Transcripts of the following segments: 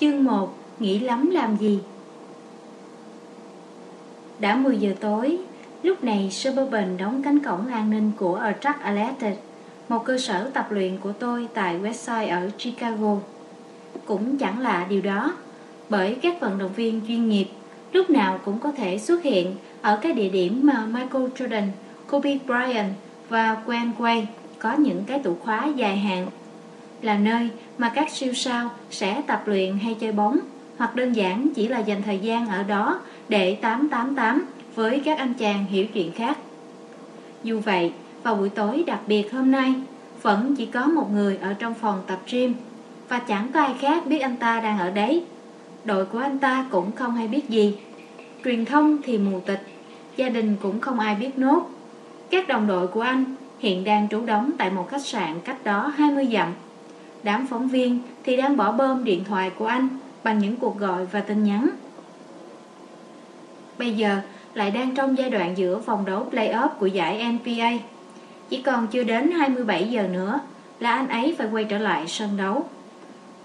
Chương 1 Nghĩ lắm làm gì? Đã 10 giờ tối Lúc này Suburban đóng cánh cổng an ninh của Attract Athletic Một cơ sở tập luyện của tôi tại Westside ở Chicago. Cũng chẳng lạ điều đó Bởi các vận động viên chuyên nghiệp Lúc nào cũng có thể xuất hiện Ở các địa điểm mà Michael Jordan, Kobe Bryant và Wayne Wade Có những cái tủ khóa dài hạn là nơi mà các siêu sao sẽ tập luyện hay chơi bóng hoặc đơn giản chỉ là dành thời gian ở đó để 888 với các anh chàng hiểu chuyện khác. Dù vậy, vào buổi tối đặc biệt hôm nay, vẫn chỉ có một người ở trong phòng tập gym và chẳng có ai khác biết anh ta đang ở đấy. Đội của anh ta cũng không hay biết gì. Truyền thông thì mù tịch, gia đình cũng không ai biết nốt. Các đồng đội của anh hiện đang trú đóng tại một khách sạn cách đó 20 dặm Đám phóng viên thì đang bỏ bơm điện thoại của anh bằng những cuộc gọi và tin nhắn. Bây giờ lại đang trong giai đoạn giữa vòng đấu playoff của giải NBA, Chỉ còn chưa đến 27 giờ nữa là anh ấy phải quay trở lại sân đấu.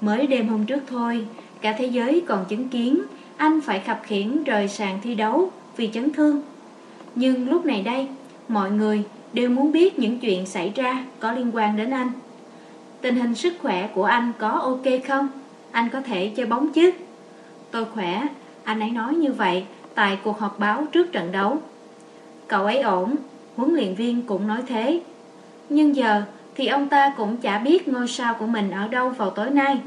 Mới đêm hôm trước thôi, cả thế giới còn chứng kiến anh phải khập khiển rời sàn thi đấu vì chấn thương. Nhưng lúc này đây, mọi người đều muốn biết những chuyện xảy ra có liên quan đến anh. Tình hình sức khỏe của anh có ok không? Anh có thể chơi bóng chứ? Tôi khỏe, anh ấy nói như vậy tại cuộc họp báo trước trận đấu. Cậu ấy ổn, huấn luyện viên cũng nói thế. Nhưng giờ thì ông ta cũng chả biết ngôi sao của mình ở đâu vào tối nay.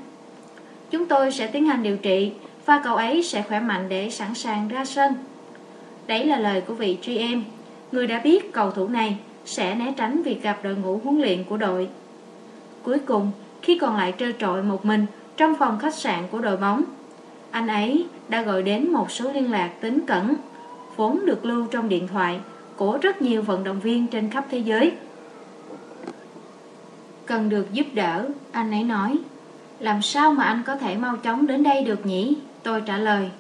Chúng tôi sẽ tiến hành điều trị và cậu ấy sẽ khỏe mạnh để sẵn sàng ra sân. Đấy là lời của vị GM, người đã biết cầu thủ này sẽ né tránh việc gặp đội ngũ huấn luyện của đội. Cuối cùng, khi còn lại trơ trọi một mình trong phòng khách sạn của đội bóng, anh ấy đã gọi đến một số liên lạc tính cẩn, vốn được lưu trong điện thoại của rất nhiều vận động viên trên khắp thế giới. Cần được giúp đỡ, anh ấy nói. Làm sao mà anh có thể mau chóng đến đây được nhỉ? Tôi trả lời.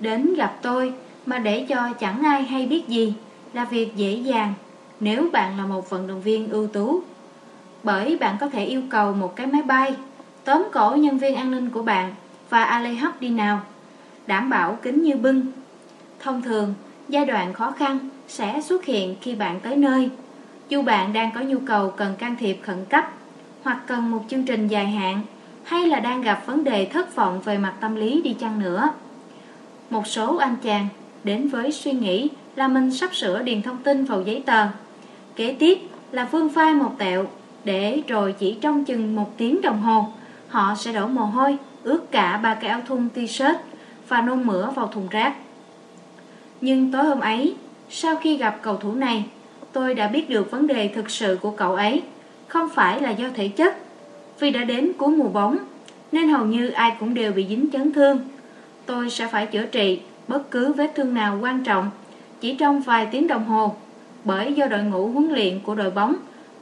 Đến gặp tôi mà để cho chẳng ai hay biết gì là việc dễ dàng nếu bạn là một vận động viên ưu tú bởi bạn có thể yêu cầu một cái máy bay, tóm cổ nhân viên an ninh của bạn và Ale đi nào. Đảm bảo kính như bưng. Thông thường, giai đoạn khó khăn sẽ xuất hiện khi bạn tới nơi. Dù bạn đang có nhu cầu cần can thiệp khẩn cấp hoặc cần một chương trình dài hạn, hay là đang gặp vấn đề thất vọng về mặt tâm lý đi chăng nữa. Một số anh chàng đến với suy nghĩ là mình sắp sửa điền thông tin vào giấy tờ, kế tiếp là phương phai một tẹo để rồi chỉ trong chừng một tiếng đồng hồ, họ sẽ đổ mồ hôi, ướt cả ba cái áo thun t-shirt và nôn mửa vào thùng rác. Nhưng tối hôm ấy, sau khi gặp cầu thủ này, tôi đã biết được vấn đề thực sự của cậu ấy, không phải là do thể chất. Vì đã đến cuối mùa bóng, nên hầu như ai cũng đều bị dính chấn thương. Tôi sẽ phải chữa trị bất cứ vết thương nào quan trọng chỉ trong vài tiếng đồng hồ bởi do đội ngũ huấn luyện của đội bóng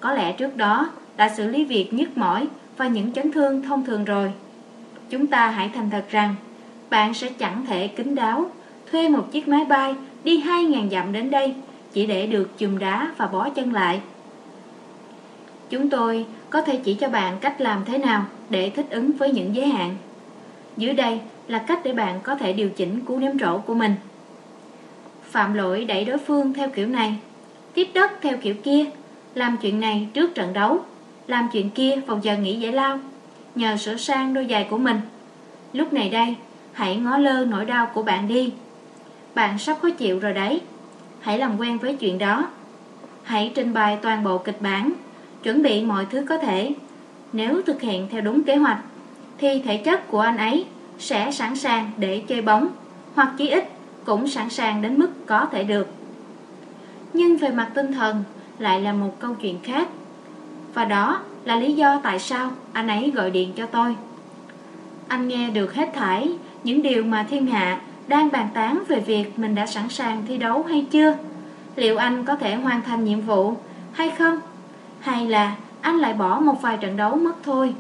có lẽ trước đó đã xử lý việc nhức mỏi và những chấn thương thông thường rồi. Chúng ta hãy thành thật rằng bạn sẽ chẳng thể kính đáo thuê một chiếc máy bay đi 2.000 dặm đến đây chỉ để được chùm đá và bó chân lại. Chúng tôi có thể chỉ cho bạn cách làm thế nào để thích ứng với những giới hạn. Dưới đây là cách để bạn có thể điều chỉnh cú ném rổ của mình. Phạm lỗi đẩy đối phương theo kiểu này, tiếp đất theo kiểu kia làm chuyện này trước trận đấu. Làm chuyện kia vào giờ nghỉ giải lao. Nhờ sửa sang đôi giày của mình. Lúc này đây, Hãy ngó lơ nỗi đau của bạn đi. Bạn sắp khó chịu rồi đấy. Hãy làm quen với chuyện đó. Hãy trình bày toàn bộ kịch bản. Chuẩn bị mọi thứ có thể. Nếu thực hiện theo đúng kế hoạch, Thì thể chất của anh ấy Sẽ sẵn sàng để chơi bóng, Hoặc chí ít cũng sẵn sàng đến mức có thể được. Nhưng về mặt tinh thần lại là một câu chuyện khác. Và đó là lý do tại sao anh ấy gọi điện cho tôi. Anh nghe được hết thảy những điều mà thiên hạ đang bàn tán về việc mình đã sẵn sàng thi đấu hay chưa? Liệu anh có thể hoàn thành nhiệm vụ hay không? Hay là anh lại bỏ một vài trận đấu mất thôi?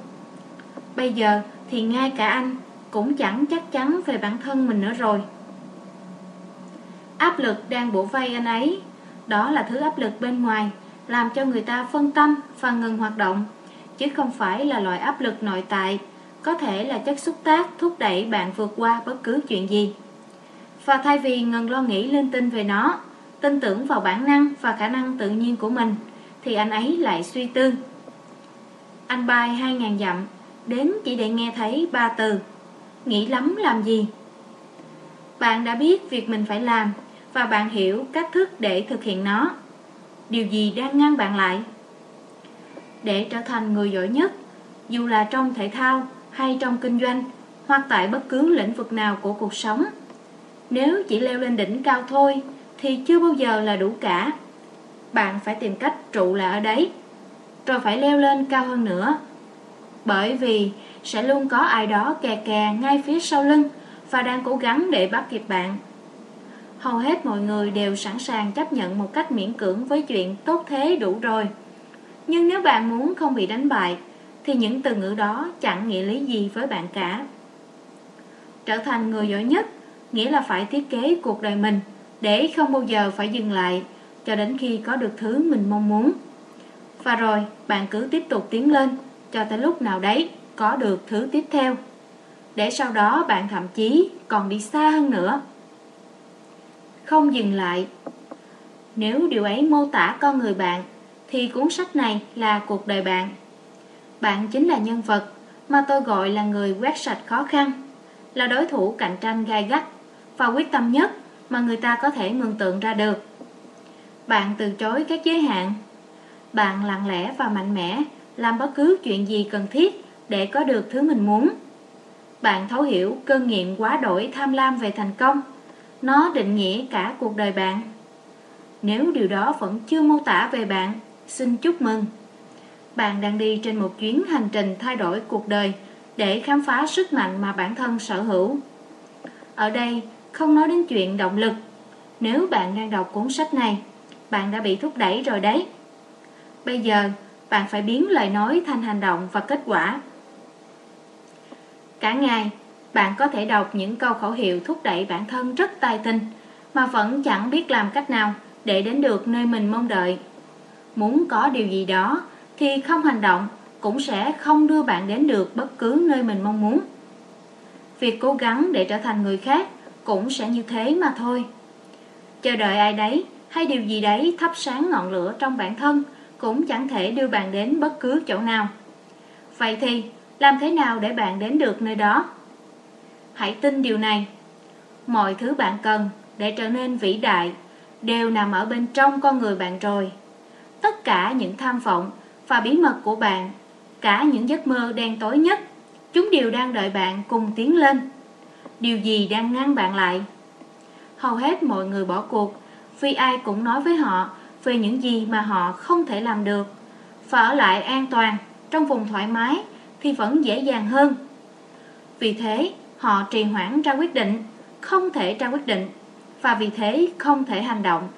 Bây giờ thì ngay cả anh cũng chẳng chắc chắn về bản thân mình nữa rồi. Áp lực đang bổ vây anh ấy đó là thứ áp lực bên ngoài Làm cho người ta phân tâm và ngừng hoạt động Chứ không phải là loại áp lực nội tại có thể là chất xúc tác thúc đẩy bạn vượt qua bất cứ chuyện gì. Và thay vì ngừng lo nghĩ linh tinh về nó, tin tưởng vào bản năng và khả năng tự nhiên của mình, thì anh ấy lại suy tư. Anh bay 2.000 dặm, đến chỉ để nghe thấy ba từ. Nghĩ lắm làm gì? Bạn đã biết việc mình phải làm và bạn hiểu cách thức để thực hiện nó. Điều gì đang ngăn bạn lại? Để trở thành người giỏi nhất, dù là trong thể thao hay trong kinh doanh hoặc tại bất cứ lĩnh vực nào của cuộc sống, nếu chỉ leo lên đỉnh cao thôi thì chưa bao giờ là đủ cả. Bạn phải tìm cách trụ lại ở đấy, rồi phải leo lên cao hơn nữa. Bởi vì sẽ luôn có ai đó kè kè ngay phía sau lưng và đang cố gắng để bắt kịp bạn. Hầu hết mọi người đều sẵn sàng chấp nhận một cách miễn cưỡng với chuyện tốt thế đủ rồi. Nhưng nếu bạn muốn không bị đánh bại, thì những từ ngữ đó chẳng nghĩa lý gì với bạn cả. Trở thành người giỏi nhất nghĩa là phải thiết kế cuộc đời mình để không bao giờ phải dừng lại cho đến khi có được thứ mình mong muốn. Và rồi bạn cứ tiếp tục tiến lên cho tới lúc nào đấy có được thứ tiếp theo. Để sau đó bạn thậm chí còn đi xa hơn nữa. Không dừng lại. Nếu điều ấy mô tả con người bạn thì cuốn sách này là cuộc đời bạn. Bạn chính là nhân vật mà tôi gọi là người quét sạch khó khăn, là đối thủ cạnh tranh gai gắt và quyết tâm nhất mà người ta có thể mường tượng ra được. Bạn từ chối các giới hạn. Bạn lặng lẽ và mạnh mẽ làm bất cứ chuyện gì cần thiết để có được thứ mình muốn. Bạn thấu hiểu cơn nghiện quá đổi tham lam về thành công. Nó định nghĩa cả cuộc đời bạn. Nếu điều đó vẫn chưa mô tả về bạn, xin chúc mừng. Bạn đang đi trên một chuyến hành trình thay đổi cuộc đời để khám phá sức mạnh mà bản thân sở hữu. Ở đây, không nói đến chuyện động lực. Nếu bạn đang đọc cuốn sách này, bạn đã bị thúc đẩy rồi đấy. Bây giờ, bạn phải biến lời nói thành hành động và kết quả. Cả ngày, bạn có thể đọc những câu khẩu hiệu thúc đẩy bản thân rất tài tình, mà vẫn chẳng biết làm cách nào để đến được nơi mình mong đợi. Muốn có điều gì đó, thì không hành động cũng sẽ không đưa bạn đến được bất cứ nơi mình mong muốn. Việc cố gắng để trở thành người khác cũng sẽ như thế mà thôi. Chờ đợi ai đấy hay điều gì đấy thắp sáng ngọn lửa trong bản thân cũng chẳng thể đưa bạn đến bất cứ chỗ nào. Vậy thì, làm thế nào để bạn đến được nơi đó? Hãy tin điều này. Mọi thứ bạn cần để trở nên vĩ đại đều nằm ở bên trong con người bạn rồi. Tất cả những tham vọng và bí mật của bạn, cả những giấc mơ đen tối nhất, chúng đều đang đợi bạn cùng tiến lên. Điều gì đang ngăn bạn lại? Hầu hết mọi người bỏ cuộc vì ai cũng nói với họ về những gì mà họ không thể làm được. Và ở lại an toàn, trong vùng thoải mái thì vẫn dễ dàng hơn. Vì thế, họ trì hoãn ra quyết định, không thể ra quyết định, và vì thế không thể hành động.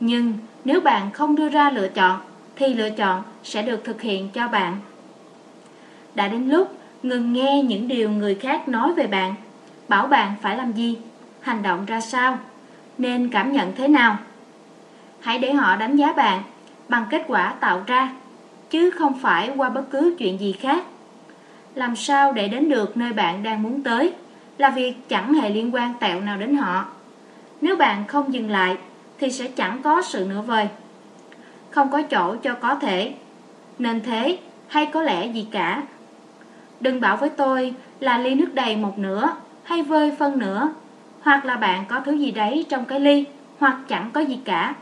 Nhưng nếu bạn không đưa ra lựa chọn, thì lựa chọn sẽ được thực hiện cho bạn. Đã đến lúc ngừng nghe những điều người khác nói về bạn, bảo bạn phải làm gì, hành động ra sao, nên cảm nhận thế nào. Hãy để họ đánh giá bạn bằng kết quả tạo ra, chứ không phải qua bất cứ chuyện gì khác. Làm sao để đến được nơi bạn đang muốn tới là việc chẳng hề liên quan tẹo nào đến họ. Nếu bạn không dừng lại thì sẽ chẳng có sự nửa vời. Không có chỗ cho có thể, nên thế hay có lẽ gì cả. Đừng bảo với tôi là ly nước đầy một nửa hay vơi phân nửa, hoặc là bạn có thứ gì đấy trong cái ly, hoặc chẳng có gì cả.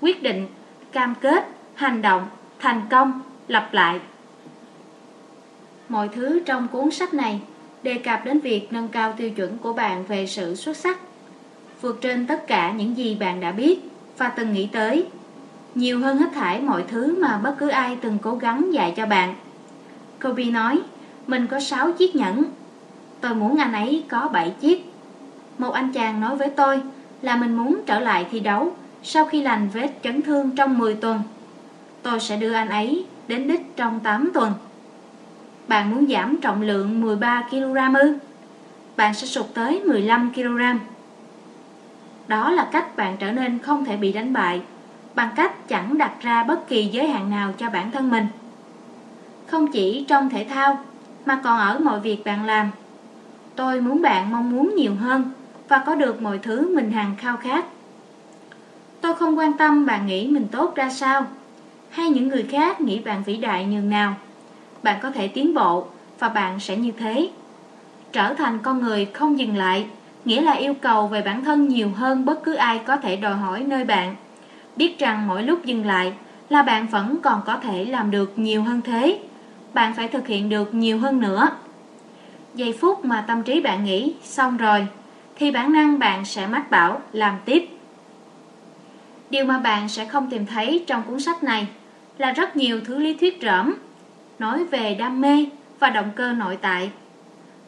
Quyết định, cam kết, hành động, thành công, lặp lại. Mọi thứ trong cuốn sách này đề cập đến việc nâng cao tiêu chuẩn của bạn về sự xuất sắc, vượt trên tất cả những gì bạn đã biết và từng nghĩ tới, nhiều hơn hết thảy mọi thứ mà bất cứ ai từng cố gắng dạy cho bạn. Kobe nói, mình có 6 chiếc nhẫn, tôi muốn anh ấy có 7 chiếc. Một anh chàng nói với tôi là mình muốn trở lại thi đấu sau khi lành vết chấn thương trong 10 tuần. Tôi sẽ đưa anh ấy đến đích trong 8 tuần. Bạn muốn giảm trọng lượng 13kg ư? Bạn sẽ sụt tới 15kg. Đó là cách bạn trở nên không thể bị đánh bại bằng cách chẳng đặt ra bất kỳ giới hạn nào cho bản thân mình. Không chỉ trong thể thao, mà còn ở mọi việc bạn làm. Tôi muốn bạn mong muốn nhiều hơn và có được mọi thứ mình hằng khao khát. Tôi không quan tâm bạn nghĩ mình tốt ra sao, hay những người khác nghĩ bạn vĩ đại nhường nào. Bạn có thể tiến bộ và bạn sẽ như thế. Trở thành con người không dừng lại, nghĩa là yêu cầu về bản thân nhiều hơn bất cứ ai có thể đòi hỏi nơi bạn. Biết rằng mỗi lúc dừng lại là bạn vẫn còn có thể làm được nhiều hơn thế. Bạn phải thực hiện được nhiều hơn nữa. Giây phút mà tâm trí bạn nghĩ xong rồi, thì bản năng bạn sẽ mách bảo làm tiếp. Điều mà bạn sẽ không tìm thấy trong cuốn sách này là rất nhiều thứ lý thuyết rỡm nói về đam mê và động cơ nội tại.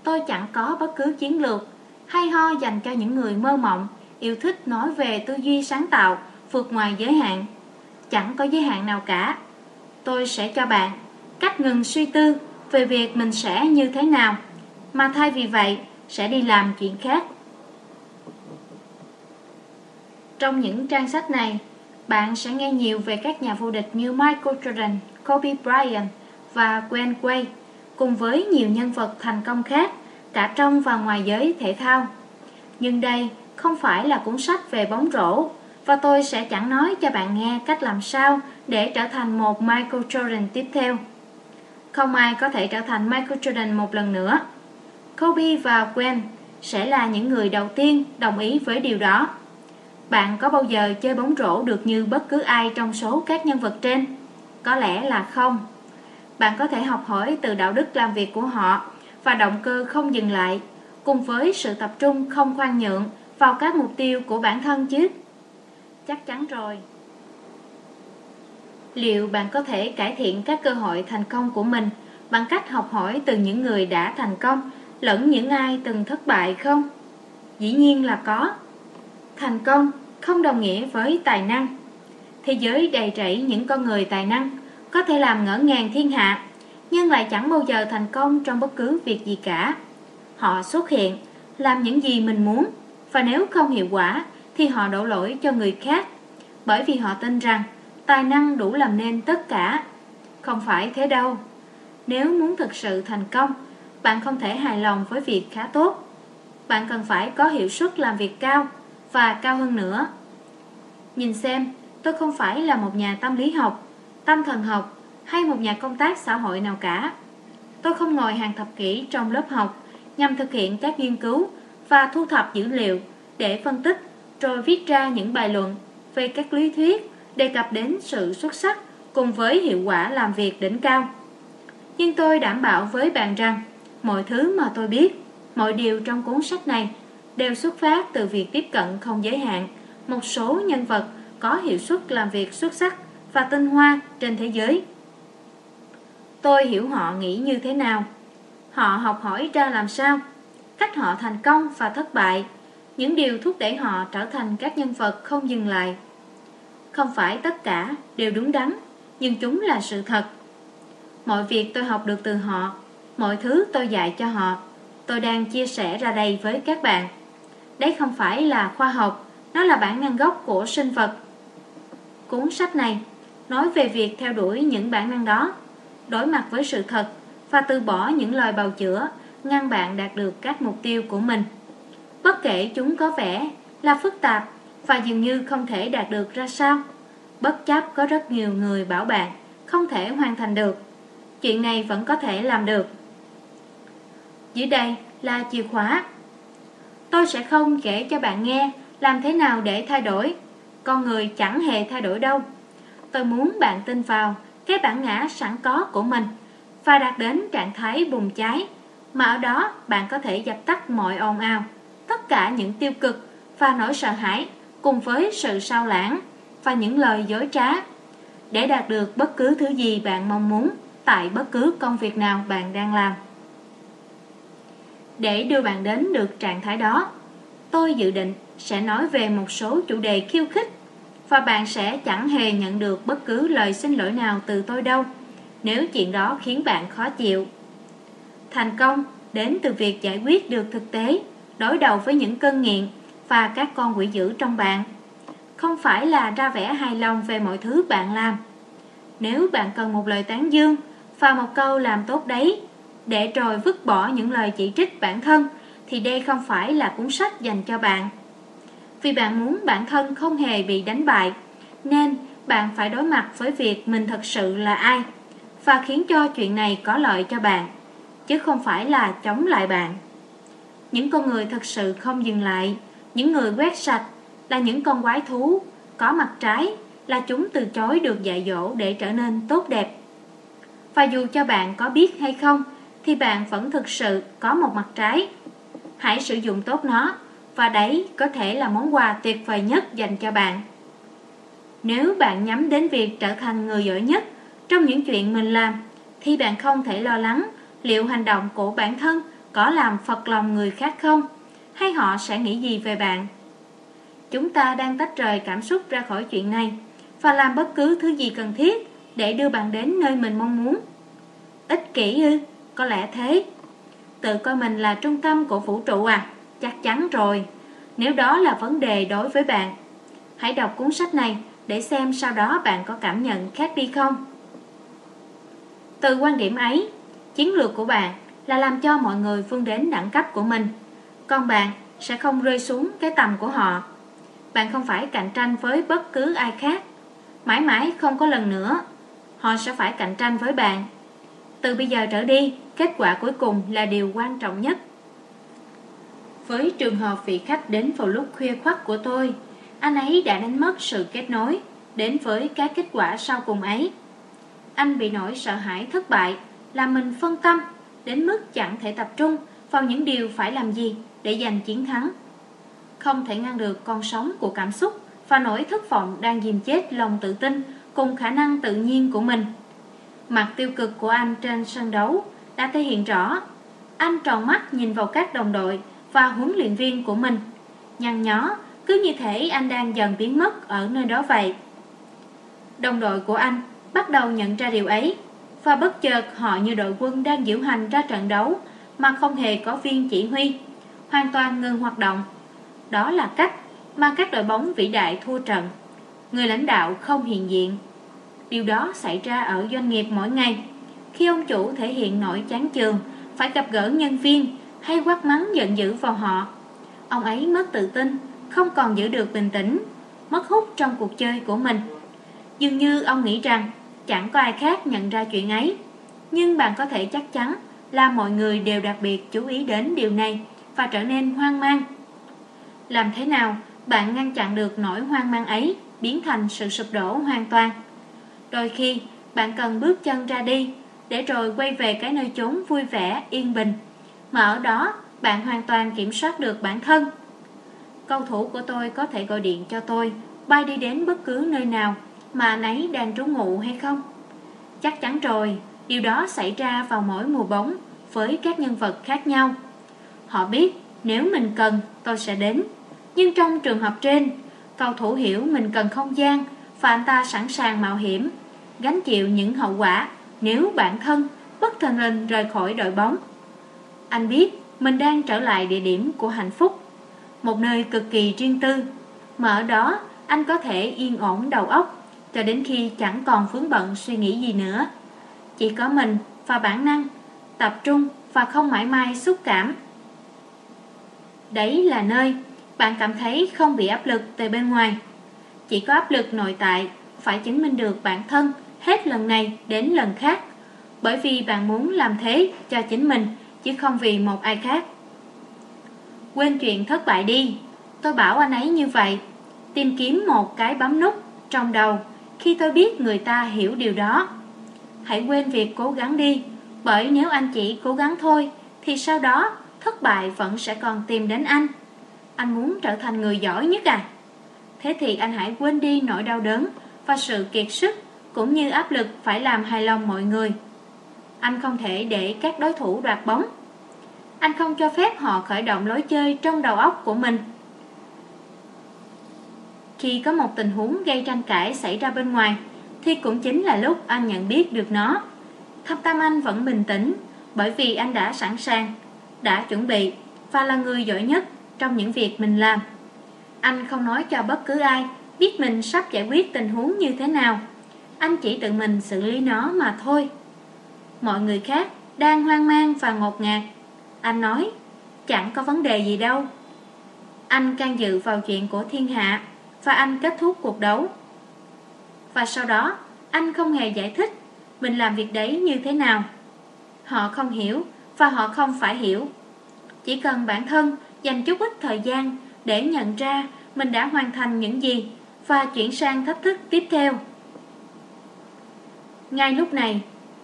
Tôi chẳng có bất cứ chiến lược hay ho dành cho những người mơ mộng, yêu thích nói về tư duy sáng tạo vượt ngoài giới hạn. Chẳng có giới hạn nào cả. Tôi sẽ cho bạn cách ngừng suy tư về việc mình sẽ như thế nào, mà thay vì vậy sẽ đi làm chuyện khác. Trong những trang sách này, bạn sẽ nghe nhiều về các nhà vô địch như Michael Jordan, Kobe Bryant và Gwen Quay cùng với nhiều nhân vật thành công khác, cả trong và ngoài giới thể thao. Nhưng đây không phải là cuốn sách về bóng rổ, và tôi sẽ chẳng nói cho bạn nghe cách làm sao để trở thành một Michael Jordan tiếp theo. Không ai có thể trở thành Michael Jordan một lần nữa. Kobe và Gwen sẽ là những người đầu tiên đồng ý với điều đó. Bạn có bao giờ chơi bóng rổ được như bất cứ ai trong số các nhân vật trên? Có lẽ là không. Bạn có thể học hỏi từ đạo đức làm việc của họ và động cơ không dừng lại, cùng với sự tập trung không khoan nhượng vào các mục tiêu của bản thân chứ. Chắc chắn rồi. Liệu bạn có thể cải thiện các cơ hội thành công của mình bằng cách học hỏi từ những người đã thành công lẫn những ai từng thất bại không? Dĩ nhiên là có. Thành công không đồng nghĩa với tài năng. Thế giới đầy rẫy những con người tài năng có thể làm ngỡ ngàng thiên hạ, nhưng lại chẳng bao giờ thành công trong bất cứ việc gì cả. Họ xuất hiện, làm những gì mình muốn, và nếu không hiệu quả thì họ đổ lỗi cho người khác, bởi vì họ tin rằng tài năng đủ làm nên tất cả. Không phải thế đâu. Nếu muốn thực sự thành công, bạn không thể hài lòng với việc khá tốt. Bạn cần phải có hiệu suất làm việc cao và cao hơn nữa. Nhìn xem, tôi không phải là một nhà tâm lý học, tâm thần học hay một nhà công tác xã hội nào cả. Tôi không ngồi hàng thập kỷ trong lớp học nhằm thực hiện các nghiên cứu và thu thập dữ liệu để phân tích rồi viết ra những bài luận về các lý thuyết đề cập đến sự xuất sắc cùng với hiệu quả làm việc đỉnh cao. Nhưng tôi đảm bảo với bạn rằng mọi thứ mà tôi biết, mọi điều trong cuốn sách này đều xuất phát từ việc tiếp cận không giới hạn một số nhân vật có hiệu suất làm việc xuất sắc và tinh hoa trên thế giới. Tôi hiểu họ nghĩ như thế nào. Họ học hỏi ra làm sao, cách họ thành công và thất bại, những điều thúc đẩy họ trở thành các nhân vật không dừng lại. Không phải tất cả đều đúng đắn, nhưng chúng là sự thật. Mọi việc tôi học được từ họ, mọi thứ tôi dạy cho họ, tôi đang chia sẻ ra đây với các bạn. Đấy không phải là khoa học, nó là bản năng gốc của sinh vật. Cuốn sách này nói về việc theo đuổi những bản năng đó, đối mặt với sự thật và từ bỏ những lời bào chữa ngăn bạn đạt được các mục tiêu của mình. Bất kể chúng có vẻ là phức tạp và dường như không thể đạt được ra sao, bất chấp có rất nhiều người bảo bạn không thể hoàn thành được. Chuyện này vẫn có thể làm được. Dưới đây là chìa khóa. Tôi sẽ không kể cho bạn nghe làm thế nào để thay đổi. Con người chẳng hề thay đổi đâu. Tôi muốn bạn tin vào cái bản ngã sẵn có của mình và đạt đến trạng thái bùng cháy mà ở đó bạn có thể dập tắt mọi ồn ào, tất cả những tiêu cực và nỗi sợ hãi cùng với sự sao lãng và những lời dối trá để đạt được bất cứ thứ gì bạn mong muốn tại bất cứ công việc nào bạn đang làm. Để đưa bạn đến được trạng thái đó, tôi dự định sẽ nói về một số chủ đề khiêu khích và bạn sẽ chẳng hề nhận được bất cứ lời xin lỗi nào từ tôi đâu nếu chuyện đó khiến bạn khó chịu. Thành công đến từ việc giải quyết được thực tế, đối đầu với những cơn nghiện và các con quỷ dữ trong bạn. Không phải là ra vẻ hài lòng về mọi thứ bạn làm. Nếu bạn cần một lời tán dương và một câu làm tốt đấy, để rồi vứt bỏ những lời chỉ trích bản thân, thì đây không phải là cuốn sách dành cho bạn. Vì bạn muốn bản thân không hề bị đánh bại, nên bạn phải đối mặt với việc mình thật sự là ai, và khiến cho chuyện này có lợi cho bạn, chứ không phải là chống lại bạn. Những con người thật sự không dừng lại, những người quét sạch là những con quái thú, có mặt trái là chúng từ chối được dạy dỗ để trở nên tốt đẹp. Và dù cho bạn có biết hay không, thì bạn vẫn thực sự có một mặt trái. Hãy sử dụng tốt nó, và đấy có thể là món quà tuyệt vời nhất dành cho bạn. Nếu bạn nhắm đến việc trở thành người giỏi nhất trong những chuyện mình làm, thì bạn không thể lo lắng liệu hành động của bản thân có làm phật lòng người khác không, hay họ sẽ nghĩ gì về bạn. Chúng ta đang tách rời cảm xúc ra khỏi chuyện này và làm bất cứ thứ gì cần thiết để đưa bạn đến nơi mình mong muốn. Ích kỷ ư, có lẽ thế. Tự coi mình là trung tâm của vũ trụ à, chắc chắn rồi. Nếu đó là vấn đề đối với bạn, hãy đọc cuốn sách này để xem sau đó bạn có cảm nhận khác đi không. Từ quan điểm ấy, chiến lược của bạn là làm cho mọi người vươn đến đẳng cấp của mình, còn bạn sẽ không rơi xuống cái tầm của họ. Bạn không phải cạnh tranh với bất cứ ai khác, mãi mãi không có lần nữa, họ sẽ phải cạnh tranh với bạn. Từ bây giờ trở đi, kết quả cuối cùng là điều quan trọng nhất. Với trường hợp vị khách đến vào lúc khuya khoắt của tôi, anh ấy đã đánh mất sự kết nối đến với các kết quả sau cùng ấy. Anh bị nỗi sợ hãi thất bại, làm mình phân tâm, đến mức chẳng thể tập trung vào những điều phải làm gì để giành chiến thắng. Không thể ngăn được con sóng của cảm xúc và nỗi thất vọng đang dìm chết lòng tự tin cùng khả năng tự nhiên của mình. Mặt tiêu cực của anh trên sân đấu đã thể hiện rõ. Anh tròn mắt nhìn vào các đồng đội và huấn luyện viên của mình. Nhăn nhó, cứ như thể anh đang dần biến mất ở nơi đó vậy. Đồng đội của anh bắt đầu nhận ra điều ấy và bất chợt họ như đội quân đang diễu hành ra trận đấu mà không hề có viên chỉ huy, hoàn toàn ngừng hoạt động. Đó là cách mà các đội bóng vĩ đại thua trận. Người lãnh đạo không hiện diện. Điều đó xảy ra ở doanh nghiệp mỗi ngày. Khi ông chủ thể hiện nỗi chán chường, phải gặp gỡ nhân viên hay quát mắng giận dữ vào họ. Ông ấy mất tự tin, không còn giữ được bình tĩnh, mất hút trong cuộc chơi của mình. Dường như ông nghĩ rằng chẳng có ai khác nhận ra chuyện ấy. Nhưng bạn có thể chắc chắn là mọi người đều đặc biệt chú ý đến điều này và trở nên hoang mang. Làm thế nào bạn ngăn chặn được nỗi hoang mang ấy biến thành sự sụp đổ hoàn toàn? Đôi khi bạn cần bước chân ra đi để rồi quay về cái nơi chốn vui vẻ, yên bình mà ở đó bạn hoàn toàn kiểm soát được bản thân. Cầu thủ của tôi có thể gọi điện cho tôi, bay đi đến bất cứ nơi nào mà anh ấy đang trú ngụ hay không? Chắc chắn rồi, điều đó xảy ra vào mỗi mùa bóng với các nhân vật khác nhau. Họ biết nếu mình cần tôi sẽ đến. Nhưng trong trường hợp trên, cầu thủ hiểu mình cần không gian và anh ta sẵn sàng mạo hiểm, gánh chịu những hậu quả nếu bản thân bất thần lình rời khỏi đội bóng. Anh biết mình đang trở lại địa điểm của hạnh phúc, một nơi cực kỳ riêng tư, mà ở đó anh có thể yên ổn đầu óc cho đến khi chẳng còn vướng bận suy nghĩ gì nữa. Chỉ có mình và bản năng, tập trung và không mãi mai xúc cảm. Đấy là nơi bạn cảm thấy không bị áp lực từ bên ngoài. Chỉ có áp lực nội tại phải chứng minh được bản thân hết lần này đến lần khác. Bởi vì bạn muốn làm thế cho chính mình chứ không vì một ai khác. Quên chuyện thất bại đi, tôi bảo anh ấy như vậy. Tìm kiếm một cái bấm nút trong đầu khi tôi biết người ta hiểu điều đó. Hãy quên việc cố gắng đi, bởi nếu anh chỉ cố gắng thôi, thì sau đó thất bại vẫn sẽ còn tìm đến anh. Anh muốn trở thành người giỏi nhất à? Thế thì anh hãy quên đi nỗi đau đớn và sự kiệt sức, cũng như áp lực phải làm hài lòng mọi người. Anh không thể để các đối thủ đoạt bóng. Anh không cho phép họ khởi động lối chơi trong đầu óc của mình. Khi có một tình huống gây tranh cãi xảy ra bên ngoài, thì cũng chính là lúc anh nhận biết được nó. Thâm tâm anh vẫn bình tĩnh, bởi vì anh đã sẵn sàng, đã chuẩn bị và là người giỏi nhất trong những việc mình làm. Anh không nói cho bất cứ ai biết mình sắp giải quyết tình huống như thế nào. Anh chỉ tự mình xử lý nó mà thôi. Mọi người khác đang hoang mang và ngột ngạt. Anh nói, chẳng có vấn đề gì đâu. Anh can dự vào chuyện của thiên hạ và anh kết thúc cuộc đấu. Và sau đó, anh không hề giải thích mình làm việc đấy như thế nào. Họ không hiểu và họ không phải hiểu. Chỉ cần bản thân dành chút ít thời gian để nhận ra mình đã hoàn thành những gì và chuyển sang thách thức tiếp theo. Ngay lúc này,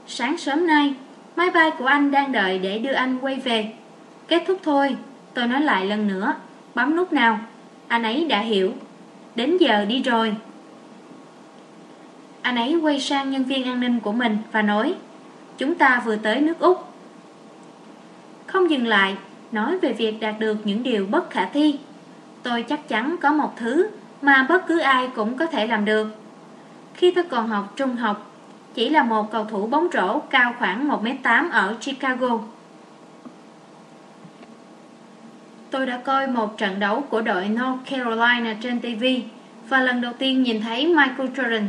sáng sớm nay, máy bay của anh đang đợi để đưa anh quay về. Kết thúc thôi, tôi nói lại lần nữa, bấm nút nào. Anh ấy đã hiểu. Đến giờ đi rồi. Anh ấy quay sang nhân viên an ninh của mình và nói, chúng ta vừa tới nước Úc. Không dừng lại, nói về việc đạt được những điều bất khả thi. Tôi chắc chắn có một thứ mà bất cứ ai cũng có thể làm được. Khi tôi còn học trung học, chỉ là một cầu thủ bóng rổ cao khoảng 1m8 ở Chicago. Tôi đã coi một trận đấu của đội North Carolina trên TV và lần đầu tiên nhìn thấy Michael Jordan.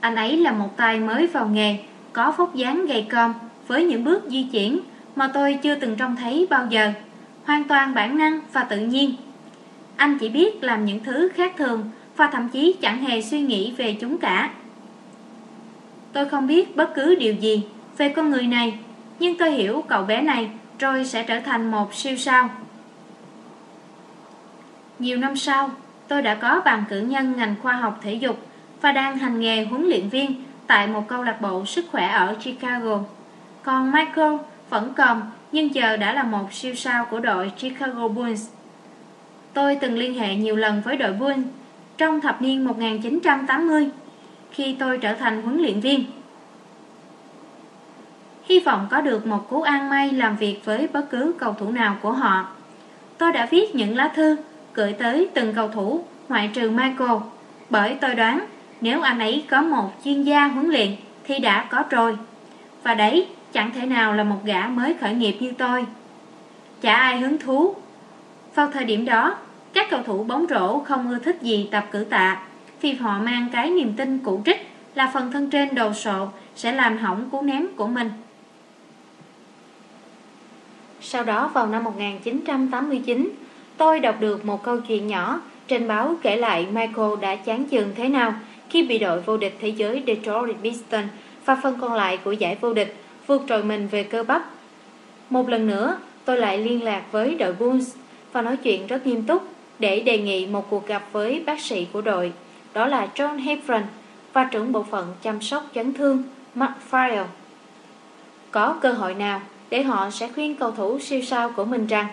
Anh ấy là một tay mới vào nghề, có vóc dáng gầy còm với những bước di chuyển mà tôi chưa từng trông thấy bao giờ, hoàn toàn bản năng và tự nhiên. Anh chỉ biết làm những thứ khác thường và thậm chí chẳng hề suy nghĩ về chúng cả. Tôi không biết bất cứ điều gì về con người này, nhưng tôi hiểu cậu bé này rồi sẽ trở thành một siêu sao. Nhiều năm sau, tôi đã có bằng cử nhân ngành khoa học thể dục và đang hành nghề huấn luyện viên tại một câu lạc bộ sức khỏe ở Chicago. Còn Michael vẫn còn nhưng giờ đã là một siêu sao của đội Chicago Bulls. Tôi từng liên hệ nhiều lần với đội Bulls trong thập niên 1980 khi tôi trở thành huấn luyện viên. Hy vọng có được một cú an may làm việc với bất cứ cầu thủ nào của họ. Tôi đã viết những lá thư gửi tới từng cầu thủ ngoại trừ Michael bởi tôi đoán nếu anh ấy có một chuyên gia huấn luyện thì đã có rồi. Và đấy chẳng thể nào là một gã mới khởi nghiệp như tôi. Chả ai hứng thú. Vào thời điểm đó, các cầu thủ bóng rổ không ưa thích gì tập cử tạ vì họ mang cái niềm tin cũ trích là phần thân trên đồ sộ sẽ làm hỏng cú ném của mình. Sau đó vào năm 1989, tôi đọc được một câu chuyện nhỏ trên báo kể lại Michael đã chán chường thế nào khi bị đội vô địch thế giới Detroit Pistons và phần còn lại của giải vô địch vượt trội mình về cơ bắp. Một lần nữa, tôi lại liên lạc với đội Bulls và nói chuyện rất nghiêm túc để đề nghị một cuộc gặp với bác sĩ của đội, đó là John Heffron và trưởng bộ phận chăm sóc chấn thương Mark Farrell. Có cơ hội nào để họ sẽ khuyên cầu thủ siêu sao của mình rằng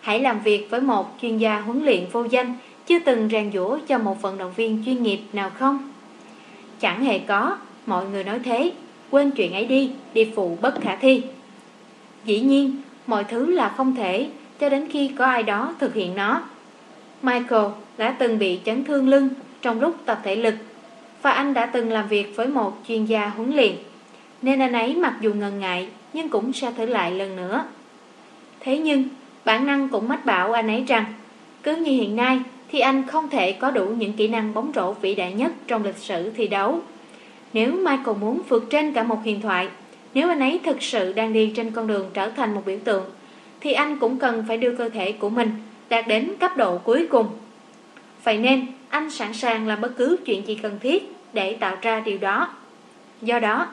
hãy làm việc với một chuyên gia huấn luyện vô danh chưa từng rèn giũa cho một vận động viên chuyên nghiệp nào không? Chẳng hề có, mọi người nói thế, quên chuyện ấy đi, đi phụ bất khả thi. Dĩ nhiên, mọi thứ là không thể cho đến khi có ai đó thực hiện nó. Michael đã từng bị chấn thương lưng trong lúc tập thể lực và anh đã từng làm việc với một chuyên gia huấn luyện. Nên anh ấy mặc dù ngần ngại nhưng cũng sẽ thử lại lần nữa. Thế nhưng, bản năng cũng mách bảo anh ấy rằng cứ như hiện nay thì anh không thể có đủ những kỹ năng bóng rổ vĩ đại nhất trong lịch sử thi đấu. Nếu Michael muốn vượt trên cả một huyền thoại, nếu anh ấy thực sự đang đi trên con đường trở thành một biểu tượng, thì anh cũng cần phải đưa cơ thể của mình đạt đến cấp độ cuối cùng. Vậy nên, anh sẵn sàng làm bất cứ chuyện gì cần thiết để tạo ra điều đó. Do đó,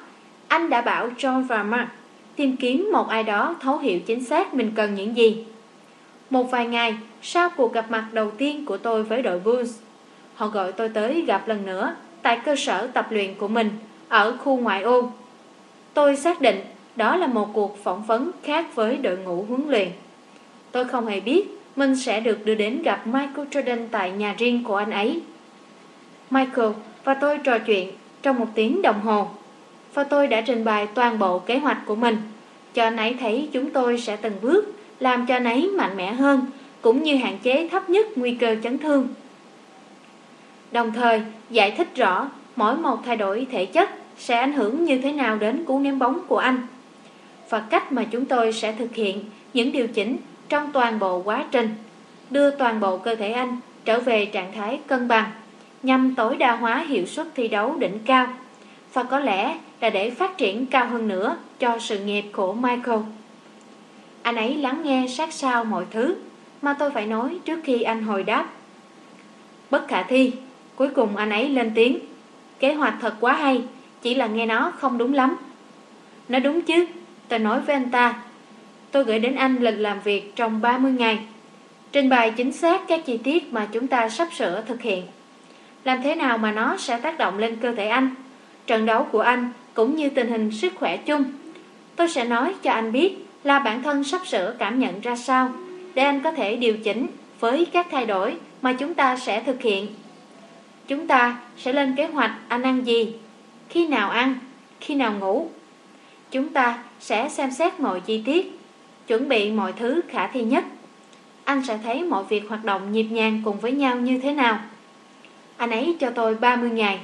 anh đã bảo John và Mark tìm kiếm một ai đó thấu hiểu chính xác mình cần những gì. Một vài ngày sau cuộc gặp mặt đầu tiên của tôi với đội Bulls, họ gọi tôi tới gặp lần nữa tại cơ sở tập luyện của mình ở khu ngoại ô. Tôi xác định đó là một cuộc phỏng vấn khác với đội ngũ huấn luyện. Tôi không hề biết mình sẽ được đưa đến gặp Michael Jordan tại nhà riêng của anh ấy. Michael và tôi trò chuyện trong một tiếng đồng hồ và tôi đã trình bày toàn bộ kế hoạch của mình cho anh ấy thấy chúng tôi sẽ từng bước làm cho anh ấy mạnh mẽ hơn cũng như hạn chế thấp nhất nguy cơ chấn thương. Đồng thời, giải thích rõ mỗi một thay đổi thể chất sẽ ảnh hưởng như thế nào đến cú ném bóng của anh và cách mà chúng tôi sẽ thực hiện những điều chỉnh trong toàn bộ quá trình, đưa toàn bộ cơ thể anh trở về trạng thái cân bằng nhằm tối đa hóa hiệu suất thi đấu đỉnh cao và có lẽ là để phát triển cao hơn nữa cho sự nghiệp của Michael. Anh ấy lắng nghe sát sao mọi thứ mà tôi phải nói trước khi anh hồi đáp. Bất khả thi, cuối cùng anh ấy lên tiếng. Kế hoạch thật quá hay, chỉ là nghe nó không đúng lắm. Nó đúng chứ, tôi nói với anh ta. Tôi gửi đến anh lịch làm việc trong 30 ngày. Trình bày chính xác các chi tiết mà chúng ta sắp sửa thực hiện. Làm thế nào mà nó sẽ tác động lên cơ thể anh, trận đấu của anh cũng như tình hình sức khỏe chung. Tôi sẽ nói cho anh biết là bản thân sắp sửa cảm nhận ra sao để anh có thể điều chỉnh với các thay đổi mà chúng ta sẽ thực hiện. Chúng ta sẽ lên kế hoạch anh ăn gì, khi nào ăn, khi nào ngủ. Chúng ta sẽ xem xét mọi chi tiết, chuẩn bị mọi thứ khả thi nhất. Anh sẽ thấy mọi việc hoạt động nhịp nhàng cùng với nhau như thế nào. Anh ấy cho tôi 30 ngày.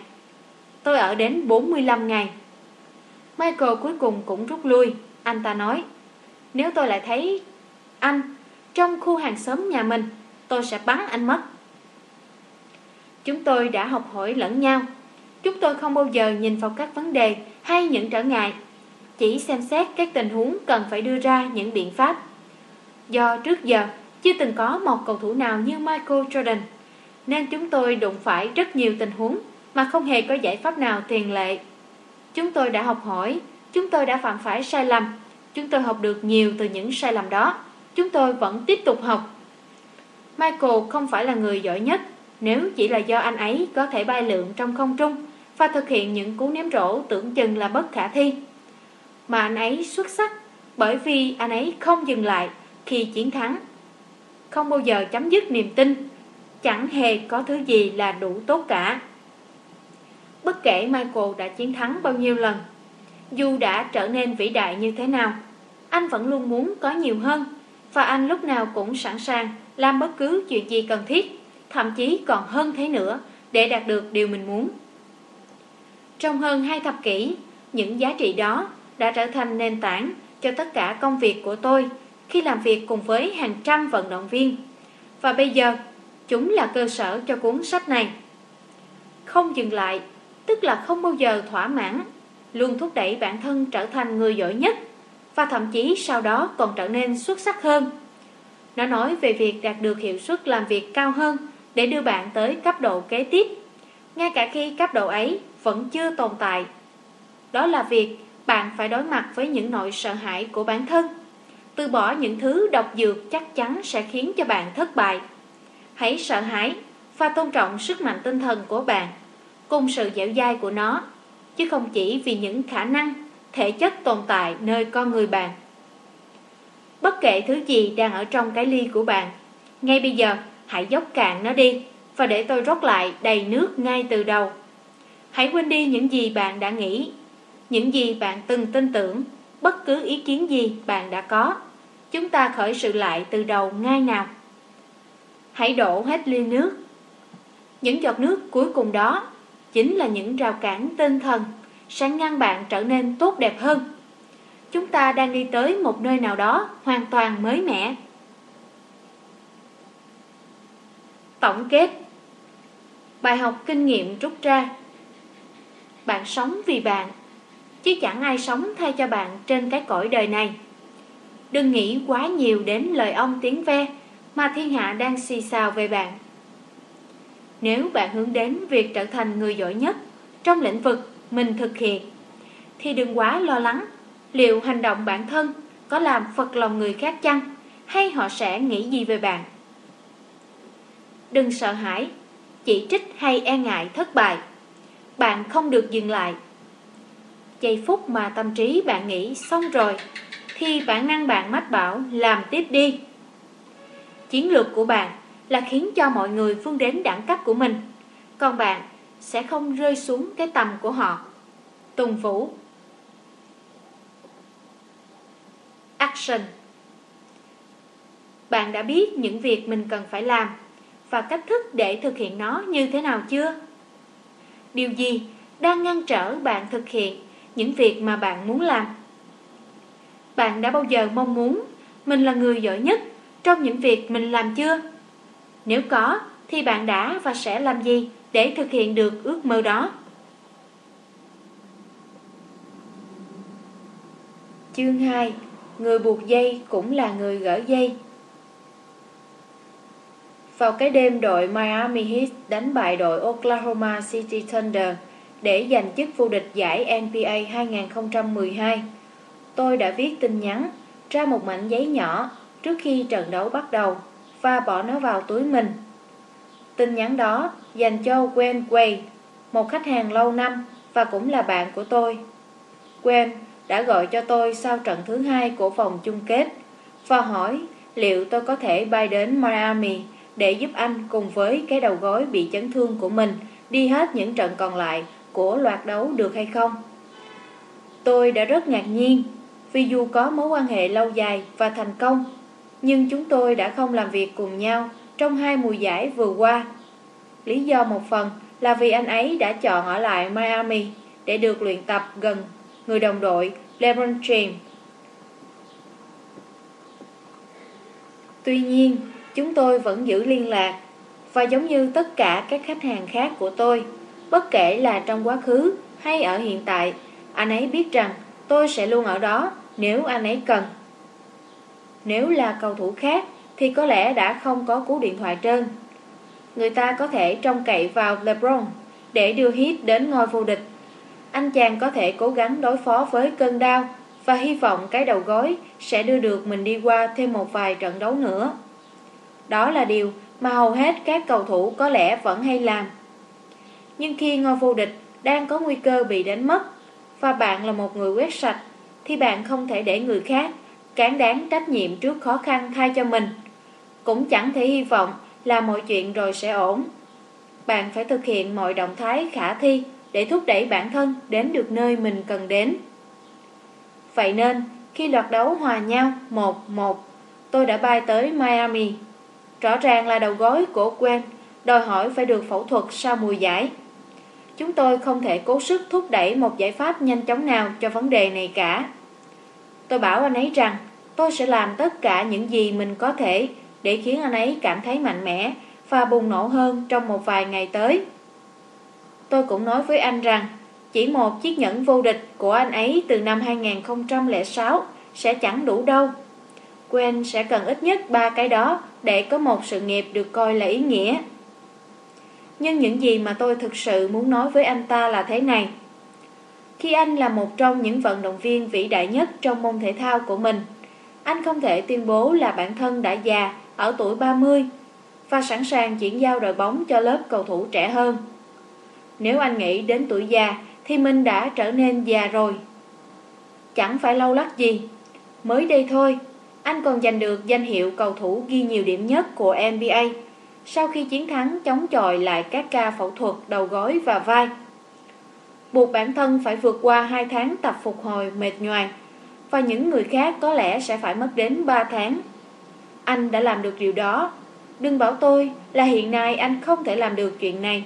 Tôi ở đến 45 ngày. Michael cuối cùng cũng rút lui. Anh ta nói, nếu tôi lại thấy anh trong khu hàng xóm nhà mình, tôi sẽ bắn anh mất. Chúng tôi đã học hỏi lẫn nhau. Chúng tôi không bao giờ nhìn vào các vấn đề hay những trở ngại, chỉ xem xét các tình huống cần phải đưa ra những biện pháp. Do trước giờ chưa từng có một cầu thủ nào như Michael Jordan, nên chúng tôi đụng phải rất nhiều tình huống mà không hề có giải pháp nào tiền lệ. Chúng tôi đã học hỏi, chúng tôi đã phạm phải sai lầm, chúng tôi học được nhiều từ những sai lầm đó. Chúng tôi vẫn tiếp tục học. Michael không phải là người giỏi nhất, nếu chỉ là do anh ấy có thể bay lượn trong không trung và thực hiện những cú ném rổ tưởng chừng là bất khả thi. Mà anh ấy xuất sắc bởi vì anh ấy không dừng lại khi chiến thắng. Không bao giờ chấm dứt niềm tin, chẳng hề có thứ gì là đủ tốt cả. Bất kể Michael đã chiến thắng bao nhiêu lần, dù đã trở nên vĩ đại như thế nào, anh vẫn luôn muốn có nhiều hơn và anh lúc nào cũng sẵn sàng làm bất cứ chuyện gì cần thiết, thậm chí còn hơn thế nữa để đạt được điều mình muốn. Trong hơn hai thập kỷ, những giá trị đó đã trở thành nền tảng cho tất cả công việc của tôi khi làm việc cùng với hàng trăm vận động viên. Và bây giờ, chúng là cơ sở cho cuốn sách này. Không dừng lại, tức là không bao giờ thỏa mãn, luôn thúc đẩy bản thân trở thành người giỏi nhất và thậm chí sau đó còn trở nên xuất sắc hơn. Nó nói về việc đạt được hiệu suất làm việc cao hơn để đưa bạn tới cấp độ kế tiếp, ngay cả khi cấp độ ấy vẫn chưa tồn tại. Đó là việc bạn phải đối mặt với những nỗi sợ hãi của bản thân. Từ bỏ những thứ độc dược chắc chắn sẽ khiến cho bạn thất bại. Hãy sợ hãi và tôn trọng sức mạnh tinh thần của bạn, cùng sự dẻo dai của nó, chứ không chỉ vì những khả năng thể chất tồn tại nơi con người bạn. Bất kể thứ gì đang ở trong cái ly của bạn, ngay bây giờ hãy dốc cạn nó đi và để tôi rót lại đầy nước ngay từ đầu. Hãy quên đi những gì bạn đã nghĩ, những gì bạn từng tin tưởng, bất cứ ý kiến gì bạn đã có. Chúng ta khởi sự lại từ đầu ngay nào. Hãy đổ hết ly nước. Những giọt nước cuối cùng đó chính là những rào cản tinh thần sẽ ngăn bạn trở nên tốt đẹp hơn. Chúng ta đang đi tới một nơi nào đó hoàn toàn mới mẻ. Tổng kết Bài học kinh nghiệm rút ra Bạn sống vì bạn Chứ chẳng ai sống thay cho bạn trên cái cõi đời này. Đừng nghĩ quá nhiều đến lời ông tiếng ve Mà thiên hạ đang xì xào về bạn. Nếu bạn hướng đến việc trở thành người giỏi nhất Trong lĩnh vực mình thực hiện, Thì đừng quá lo lắng Liệu hành động bản thân có làm phật lòng người khác chăng, Hay họ sẽ nghĩ gì về bạn. Đừng sợ hãi, Chỉ trích hay e ngại thất bại. Bạn không được dừng lại Giây phút mà tâm trí bạn nghĩ xong rồi, Thì bản năng bạn mách bảo, làm tiếp đi Chiến lược của bạn là khiến cho mọi người vươn đến đẳng cấp của mình, Còn bạn sẽ không rơi xuống cái tầm của họ. Tùng Vũ Action Bạn đã biết những việc mình cần phải làm và cách thức để thực hiện nó như thế nào chưa? Điều gì đang ngăn trở bạn thực hiện những việc mà bạn muốn làm. Bạn đã bao giờ mong muốn mình là người giỏi nhất trong những việc mình làm chưa? Nếu có, thì bạn đã và sẽ làm gì để thực hiện được ước mơ đó? Chương 2 Người buộc dây cũng là người gỡ dây Vào cái đêm đội Miami Heat đánh bại đội Oklahoma City Thunder để giành chức vô địch giải NBA 2012, tôi đã viết tin nhắn ra một mảnh giấy nhỏ trước khi trận đấu bắt đầu và bỏ nó vào túi mình. Tin nhắn đó dành cho Gwen Wade, một khách hàng lâu năm và cũng là bạn của tôi. Gwen đã gọi cho tôi sau trận thứ hai của vòng chung kết và hỏi liệu tôi có thể bay đến Miami để giúp anh cùng với cái đầu gối bị chấn thương của mình đi hết những trận còn lại của loạt đấu được hay không. Tôi đã rất ngạc nhiên vì dù có mối quan hệ lâu dài và thành công, nhưng chúng tôi đã không làm việc cùng nhau trong hai mùa giải vừa qua. Lý do một phần là vì anh ấy đã chọn ở lại Miami để được luyện tập gần người đồng đội LeBron James. Tuy nhiên, chúng tôi vẫn giữ liên lạc và giống như tất cả các khách hàng khác của tôi, bất kể là trong quá khứ hay ở hiện tại, anh ấy biết rằng tôi sẽ luôn ở đó nếu anh ấy cần. Nếu là cầu thủ khác thì có lẽ đã không có cú điện thoại trên. Người ta có thể trông cậy vào LeBron để đưa Heat đến ngôi vô địch anh chàng có thể cố gắng đối phó với cơn đau và hy vọng cái đầu gối sẽ đưa được mình đi qua thêm một vài trận đấu nữa. Đó là điều mà hầu hết các cầu thủ có lẽ vẫn hay làm. Nhưng khi ngôi vô địch đang có nguy cơ bị đánh mất và bạn là một người quét sạch thì bạn không thể để người khác cán đáng trách nhiệm trước khó khăn thay cho mình. Cũng chẳng thể hy vọng là mọi chuyện rồi sẽ ổn. Bạn phải thực hiện mọi động thái khả thi để thúc đẩy bản thân đến được nơi mình cần đến. Vậy nên, khi loạt đấu hòa nhau 1-1, tôi đã bay tới Miami. Rõ ràng là đầu gối của Quen đòi hỏi phải được phẫu thuật sau mùa giải. Chúng tôi không thể cố sức thúc đẩy một giải pháp nhanh chóng nào cho vấn đề này cả. Tôi bảo anh ấy rằng, tôi sẽ làm tất cả những gì mình có thể để khiến anh ấy cảm thấy mạnh mẽ và bùng nổ hơn trong một vài ngày tới. Tôi cũng nói với anh rằng, chỉ một chiếc nhẫn vô địch của anh ấy từ năm 2006 sẽ chẳng đủ đâu. quen sẽ cần ít nhất ba cái đó để có một sự nghiệp được coi là ý nghĩa. Nhưng những gì mà tôi thực sự muốn nói với anh ta là thế này. Khi anh là một trong những vận động viên vĩ đại nhất trong môn thể thao của mình, anh không thể tuyên bố là bản thân đã già ở tuổi 30 và sẵn sàng chuyển giao đội bóng cho lớp cầu thủ trẻ hơn. Nếu anh nghĩ đến tuổi già Thì mình đã trở nên già rồi Chẳng phải lâu lắc gì Mới đây thôi Anh còn giành được danh hiệu cầu thủ ghi nhiều điểm nhất của NBA sau khi chiến thắng chống chọi lại các ca phẫu thuật đầu gối và vai. Buộc bản thân phải vượt qua 2 tháng tập phục hồi mệt nhoài. Và những người khác có lẽ sẽ phải mất đến 3 tháng. Anh đã làm được điều đó. Đừng bảo tôi là hiện nay anh không thể làm được chuyện này.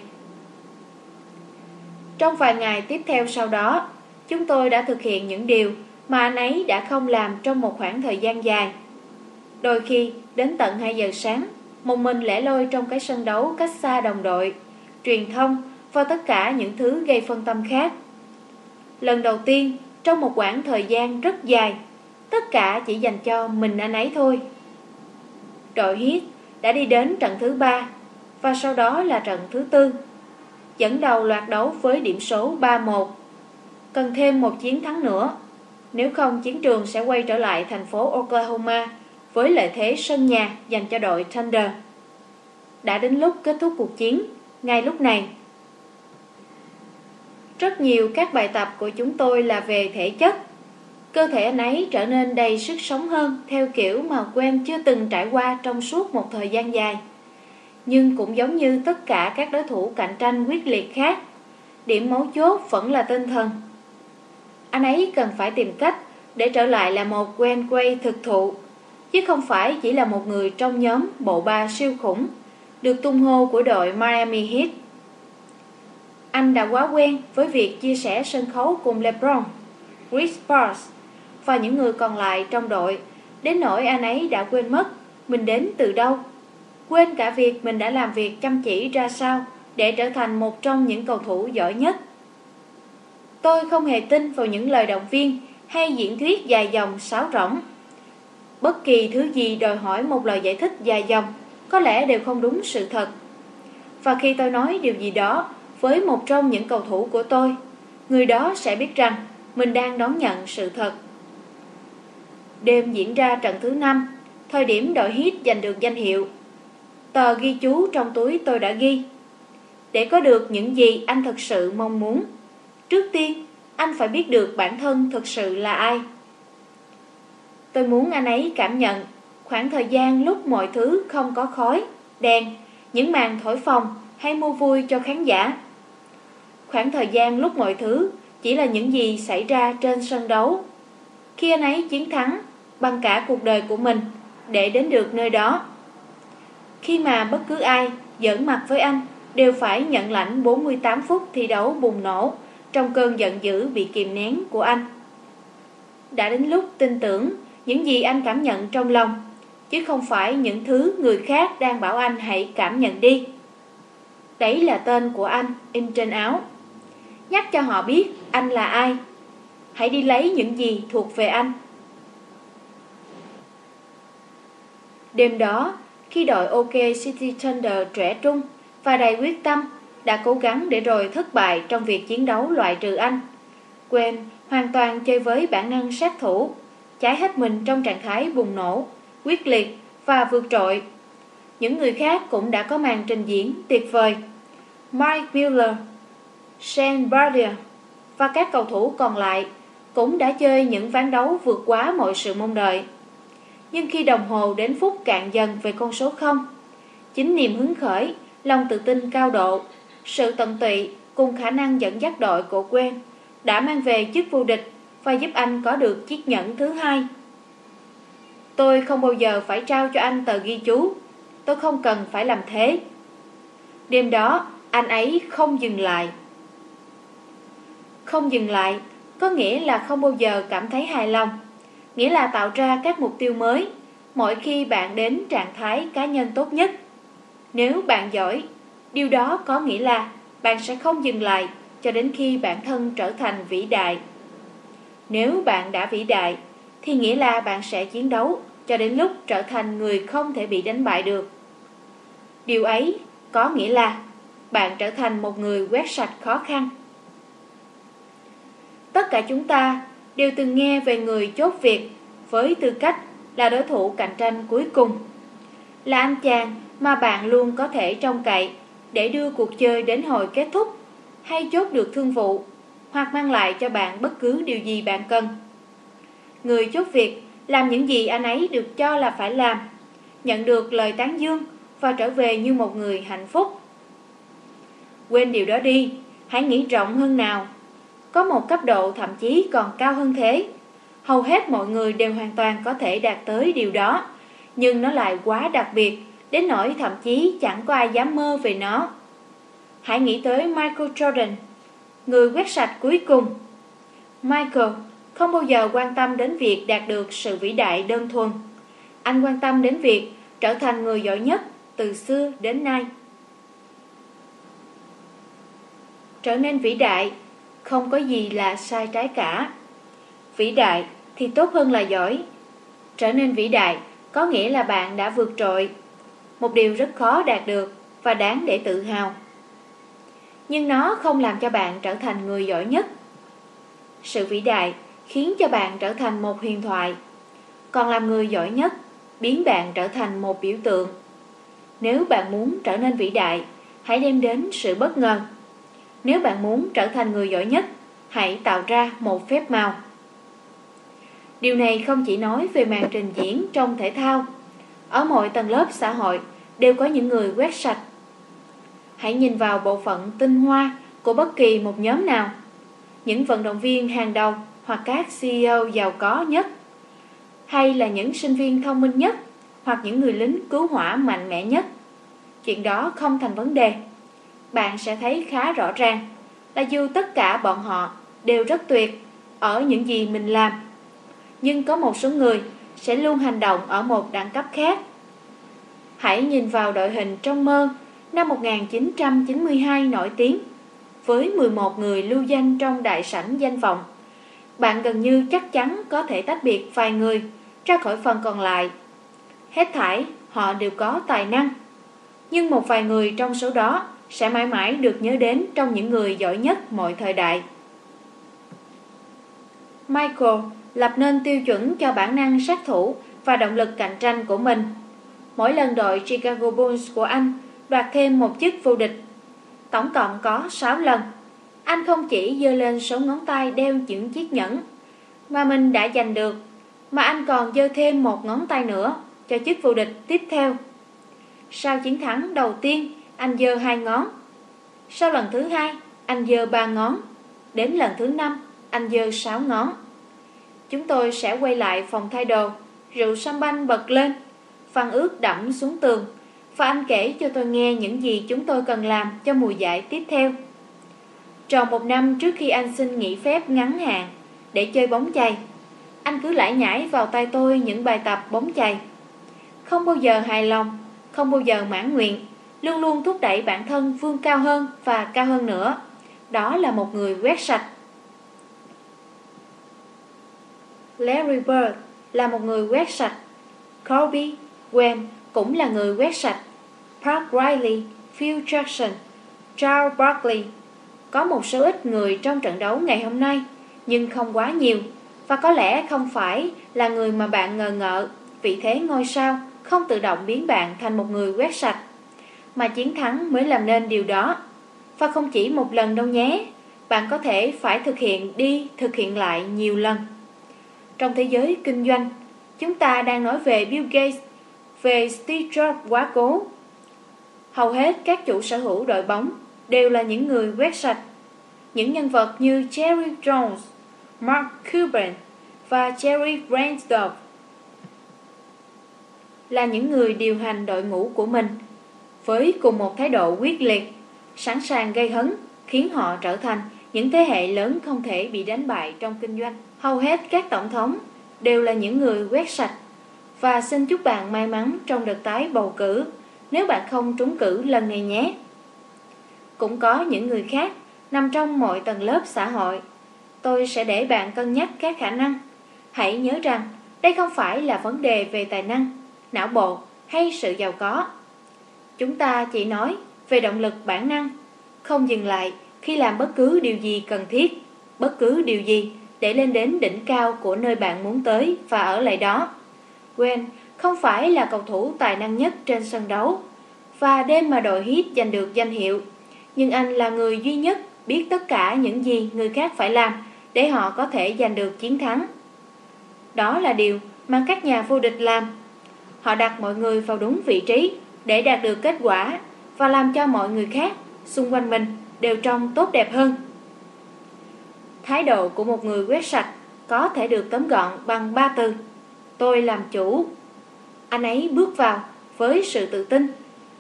Trong vài ngày tiếp theo sau đó, chúng tôi đã thực hiện những điều mà anh ấy đã không làm trong một khoảng thời gian dài. Đôi khi, đến tận 2 giờ sáng, một mình lẻ loi trong cái sân đấu cách xa đồng đội, truyền thông và tất cả những thứ gây phân tâm khác. Lần đầu tiên, trong một quãng thời gian rất dài, tất cả chỉ dành cho mình anh ấy thôi. Đội Hiết đã đi đến trận thứ ba và sau đó là trận thứ tư dẫn đầu loạt đấu với điểm số 3-1. Cần thêm một chiến thắng nữa, nếu không chiến trường sẽ quay trở lại thành phố Oklahoma với lợi thế sân nhà dành cho đội Thunder. Đã đến lúc kết thúc cuộc chiến, ngay lúc này. Rất nhiều các bài tập của chúng tôi là về thể chất. Cơ thể anh ấy trở nên đầy sức sống hơn theo kiểu mà quen chưa từng trải qua trong suốt một thời gian dài. Nhưng cũng giống như tất cả các đối thủ cạnh tranh quyết liệt khác Điểm mấu chốt vẫn là tinh thần Anh ấy cần phải tìm cách để trở lại là một quen quay thực thụ Chứ không phải chỉ là một người trong nhóm bộ ba siêu khủng Được tung hô của đội Miami Heat Anh đã quá quen với việc chia sẻ sân khấu cùng LeBron, Chris Paul và những người còn lại trong đội Đến nỗi anh ấy đã quên mất mình đến từ đâu quên cả việc mình đã làm việc chăm chỉ ra sao để trở thành một trong những cầu thủ giỏi nhất. Tôi không hề tin vào những lời động viên hay diễn thuyết dài dòng sáo rỗng. Bất kỳ thứ gì đòi hỏi một lời giải thích dài dòng có lẽ đều không đúng sự thật. Và khi tôi nói điều gì đó với một trong những cầu thủ của tôi, người đó sẽ biết rằng mình đang đón nhận sự thật. Đêm diễn ra trận thứ năm, thời điểm đội hit giành được danh hiệu. Tờ ghi chú trong túi tôi đã ghi. Để có được những gì anh thật sự mong muốn, trước tiên anh phải biết được bản thân thực sự là ai. Tôi muốn anh ấy cảm nhận khoảng thời gian lúc mọi thứ không có khói, đèn, những màn thổi phòng hay mua vui cho khán giả. Khoảng thời gian lúc mọi thứ chỉ là những gì xảy ra trên sân đấu. Khi anh ấy chiến thắng bằng cả cuộc đời của mình để đến được nơi đó. Khi mà bất cứ ai giỡn mặt với anh đều phải nhận lãnh 48 phút thi đấu bùng nổ trong cơn giận dữ bị kìm nén của anh. Đã đến lúc tin tưởng những gì anh cảm nhận trong lòng, chứ không phải những thứ người khác đang bảo anh hãy cảm nhận đi. Đấy là tên của anh in trên áo. Nhắc cho họ biết anh là ai. Hãy đi lấy những gì thuộc về anh. Đêm đó, khi đội OK City Thunder trẻ trung và đầy quyết tâm đã cố gắng để rồi thất bại trong việc chiến đấu loại trừ anh. Quên hoàn toàn chơi với bản năng sát thủ, cháy hết mình trong trạng thái bùng nổ, quyết liệt và vượt trội. Những người khác cũng đã có màn trình diễn tuyệt vời. Mike Miller, Shane Bardier và các cầu thủ còn lại cũng đã chơi những ván đấu vượt quá mọi sự mong đợi. Nhưng khi đồng hồ đến phút cạn dần về con số 0, chính niềm hứng khởi, lòng tự tin cao độ sự tận tụy cùng khả năng dẫn dắt đội của quen đã mang về chức vô địch và giúp anh có được chiếc nhẫn thứ hai. Tôi không bao giờ phải trao cho anh tờ ghi chú, tôi không cần phải làm thế. Đêm đó, anh ấy không dừng lại. Không dừng lại có nghĩa là không bao giờ cảm thấy hài lòng, nghĩa là tạo ra các mục tiêu mới mỗi khi bạn đến trạng thái cá nhân tốt nhất. Nếu bạn giỏi Điều đó có nghĩa là bạn sẽ không dừng lại cho đến khi bản thân trở thành vĩ đại. Nếu bạn đã vĩ đại, thì nghĩa là bạn sẽ chiến đấu cho đến lúc trở thành người không thể bị đánh bại được. Điều ấy có nghĩa là bạn trở thành một người quét sạch khó khăn. Tất cả chúng ta đều từng nghe về người chốt việc với tư cách là đối thủ cạnh tranh cuối cùng. Là anh chàng mà bạn luôn có thể trông cậy để đưa cuộc chơi đến hồi kết thúc hay chốt được thương vụ hoặc mang lại cho bạn bất cứ điều gì bạn cần. Người chốt việc làm những gì anh ấy được cho là phải làm, nhận được lời tán dương và trở về như một người hạnh phúc. Quên điều đó đi, hãy nghĩ rộng hơn nào. Có một cấp độ thậm chí còn cao hơn thế. Hầu hết mọi người đều hoàn toàn có thể đạt tới điều đó, nhưng nó lại quá đặc biệt đến nỗi thậm chí chẳng có ai dám mơ về nó. Hãy nghĩ tới Michael Jordan, người quét sạch cuối cùng. Michael không bao giờ quan tâm đến việc đạt được sự vĩ đại đơn thuần. Anh quan tâm đến việc trở thành người giỏi nhất từ xưa đến nay. Trở nên vĩ đại không có gì là sai trái cả. Vĩ đại thì tốt hơn là giỏi. Trở nên vĩ đại có nghĩa là bạn đã vượt trội một điều rất khó đạt được và đáng để tự hào. Nhưng nó không làm cho bạn trở thành người giỏi nhất. Sự vĩ đại khiến cho bạn trở thành một huyền thoại, còn làm người giỏi nhất biến bạn trở thành một biểu tượng. Nếu bạn muốn trở nên vĩ đại, hãy đem đến sự bất ngờ. Nếu bạn muốn trở thành người giỏi nhất, hãy tạo ra một phép màu. Điều này không chỉ nói về màn trình diễn trong thể thao ở mọi tầng lớp xã hội đều có những người quét sạch. Hãy nhìn vào bộ phận tinh hoa của bất kỳ một nhóm nào. Những vận động viên hàng đầu hoặc các CEO giàu có nhất, hay là những sinh viên thông minh nhất, hoặc những người lính cứu hỏa mạnh mẽ nhất. Chuyện đó không thành vấn đề. Bạn sẽ thấy khá rõ ràng là dù tất cả bọn họ đều rất tuyệt ở những gì mình làm. Nhưng có một số người sẽ luôn hành động ở một đẳng cấp khác. Hãy nhìn vào đội hình trong mơ năm 1992 nổi tiếng với 11 người lưu danh trong đại sảnh danh vọng. bạn gần như chắc chắn có thể tách biệt vài người ra khỏi phần còn lại. Hết thảy, họ đều có tài năng. Nhưng một vài người trong số đó sẽ mãi mãi được nhớ đến trong những người giỏi nhất mọi thời đại. Michael lập nên tiêu chuẩn cho bản năng sát thủ và động lực cạnh tranh của mình. Mỗi lần đội Chicago Bulls của anh đoạt thêm một chức vô địch, tổng cộng có 6 lần. Anh không chỉ dơ lên số ngón tay đeo những chiếc nhẫn mà mình đã giành được, mà anh còn dơ thêm một ngón tay nữa cho chức vô địch tiếp theo. Sau chiến thắng đầu tiên, anh dơ hai ngón. Sau lần thứ hai, anh dơ ba ngón. Đến lần thứ năm, anh dơ sáu ngón. Chúng tôi sẽ quay lại phòng thay đồ, rượu sâm banh bật lên, phan ướt đẫm xuống tường, và anh kể cho tôi nghe những gì chúng tôi cần làm cho mùa giải tiếp theo. Tròn một năm trước khi anh xin nghỉ phép ngắn hạn để chơi bóng chày, anh cứ lải nhải vào tay tôi những bài tập bóng chày. Không bao giờ hài lòng, không bao giờ mãn nguyện, luôn luôn thúc đẩy bản thân vươn cao hơn và cao hơn nữa. Đó là một người quét sạch. Larry Bird là một người quét sạch. Kobe Wayne cũng là người quét sạch. Park Riley, Phil Jackson, Charles Barkley. Có một số ít người trong trận đấu ngày hôm nay, nhưng không quá nhiều. Và có lẽ không phải là người mà bạn ngờ ngợ, vị thế ngôi sao không tự động biến bạn thành một người quét sạch. Mà chiến thắng mới làm nên điều đó. Và không chỉ một lần đâu nhé, bạn có thể phải thực hiện đi, thực hiện lại nhiều lần. Trong thế giới kinh doanh, chúng ta đang nói về Bill Gates, về Steve Jobs quá cố. Hầu hết các chủ sở hữu đội bóng đều là những người quét sạch. Những nhân vật như Jerry Jones, Mark Cuban và Jerry Reinsdorf là những người điều hành đội ngũ của mình với cùng một thái độ quyết liệt, sẵn sàng gây hấn, khiến họ trở thành những thế hệ lớn không thể bị đánh bại trong kinh doanh. Hầu hết các tổng thống đều là những người quét sạch và xin chúc bạn may mắn trong đợt tái bầu cử nếu bạn không trúng cử lần này nhé. Cũng có những người khác nằm trong mọi tầng lớp xã hội. Tôi sẽ để bạn cân nhắc các khả năng. Hãy nhớ rằng đây không phải là vấn đề về tài năng, não bộ hay sự giàu có. Chúng ta chỉ nói về động lực bản năng, không dừng lại khi làm bất cứ điều gì cần thiết, bất cứ điều gì để lên đến đỉnh cao của nơi bạn muốn tới và ở lại đó. Gwen không phải là cầu thủ tài năng nhất trên sân đấu và đêm mà đội hit giành được danh hiệu, nhưng anh là người duy nhất biết tất cả những gì người khác phải làm để họ có thể giành được chiến thắng. Đó là điều mà các nhà vô địch làm. Họ đặt mọi người vào đúng vị trí để đạt được kết quả và làm cho mọi người khác xung quanh mình đều trông tốt đẹp hơn. Thái độ của một người quét sạch có thể được tóm gọn bằng ba từ. Tôi làm chủ. Anh ấy bước vào với sự tự tin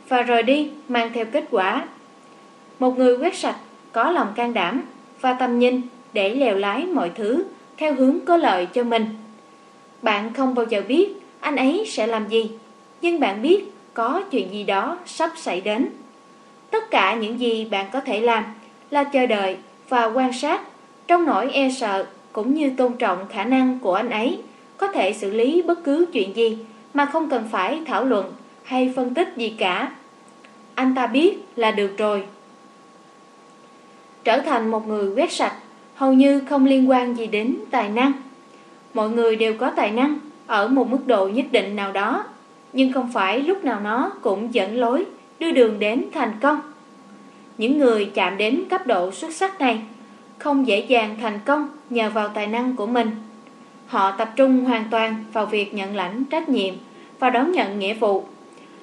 và rời đi mang theo kết quả. Một người quét sạch có lòng can đảm và tầm nhìn để lèo lái mọi thứ theo hướng có lợi cho mình. Bạn không bao giờ biết anh ấy sẽ làm gì, nhưng bạn biết có chuyện gì đó sắp xảy đến. Tất cả những gì bạn có thể làm là chờ đợi và quan sát trong nỗi e sợ cũng như tôn trọng khả năng của anh ấy có thể xử lý bất cứ chuyện gì mà không cần phải thảo luận hay phân tích gì cả. Anh ta biết là được rồi. Trở thành một người quét sạch hầu như không liên quan gì đến tài năng. Mọi người đều có tài năng ở một mức độ nhất định nào đó, nhưng không phải lúc nào nó cũng dẫn lối đưa đường đến thành công. Những người chạm đến cấp độ xuất sắc này không dễ dàng thành công nhờ vào tài năng của mình. Họ tập trung hoàn toàn vào việc nhận lãnh trách nhiệm và đón nhận nghĩa vụ.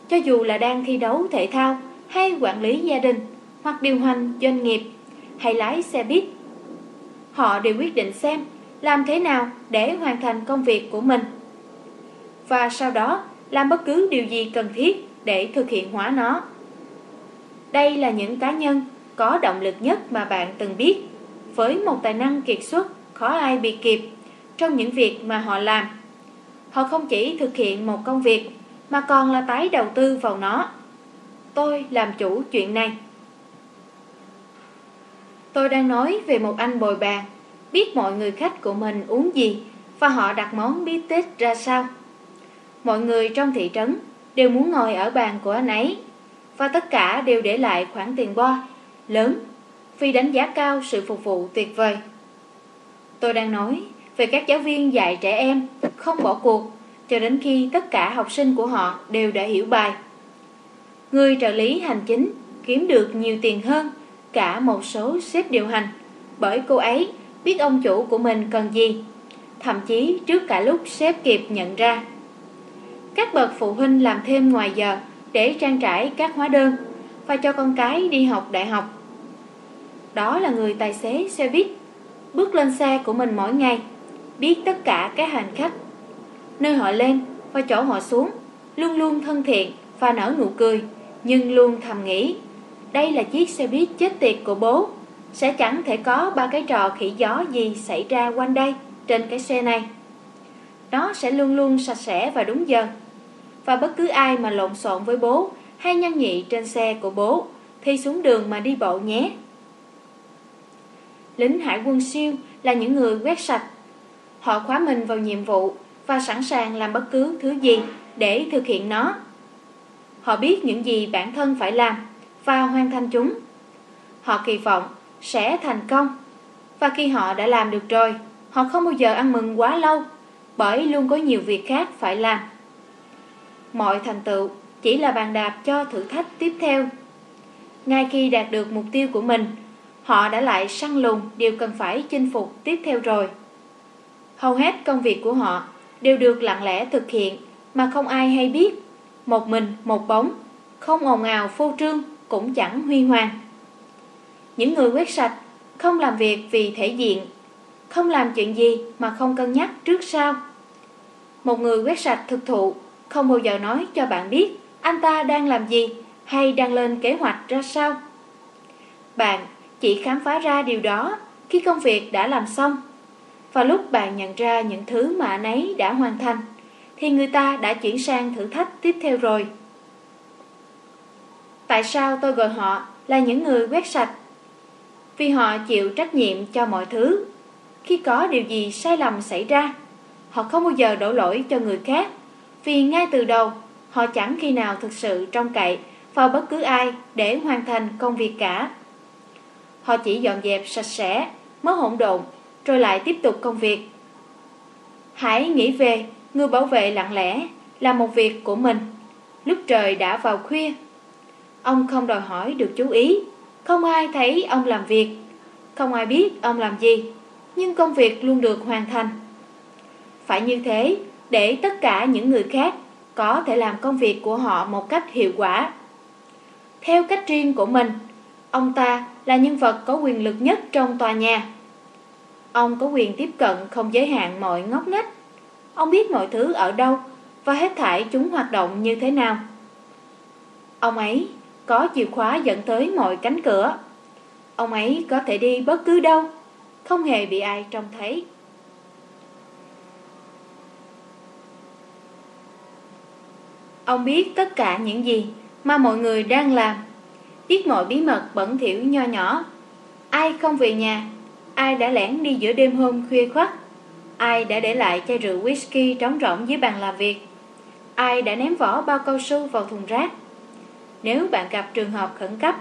Cho dù là đang thi đấu thể thao hay quản lý gia đình hoặc điều hành doanh nghiệp hay lái xe buýt, họ đều quyết định xem làm thế nào để hoàn thành công việc của mình. Và sau đó làm bất cứ điều gì cần thiết để thực hiện hóa nó. Đây là những cá nhân có động lực nhất mà bạn từng biết với một tài năng kiệt xuất khó ai bị kịp trong những việc mà họ làm. Họ không chỉ thực hiện một công việc mà còn là tái đầu tư vào nó. Tôi làm chủ chuyện này. Tôi đang nói về một anh bồi bàn, biết mọi người khách của mình uống gì và họ đặt món bít tết ra sao. Mọi người trong thị trấn đều muốn ngồi ở bàn của anh ấy và tất cả đều để lại khoản tiền boa lớn vì đánh giá cao sự phục vụ tuyệt vời. Tôi đang nói về các giáo viên dạy trẻ em không bỏ cuộc cho đến khi tất cả học sinh của họ đều đã hiểu bài. Người trợ lý hành chính kiếm được nhiều tiền hơn cả một số sếp điều hành bởi cô ấy biết ông chủ của mình cần gì, thậm chí trước cả lúc sếp kịp nhận ra. Các bậc phụ huynh làm thêm ngoài giờ để trang trải các hóa đơn và cho con cái đi học đại học. Đó là người tài xế xe buýt, bước lên xe của mình mỗi ngày, biết tất cả các hành khách. Nơi họ lên và chỗ họ xuống, luôn luôn thân thiện và nở nụ cười, nhưng luôn thầm nghĩ, đây là chiếc xe buýt chết tiệt của bố, sẽ chẳng thể có ba cái trò khỉ gió gì xảy ra quanh đây, trên cái xe này. Nó sẽ luôn luôn sạch sẽ và đúng giờ và bất cứ ai mà lộn xộn với bố hay nhăn nhị trên xe của bố thì xuống đường mà đi bộ nhé. Lính hải quân siêu là những người quét sạch. Họ khóa mình vào nhiệm vụ và sẵn sàng làm bất cứ thứ gì để thực hiện nó. Họ biết những gì bản thân phải làm và hoàn thành chúng. Họ kỳ vọng sẽ thành công. Và khi họ đã làm được rồi, họ không bao giờ ăn mừng quá lâu bởi luôn có nhiều việc khác phải làm. Mọi thành tựu chỉ là bàn đạp cho thử thách tiếp theo. Ngay khi đạt được mục tiêu của mình, họ đã lại săn lùng điều cần phải chinh phục tiếp theo rồi. Hầu hết công việc của họ đều được lặng lẽ thực hiện mà không ai hay biết. Một mình, một bóng, không ồn ào phô trương, cũng chẳng huy hoàng. Những người quét sạch không làm việc vì thể diện, không làm chuyện gì mà không cân nhắc trước sau. Một người quét sạch thực thụ không bao giờ nói cho bạn biết anh ta đang làm gì hay đang lên kế hoạch ra sao. Bạn chỉ khám phá ra điều đó khi công việc đã làm xong. Và lúc bạn nhận ra những thứ mà anh ấy đã hoàn thành, thì người ta đã chuyển sang thử thách tiếp theo rồi. Tại sao tôi gọi họ là những người quét sạch? Vì họ chịu trách nhiệm cho mọi thứ. Khi có điều gì sai lầm xảy ra, họ không bao giờ đổ lỗi cho người khác vì ngay từ đầu họ chẳng khi nào thực sự trông cậy vào bất cứ ai để hoàn thành công việc cả. Họ chỉ dọn dẹp sạch sẽ, mới hỗn độn, rồi lại tiếp tục công việc. Hãy nghĩ về người bảo vệ lặng lẽ là một việc của mình. Lúc trời đã vào khuya, ông không đòi hỏi được chú ý, không ai thấy ông làm việc, không ai biết ông làm gì, nhưng công việc luôn được hoàn thành. Phải như thế để tất cả những người khác có thể làm công việc của họ một cách hiệu quả. Theo cách riêng của mình, ông ta là nhân vật có quyền lực nhất trong tòa nhà. Ông có quyền tiếp cận không giới hạn mọi ngóc ngách. Ông biết mọi thứ ở đâu và hết thảy chúng hoạt động như thế nào. Ông ấy có chìa khóa dẫn tới mọi cánh cửa. Ông ấy có thể đi bất cứ đâu, không hề bị ai trông thấy. Ông biết tất cả những gì mà mọi người đang làm Biết mọi bí mật bẩn thỉu nho nhỏ Ai không về nhà Ai đã lẻn đi giữa đêm hôm khuya khoắt? Ai đã để lại chai rượu whisky trống rỗng dưới bàn làm việc? Ai đã ném vỏ bao cao su vào thùng rác? Nếu bạn gặp trường hợp khẩn cấp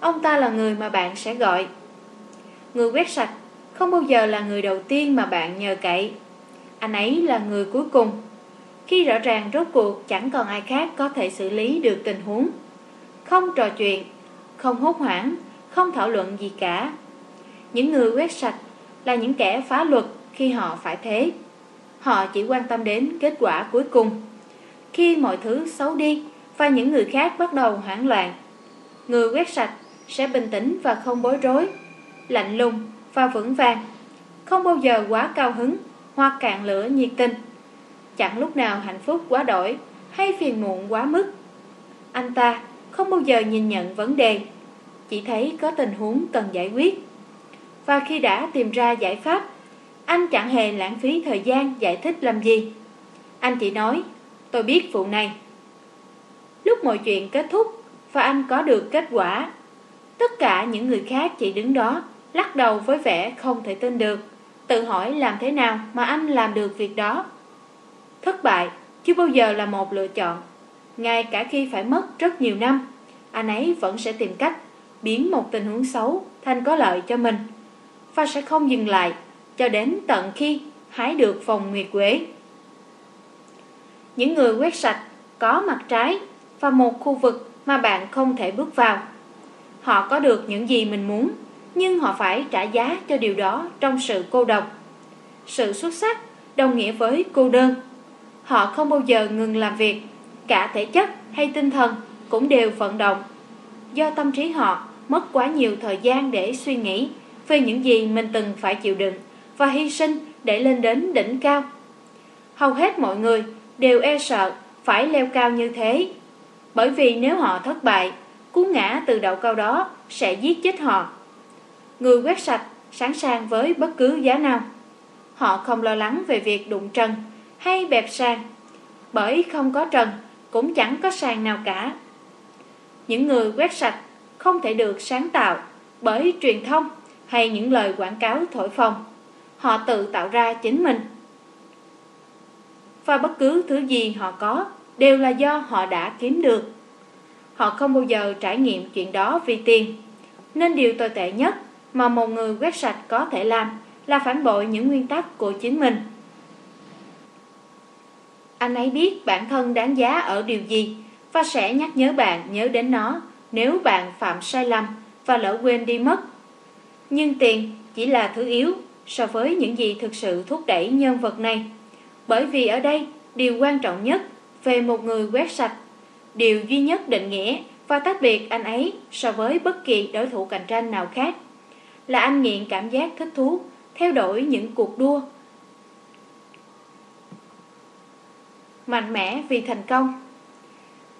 Ông ta là người mà bạn sẽ gọi. Người quét sạch không bao giờ là người đầu tiên mà bạn nhờ cậy. Anh ấy là người cuối cùng. Khi rõ ràng rốt cuộc chẳng còn ai khác có thể xử lý được tình huống. Không trò chuyện, không hốt hoảng, không thảo luận gì cả. Những người quét sạch là những kẻ phá luật khi họ phải thế. Họ chỉ quan tâm đến kết quả cuối cùng. Khi mọi thứ xấu đi và những người khác bắt đầu hoảng loạn, người quét sạch sẽ bình tĩnh và không bối rối, lạnh lùng và vững vàng, không bao giờ quá cao hứng hoặc cạn lửa nhiệt tình chẳng lúc nào hạnh phúc quá đổi hay phiền muộn quá mức. Anh ta không bao giờ nhìn nhận vấn đề, chỉ thấy có tình huống cần giải quyết. Và khi đã tìm ra giải pháp, anh chẳng hề lãng phí thời gian giải thích làm gì. Anh chỉ nói, tôi biết vụ này. Lúc mọi chuyện kết thúc và anh có được kết quả, tất cả những người khác chỉ đứng đó, lắc đầu với vẻ không thể tin được, Tự hỏi làm thế nào mà anh làm được việc đó Thất bại chưa bao giờ là một lựa chọn Ngay cả khi phải mất rất nhiều năm Anh ấy vẫn sẽ tìm cách Biến một tình huống xấu thành có lợi cho mình và sẽ không dừng lại, Cho đến tận khi hái được vòng nguyệt quế. Những người quét sạch có mặt trái Và một khu vực mà bạn không thể bước vào. Họ có được những gì mình muốn, Nhưng họ phải trả giá cho điều đó trong sự cô độc. Sự xuất sắc đồng nghĩa với cô đơn. Họ không bao giờ ngừng làm việc, Cả thể chất hay tinh thần cũng đều vận động. Do tâm trí họ mất quá nhiều thời gian để suy nghĩ về những gì mình từng phải chịu đựng Và hy sinh để lên đến đỉnh cao. Hầu hết mọi người đều e sợ phải leo cao như thế, Bởi vì nếu họ thất bại, Cú ngã từ độ cao đó sẽ giết chết họ. Người quét sạch sẵn sàng với bất cứ giá nào. Họ không lo lắng về việc đụng trần hay bẹp sàn, Bởi không có trần cũng chẳng có sàn nào cả. Những người quét sạch không thể được sáng tạo bởi truyền thông hay những lời quảng cáo thổi phồng. Họ tự tạo ra chính mình. Và bất cứ thứ gì họ có đều là do họ đã kiếm được. Họ không bao giờ trải nghiệm chuyện đó vì tiền. Nên điều tồi tệ nhất mà một người quét sạch có thể làm Là phản bội những nguyên tắc của chính mình. Anh ấy biết bản thân đáng giá ở điều gì Và sẽ nhắc nhớ bạn nhớ đến nó Nếu bạn phạm sai lầm và lỡ quên đi mất. Nhưng tiền chỉ là thứ yếu so với những gì thực sự thúc đẩy nhân vật này Bởi vì ở đây điều quan trọng nhất về một người quét sạch Điều duy nhất định nghĩa và tách biệt anh ấy so với bất kỳ đối thủ cạnh tranh nào khác là anh nghiện cảm giác thích thú, theo đuổi những cuộc đua. Mạnh mẽ vì thành công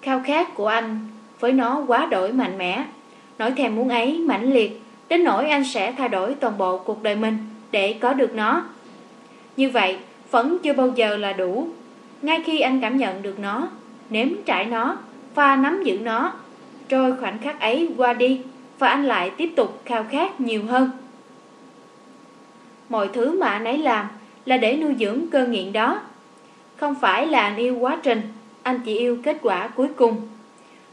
Khao khát của anh với nó quá đổi mạnh mẽ, nỗi thèm muốn ấy mãnh liệt, đến nỗi anh sẽ thay đổi toàn bộ cuộc đời mình để có được nó. Như vậy, vẫn chưa bao giờ là đủ. Ngay khi anh cảm nhận được nó, nếm trải nó và nắm giữ nó. Rồi khoảnh khắc ấy qua đi và anh lại tiếp tục khao khát nhiều hơn. Mọi thứ mà anh ấy làm là để nuôi dưỡng cơ nghiện đó. Không phải là anh yêu quá trình, anh chỉ yêu kết quả cuối cùng.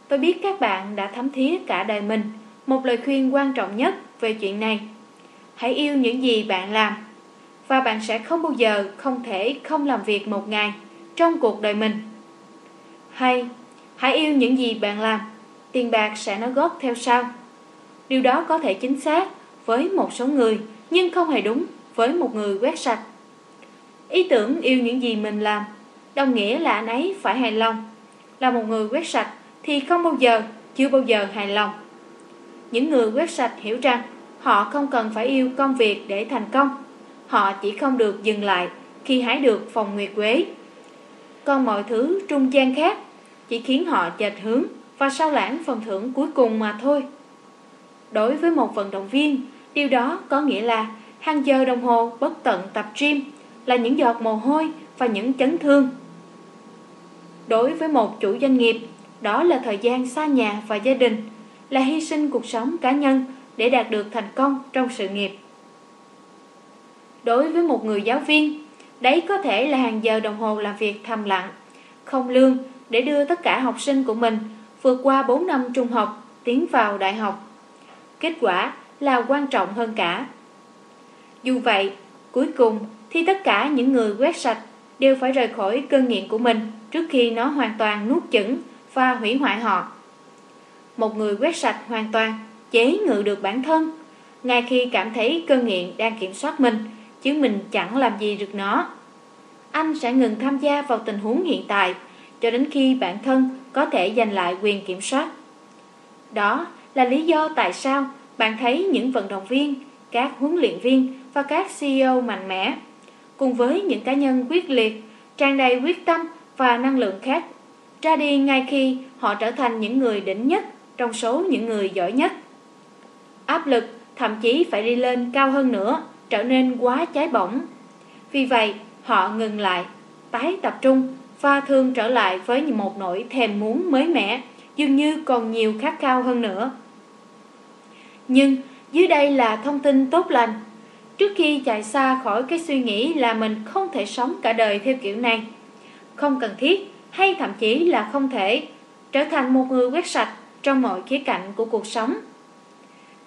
Tôi biết các bạn đã thấm thía cả đời mình một lời khuyên quan trọng nhất về chuyện này. Hãy yêu những gì bạn làm và bạn sẽ không bao giờ không thể không làm việc một ngày trong cuộc đời mình. Hay, hãy yêu những gì bạn làm, tiền bạc sẽ nó gót theo sau. Điều đó có thể chính xác với một số người, nhưng không hề đúng với một người quét sạch. Ý tưởng yêu những gì mình làm, đồng nghĩa là anh ấy phải hài lòng. Là một người quét sạch thì không bao giờ, chưa bao giờ hài lòng. Những người quét sạch hiểu rằng họ không cần phải yêu công việc để thành công. Họ chỉ không được dừng lại khi hái được phòng nguyệt quế còn mọi thứ trung gian khác chỉ khiến họ chệch hướng và sao lãng phần thưởng cuối cùng mà thôi. Đối với một vận động viên, điều đó có nghĩa là hàng giờ đồng hồ bất tận tập gym là những giọt mồ hôi và những chấn thương. Đối với một chủ doanh nghiệp, đó là thời gian xa nhà và gia đình, là hy sinh cuộc sống cá nhân để đạt được thành công trong sự nghiệp. Đối với một người giáo viên, Đấy có thể là hàng giờ đồng hồ làm việc thầm lặng, không lương để đưa tất cả học sinh của mình vượt qua 4 năm trung học, tiến vào đại học. Kết quả là quan trọng hơn cả. Dù vậy, cuối cùng thì tất cả những người quét sạch đều phải rời khỏi cơn nghiện của mình trước khi nó hoàn toàn nuốt chửng và hủy hoại họ. Một người quét sạch hoàn toàn chế ngự được bản thân, ngay khi cảm thấy cơn nghiện đang kiểm soát mình chứ mình chẳng làm gì được nó. Anh sẽ ngừng tham gia vào tình huống hiện tại cho đến khi bản thân có thể giành lại quyền kiểm soát. Đó là lý do tại sao bạn thấy những vận động viên, các huấn luyện viên và các CEO mạnh mẽ, cùng với những cá nhân quyết liệt, tràn đầy quyết tâm và năng lượng khác, ra đi ngay khi họ trở thành những người đỉnh nhất trong số những người giỏi nhất. Áp lực thậm chí phải đi lên cao hơn nữa trở nên quá cháy bỏng. Vì vậy, họ ngừng lại, tái tập trung và thường trở lại với một nỗi thèm muốn mới mẻ, dường như còn nhiều khát khao hơn nữa. Nhưng dưới đây là thông tin tốt lành. trước khi chạy xa khỏi cái suy nghĩ là mình không thể sống cả đời theo kiểu này. Không cần thiết hay thậm chí là không thể trở thành một người quét sạch trong mọi khía cạnh của cuộc sống.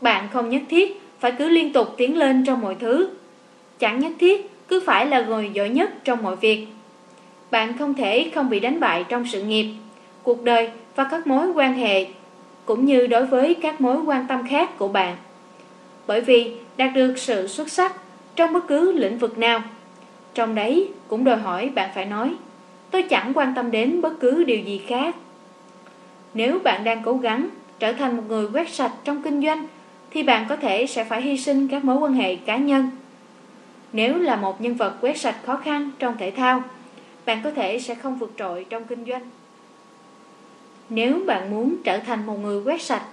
Bạn không nhất thiết phải cứ liên tục tiến lên trong mọi thứ. Chẳng nhất thiết cứ phải là người giỏi nhất trong mọi việc. Bạn không thể không bị đánh bại trong sự nghiệp, cuộc đời và các mối quan hệ, cũng như đối với các mối quan tâm khác của bạn. Bởi vì đạt được sự xuất sắc trong bất cứ lĩnh vực nào, trong đấy cũng đòi hỏi bạn phải nói, tôi chẳng quan tâm đến bất cứ điều gì khác. Nếu bạn đang cố gắng trở thành một người quét sạch trong kinh doanh, thì bạn có thể sẽ phải hy sinh các mối quan hệ cá nhân. Nếu là một nhân vật quét sạch khó khăn trong thể thao, bạn có thể sẽ không vượt trội trong kinh doanh. Nếu bạn muốn trở thành một người quét sạch,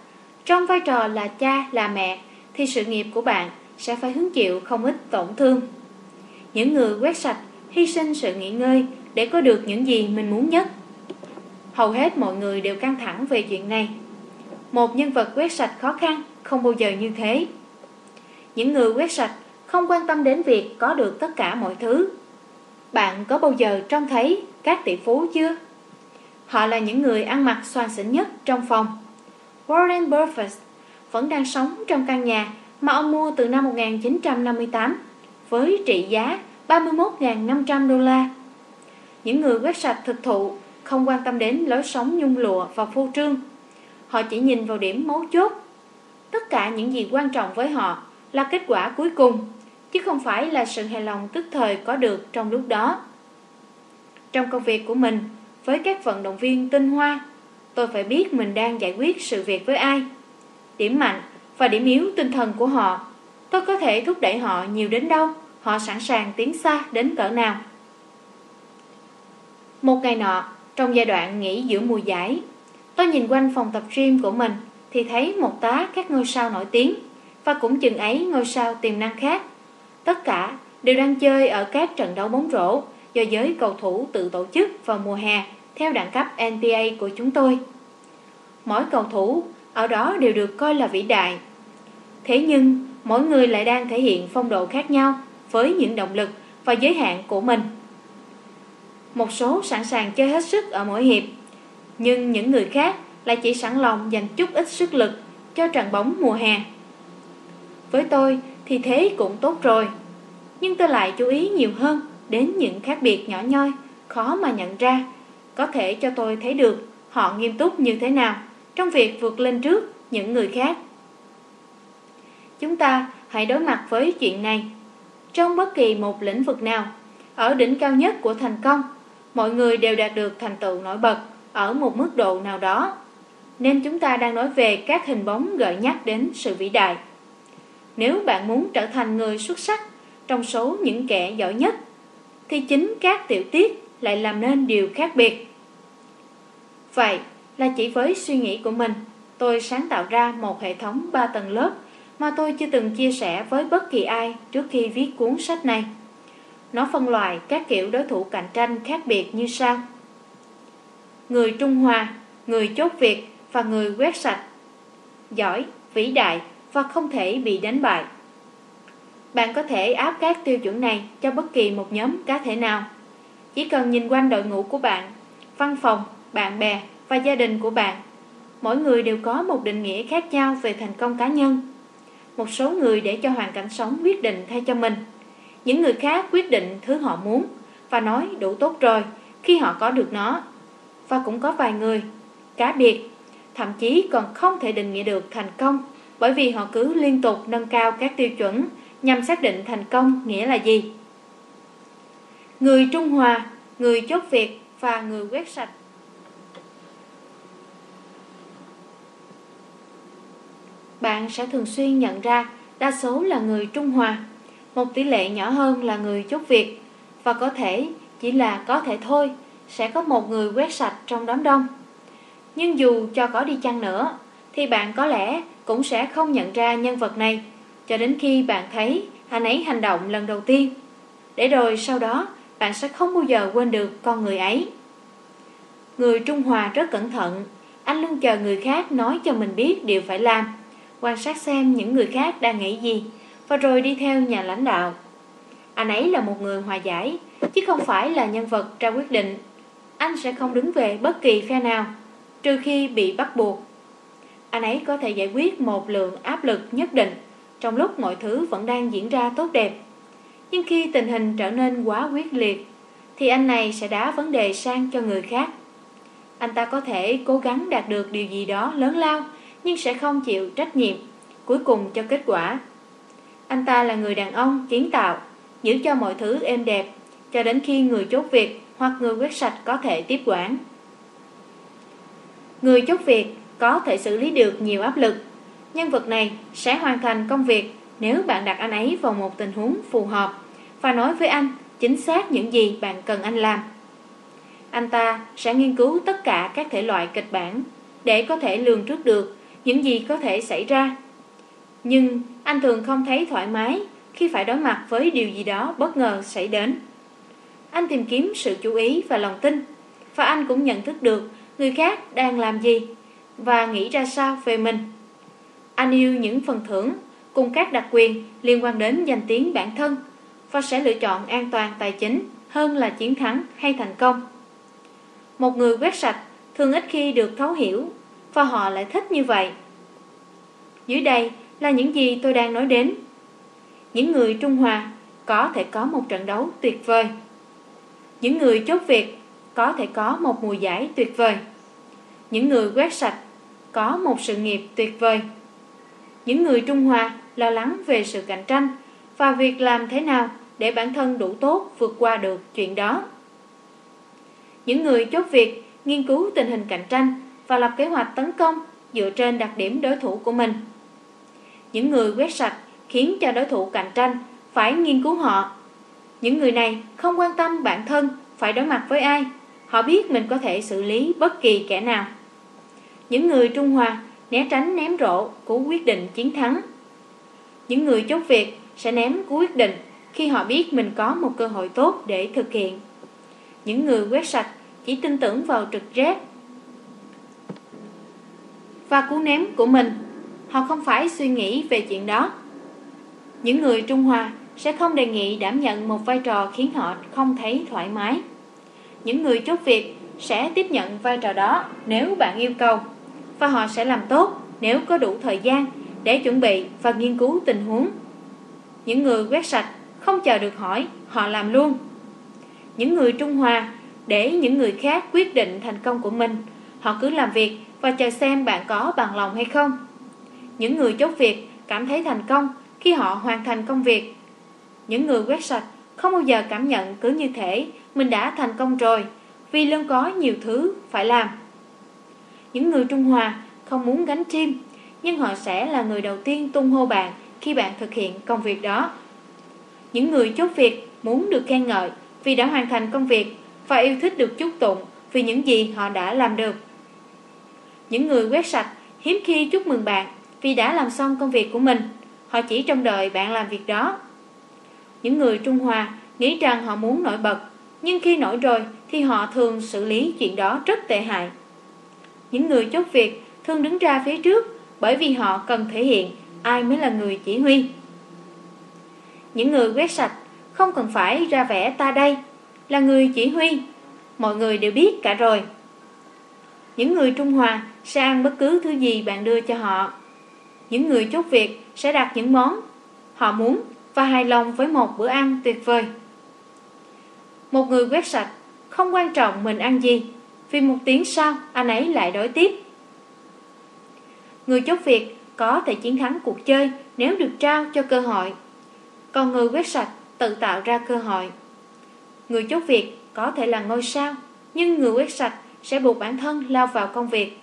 trong vai trò là cha, là mẹ, thì sự nghiệp của bạn sẽ phải hứng chịu không ít tổn thương. Những người quét sạch hy sinh sự nghỉ ngơi để có được những gì mình muốn nhất. Hầu hết mọi người đều căng thẳng về chuyện này. Một nhân vật quét sạch khó khăn, không bao giờ như thế. Những người quét sạch không quan tâm đến việc có được tất cả mọi thứ. Bạn có bao giờ trông thấy các tỷ phú chưa? Họ là những người ăn mặc xoan xỉn nhất trong phòng. Warren Buffett vẫn đang sống trong căn nhà mà ông mua từ năm 1958 với trị giá 31.500 đô la. Những người quét sạch thực thụ không quan tâm đến lối sống nhung lụa và phô trương. Họ chỉ nhìn vào điểm mấu chốt. Tất cả những gì quan trọng với họ là kết quả cuối cùng, chứ không phải là sự hài lòng tức thời có được trong lúc đó. Trong công việc của mình, với các vận động viên tinh hoa, tôi phải biết mình đang giải quyết sự việc với ai. Điểm mạnh và điểm yếu tinh thần của họ, tôi có thể thúc đẩy họ nhiều đến đâu, họ sẵn sàng tiến xa đến cỡ nào. Một ngày nọ, trong giai đoạn nghỉ giữa mùa giải, tôi nhìn quanh phòng tập gym của mình thì thấy một tá các ngôi sao nổi tiếng và cũng chừng ấy ngôi sao tiềm năng khác. Tất cả đều đang chơi ở các trận đấu bóng rổ do giới cầu thủ tự tổ chức vào mùa hè theo đẳng cấp NBA của chúng tôi. Mỗi cầu thủ ở đó đều được coi là vĩ đại. Thế nhưng, mỗi người lại đang thể hiện phong độ khác nhau với những động lực và giới hạn của mình. Một số sẵn sàng chơi hết sức ở mỗi hiệp, nhưng những người khác lại chỉ sẵn lòng dành chút ít sức lực cho trận bóng mùa hè. Với tôi thì thế cũng tốt rồi, nhưng tôi lại chú ý nhiều hơn đến những khác biệt nhỏ nhoi, khó mà nhận ra, có thể cho tôi thấy được họ nghiêm túc như thế nào trong việc vượt lên trước những người khác. Chúng ta hãy đối mặt với chuyện này. Trong bất kỳ một lĩnh vực nào, ở đỉnh cao nhất của thành công, mọi người đều đạt được thành tựu nổi bật ở một mức độ nào đó. Nên chúng ta đang nói về các hình bóng gợi nhắc đến sự vĩ đại. Nếu bạn muốn trở thành người xuất sắc trong số những kẻ giỏi nhất, thì chính các tiểu tiết lại làm nên điều khác biệt. Vậy là chỉ với suy nghĩ của mình, tôi sáng tạo ra một hệ thống ba tầng lớp mà tôi chưa từng chia sẻ với bất kỳ ai trước khi viết cuốn sách này. Nó phân loại các kiểu đối thủ cạnh tranh khác biệt như sau. Người Trung Hoa, người chốt việc và người quét sạch. Giỏi, vĩ đại và không thể bị đánh bại. Bạn có thể áp các tiêu chuẩn này cho bất kỳ một nhóm cá thể nào. Chỉ cần nhìn quanh đội ngũ của bạn, văn phòng, bạn bè và gia đình của bạn. Mỗi người đều có một định nghĩa khác nhau về thành công cá nhân. Một số người để cho hoàn cảnh sống quyết định thay cho mình. Những người khác quyết định thứ họ muốn và nói đủ tốt rồi khi họ có được nó. Và cũng có vài người, cá biệt, thậm chí còn không thể định nghĩa được thành công bởi vì họ cứ liên tục nâng cao các tiêu chuẩn nhằm xác định thành công nghĩa là gì. Người Trung Hòa, người chốt việc và người quét sạch bạn sẽ thường xuyên nhận ra đa số là người Trung Hòa, một tỷ lệ nhỏ hơn là người chốt việc, và có thể, chỉ là có thể thôi, sẽ có một người quét sạch trong đám đông. Nhưng dù cho có đi chăng nữa, thì bạn có lẽ cũng sẽ không nhận ra nhân vật này, cho đến khi bạn thấy anh ấy hành động lần đầu tiên. Để rồi sau đó, bạn sẽ không bao giờ quên được con người ấy. Người Trung Hòa rất cẩn thận, anh luôn chờ người khác nói cho mình biết điều phải làm quan sát xem những người khác đang nghĩ gì và rồi đi theo nhà lãnh đạo. Anh ấy là một người hòa giải, chứ không phải là nhân vật ra quyết định. Anh sẽ không đứng về bất kỳ phe nào, trừ khi bị bắt buộc. Anh ấy có thể giải quyết một lượng áp lực nhất định trong lúc mọi thứ vẫn đang diễn ra tốt đẹp. Nhưng khi tình hình trở nên quá quyết liệt, thì anh này sẽ đá vấn đề sang cho người khác. Anh ta có thể cố gắng đạt được điều gì đó lớn lao, nhưng sẽ không chịu trách nhiệm, cuối cùng cho kết quả. Anh ta là người đàn ông kiến tạo, giữ cho mọi thứ êm đẹp, cho đến khi người chốt việc hoặc người quét sạch có thể tiếp quản. Người chốt việc có thể xử lý được nhiều áp lực. Nhân vật này sẽ hoàn thành công việc nếu bạn đặt anh ấy vào một tình huống phù hợp và nói với anh chính xác những gì bạn cần anh làm. Anh ta sẽ nghiên cứu tất cả các thể loại kịch bản để có thể lường trước được những gì có thể xảy ra. Nhưng anh thường không thấy thoải mái khi phải đối mặt với điều gì đó bất ngờ xảy đến. Anh tìm kiếm sự chú ý và lòng tin, và anh cũng nhận thức được người khác đang làm gì và nghĩ ra sao về mình. Anh yêu những phần thưởng cùng các đặc quyền liên quan đến danh tiếng bản thân và sẽ lựa chọn an toàn tài chính hơn là chiến thắng hay thành công. Một người quét sạch thường ít khi được thấu hiểu và họ lại thích như vậy. Dưới đây là những gì tôi đang nói đến. Những người Trung Hoa có thể có một trận đấu tuyệt vời. Những người chốt việc có thể có một mùa giải tuyệt vời. Những người quét sạch có một sự nghiệp tuyệt vời. Những người Trung Hoa lo lắng về sự cạnh tranh và việc làm thế nào để bản thân đủ tốt vượt qua được chuyện đó. Những người chốt việc nghiên cứu tình hình cạnh tranh và lập kế hoạch tấn công dựa trên đặc điểm đối thủ của mình. Những người quét sạch khiến cho đối thủ cạnh tranh phải nghiên cứu họ. Những người này không quan tâm bản thân phải đối mặt với ai, họ biết mình có thể xử lý bất kỳ kẻ nào. Những người Trung Hoa né tránh ném rổ của quyết định chiến thắng. Những người chốt việc sẽ ném của quyết định khi họ biết mình có một cơ hội tốt để thực hiện. Những người quét sạch chỉ tin tưởng vào trực giác và cú ném của mình. Họ không phải suy nghĩ về chuyện đó. Những người Trung Hoa sẽ không đề nghị đảm nhận một vai trò khiến họ không thấy thoải mái. Những người chốt việc sẽ tiếp nhận vai trò đó nếu bạn yêu cầu và họ sẽ làm tốt nếu có đủ thời gian để chuẩn bị và nghiên cứu tình huống. Những người quét sạch không chờ được hỏi, họ làm luôn. Những người Trung Hoa để những người khác quyết định thành công của mình, họ cứ làm việc và chờ xem bạn có bằng lòng hay không. Những người chốt việc cảm thấy thành công khi họ hoàn thành công việc. Những người quét sạch không bao giờ cảm nhận cứ như thể mình đã thành công rồi, vì luôn có nhiều thứ phải làm. Những người Trung Hoa không muốn gánh chim, nhưng họ sẽ là người đầu tiên tung hô bạn khi bạn thực hiện công việc đó. Những người chốt việc muốn được khen ngợi vì đã hoàn thành công việc và yêu thích được chúc tụng vì những gì họ đã làm được. Những người quét sạch hiếm khi chúc mừng bạn vì đã làm xong công việc của mình. Họ chỉ trông đợi bạn làm việc đó. Những người Trung Hoa nghĩ rằng họ muốn nổi bật, nhưng khi nổi rồi thì họ thường xử lý chuyện đó rất tệ hại. Những người chốt việc thường đứng ra phía trước bởi vì họ cần thể hiện ai mới là người chỉ huy. Những người quét sạch không cần phải ra vẻ ta đây, là người chỉ huy. Mọi người đều biết cả rồi. Những người Trung Hoa sẽ ăn bất cứ thứ gì bạn đưa cho họ. Những người chốt việc sẽ đặt những món họ muốn và hài lòng với một bữa ăn tuyệt vời. Một người quét sạch không quan trọng mình ăn gì, vì một tiếng sau anh ấy lại đối tiếp. Người chốt việc có thể chiến thắng cuộc chơi nếu được trao cho cơ hội. Còn người quét sạch tự tạo ra cơ hội. Người chốt việc có thể là ngôi sao, nhưng người quét sạch sẽ buộc bản thân lao vào công việc.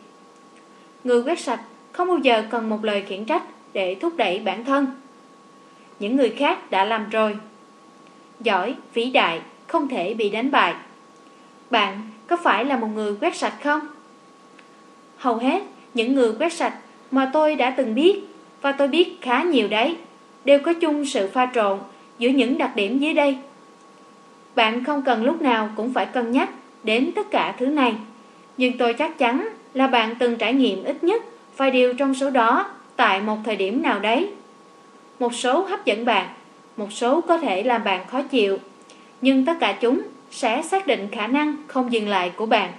Người quét sạch không bao giờ cần một lời khiển trách để thúc đẩy bản thân. Những người khác đã làm rồi. Giỏi, vĩ đại, không thể bị đánh bại. Bạn có phải là một người quét sạch không? Hầu hết những người quét sạch mà tôi đã từng biết và tôi biết khá nhiều đấy đều có chung sự pha trộn giữa những đặc điểm dưới đây. Bạn không cần lúc nào cũng phải cân nhắc đến tất cả thứ này, nhưng tôi chắc chắn là bạn từng trải nghiệm ít nhất vài điều trong số đó tại một thời điểm nào đấy. một số hấp dẫn bạn, một số có thể làm bạn khó chịu, nhưng tất cả chúng sẽ xác định khả năng không dừng lại của bạn.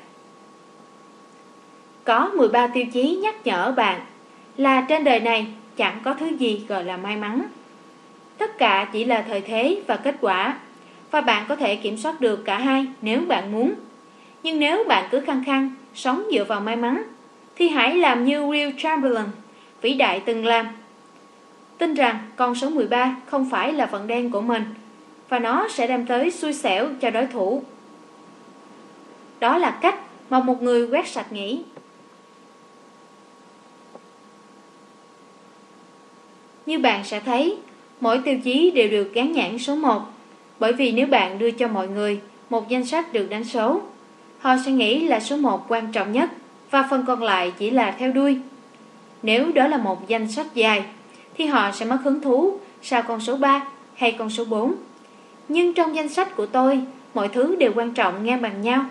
Có 13 tiêu chí nhắc nhở bạn là trên đời này chẳng có thứ gì gọi là may mắn. Tất cả chỉ là thời thế và kết quả, và bạn có thể kiểm soát được cả hai nếu bạn muốn. Nhưng nếu bạn cứ khăng khăng sống dựa vào may mắn, thì hãy làm như Will Chamberlain, vĩ đại từng làm. Tin rằng con số 13 không phải là vận đen của mình, và nó sẽ đem tới xui xẻo cho đối thủ. Đó là cách mà một người quét sạch nghĩ. Như bạn sẽ thấy, mỗi tiêu chí đều được gắn nhãn số 1, bởi vì nếu bạn đưa cho mọi người một danh sách được đánh số, họ sẽ nghĩ là số 1 quan trọng nhất và phần còn lại chỉ là theo đuôi. Nếu đó là một danh sách dài, thì họ sẽ mất hứng thú sau con số 3 hay con số 4. Nhưng trong danh sách của tôi, mọi thứ đều quan trọng ngang bằng nhau.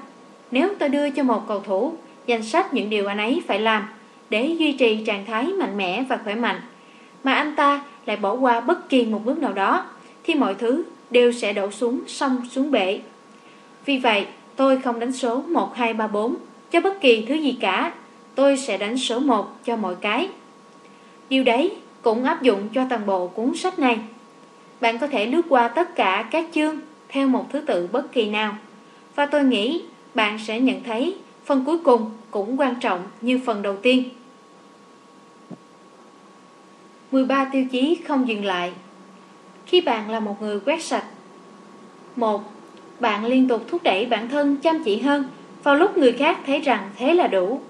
Nếu tôi đưa cho một cầu thủ danh sách những điều anh ấy phải làm để duy trì trạng thái mạnh mẽ và khỏe mạnh, mà anh ta lại bỏ qua bất kỳ một bước nào đó, thì mọi thứ đều sẽ đổ xuống sông xuống bể. Vì vậy, tôi không đánh số 1, 2, 3, 4 cho bất kỳ thứ gì cả. Tôi sẽ đánh số 1 cho mọi cái. Điều đấy cũng áp dụng cho toàn bộ cuốn sách này. Bạn có thể lướt qua tất cả các chương theo một thứ tự bất kỳ nào. Và tôi nghĩ bạn sẽ nhận thấy phần cuối cùng cũng quan trọng như phần đầu tiên. 13 tiêu chí không dừng lại Khi bạn là một người quét sạch 1. Bạn liên tục thúc đẩy bản thân chăm chỉ hơn vào lúc người khác thấy rằng thế là đủ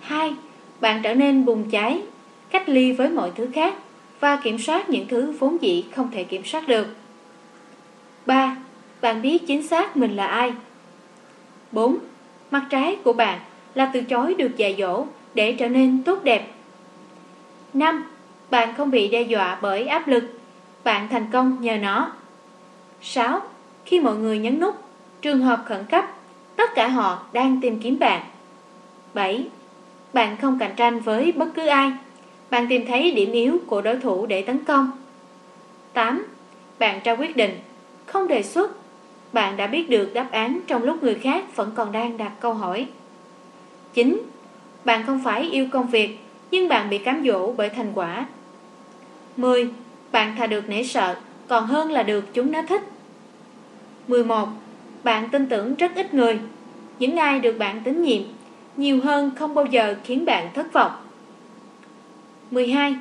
2. Bạn trở nên bùng cháy, cách ly với mọi thứ khác và kiểm soát những thứ vốn dĩ không thể kiểm soát được 3. Bạn biết chính xác mình là ai 4. Mặt trái của bạn là từ chối được dạy dỗ để trở nên tốt đẹp 5. Bạn không bị đe dọa bởi áp lực Bạn thành công nhờ nó 6. Khi mọi người nhấn nút Trường hợp khẩn cấp Tất cả họ đang tìm kiếm bạn 7. Bạn không cạnh tranh với bất cứ ai Bạn tìm thấy điểm yếu của đối thủ để tấn công 8. Bạn ra quyết định, Không đề xuất Bạn đã biết được đáp án trong lúc người khác vẫn còn đang đặt câu hỏi 9. Bạn không phải yêu công việc, Nhưng bạn bị cám dỗ bởi thành quả 10. Bạn thà được nể sợ, Còn hơn là được chúng nó thích 11. Bạn tin tưởng rất ít người. Những ai được bạn tín nhiệm Nhiều hơn không bao giờ khiến bạn thất vọng. 12.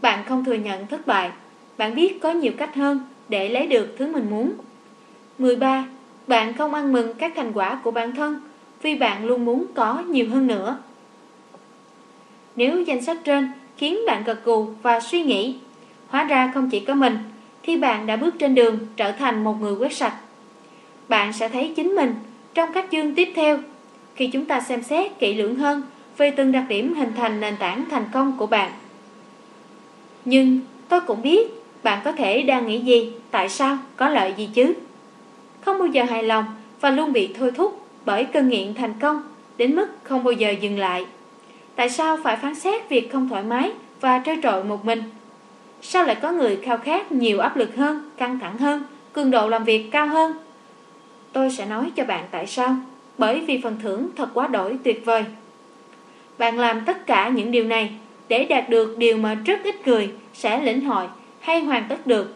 Bạn không thừa nhận thất bại. Bạn biết có nhiều cách hơn Để lấy được thứ mình muốn. 13. Bạn không ăn mừng các thành quả của bản thân Vì bạn luôn muốn có nhiều hơn nữa. Nếu danh sách trên khiến bạn gật gù và suy nghĩ, Hóa ra không chỉ có mình, Thì bạn đã bước trên đường trở thành một người quét sạch. Bạn sẽ thấy chính mình trong các chương tiếp theo. Khi chúng ta xem xét kỹ lưỡng hơn Về từng đặc điểm hình thành nền tảng thành công của bạn. Nhưng tôi cũng biết Bạn có thể đang nghĩ gì Tại sao, có lợi gì chứ? Không bao giờ hài lòng Và luôn bị thôi thúc bởi cơn nghiện thành công Đến mức không bao giờ dừng lại. Tại sao phải phán xét việc không thoải mái Và trôi trội một mình? Sao lại có người khao khát nhiều áp lực hơn, căng thẳng hơn, cường độ làm việc cao hơn? Tôi sẽ nói cho bạn tại sao. Bởi vì phần thưởng thật quá đổi tuyệt vời. Bạn làm tất cả những điều này để đạt được điều mà rất ít người sẽ lĩnh hội hay hoàn tất được.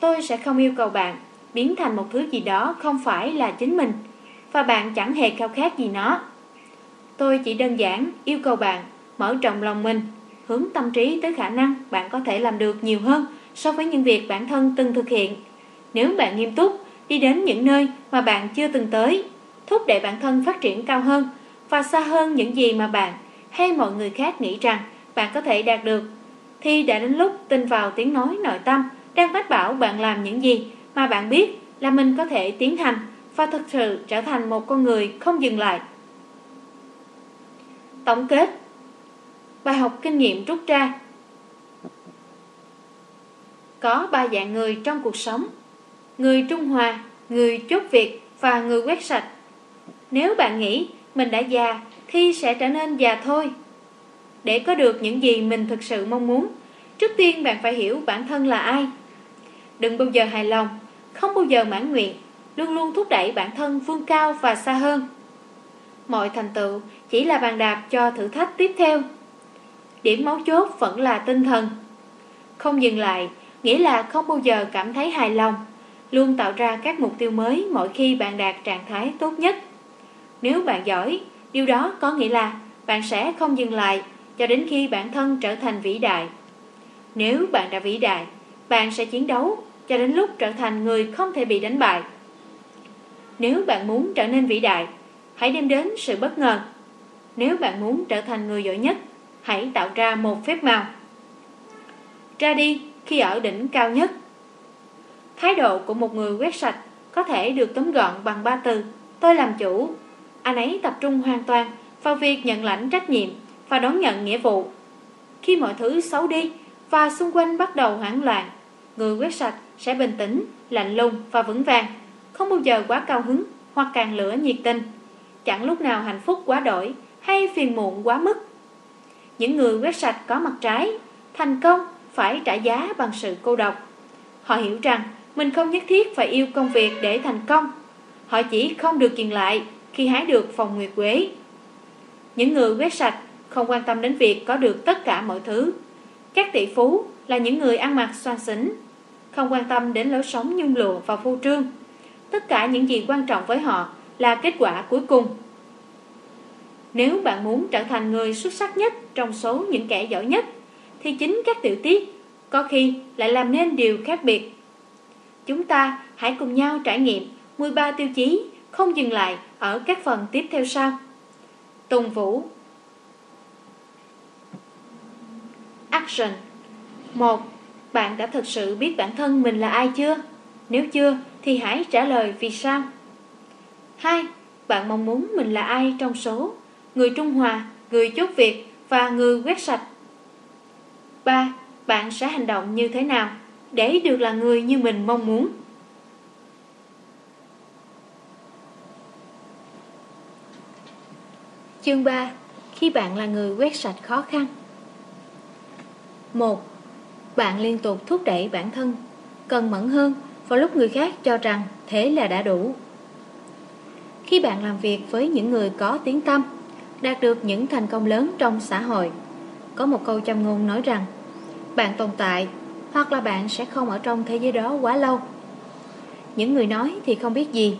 Tôi sẽ không yêu cầu bạn biến thành một thứ gì đó không phải là chính mình và bạn chẳng hề khao khát gì nó. Tôi chỉ đơn giản yêu cầu bạn mở rộng lòng mình hướng tâm trí tới khả năng bạn có thể làm được nhiều hơn so với những việc bản thân từng thực hiện. Nếu bạn nghiêm túc, đi đến những nơi mà bạn chưa từng tới, thúc đẩy bản thân phát triển cao hơn và xa hơn những gì mà bạn hay mọi người khác nghĩ rằng bạn có thể đạt được, thì đã đến lúc tin vào tiếng nói nội tâm đang mách bảo bạn làm những gì mà bạn biết là mình có thể tiến hành và thực sự trở thành một con người không dừng lại. Tổng kết. Bài học kinh nghiệm rút ra. Có ba dạng người trong cuộc sống. Người trung hòa, người chốt việc và người quét sạch. Nếu bạn nghĩ mình đã già thì sẽ trở nên già thôi. Để có được những gì mình thực sự mong muốn Trước tiên bạn phải hiểu bản thân là ai. Đừng bao giờ hài lòng Không bao giờ mãn nguyện Luôn luôn thúc đẩy bản thân vươn cao và xa hơn. Mọi thành tựu chỉ là bàn đạp cho thử thách tiếp theo. Điểm mấu chốt vẫn là tinh thần. Không dừng lại Nghĩa là không bao giờ cảm thấy hài lòng. Luôn tạo ra các mục tiêu mới Mỗi khi bạn đạt trạng thái tốt nhất. Nếu bạn giỏi, Điều đó có nghĩa là Bạn sẽ không dừng lại Cho đến khi bản thân trở thành vĩ đại. Nếu bạn đã vĩ đại, Bạn sẽ chiến đấu Cho đến lúc trở thành người không thể bị đánh bại. Nếu bạn muốn trở nên vĩ đại, Hãy đem đến sự bất ngờ. Nếu bạn muốn trở thành người giỏi nhất, Hãy tạo ra một phép màu. Ra đi khi ở đỉnh cao nhất. Thái độ của một người quét sạch Có thể được tóm gọn bằng ba từ. Tôi làm chủ. Anh ấy tập trung hoàn toàn vào việc nhận lãnh trách nhiệm Và đón nhận nghĩa vụ. Khi mọi thứ xấu đi Và xung quanh bắt đầu hoảng loạn Người quét sạch sẽ bình tĩnh, lạnh lùng và vững vàng Không bao giờ quá cao hứng Hoặc càng lửa nhiệt tình. Chẳng lúc nào hạnh phúc quá đổi Hay phiền muộn quá mức. Những người quét sạch có mặt trái Thành công phải trả giá bằng sự cô độc. Họ hiểu rằng mình không nhất thiết phải yêu công việc để thành công. Họ chỉ không được dừng lại khi hái được phòng nguyệt quế. Những người quét sạch không quan tâm đến việc có được tất cả mọi thứ. Các tỷ phú là những người ăn mặc xoan xính Không quan tâm đến lối sống nhung lụa và phô trương. Tất cả những gì quan trọng với họ là kết quả cuối cùng. Nếu bạn muốn trở thành người xuất sắc nhất trong số những kẻ giỏi nhất, Thì chính các tiểu tiết có khi lại làm nên điều khác biệt. Chúng ta hãy cùng nhau trải nghiệm 13 tiêu chí không dừng lại ở các phần tiếp theo sau Tùng Vũ Action 1. Bạn đã thực sự biết bản thân mình là ai chưa? Nếu chưa thì hãy trả lời vì sao 2. Bạn mong muốn mình là ai trong số Người Trung Hòa, người chốt việc và người quét sạch 3. Bạn sẽ hành động như thế nào để được là người như mình mong muốn Chương 3 Khi bạn là người quét sạch khó khăn 1. Bạn liên tục thúc đẩy bản thân, Cần mẫn hơn vào lúc người khác cho rằng thế là đã đủ khi bạn làm việc với những người có tiếng tâm Đạt được những thành công lớn trong xã hội, Có một câu châm ngôn nói rằng, Bạn tồn tại hoặc là bạn sẽ không ở trong thế giới đó quá lâu. Những người nói thì không biết gì,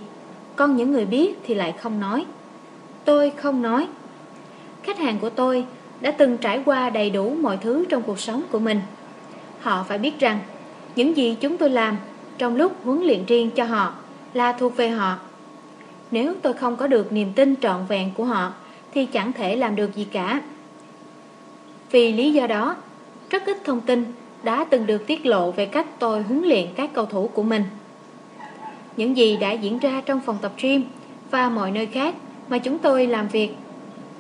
Còn những người biết thì lại không nói. Tôi không nói. Khách hàng của tôi đã từng trải qua đầy đủ mọi thứ trong cuộc sống của mình. Họ phải biết rằng, Những gì chúng tôi làm Trong lúc huấn luyện riêng cho họ Là thuộc về họ. Nếu tôi không có được niềm tin trọn vẹn của họ, Thì chẳng thể làm được gì cả. Vì lý do đó, Rất ít thông tin đã từng được tiết lộ về cách tôi huấn luyện các cầu thủ của mình Những gì đã diễn ra trong phòng tập gym Và mọi nơi khác mà chúng tôi làm việc,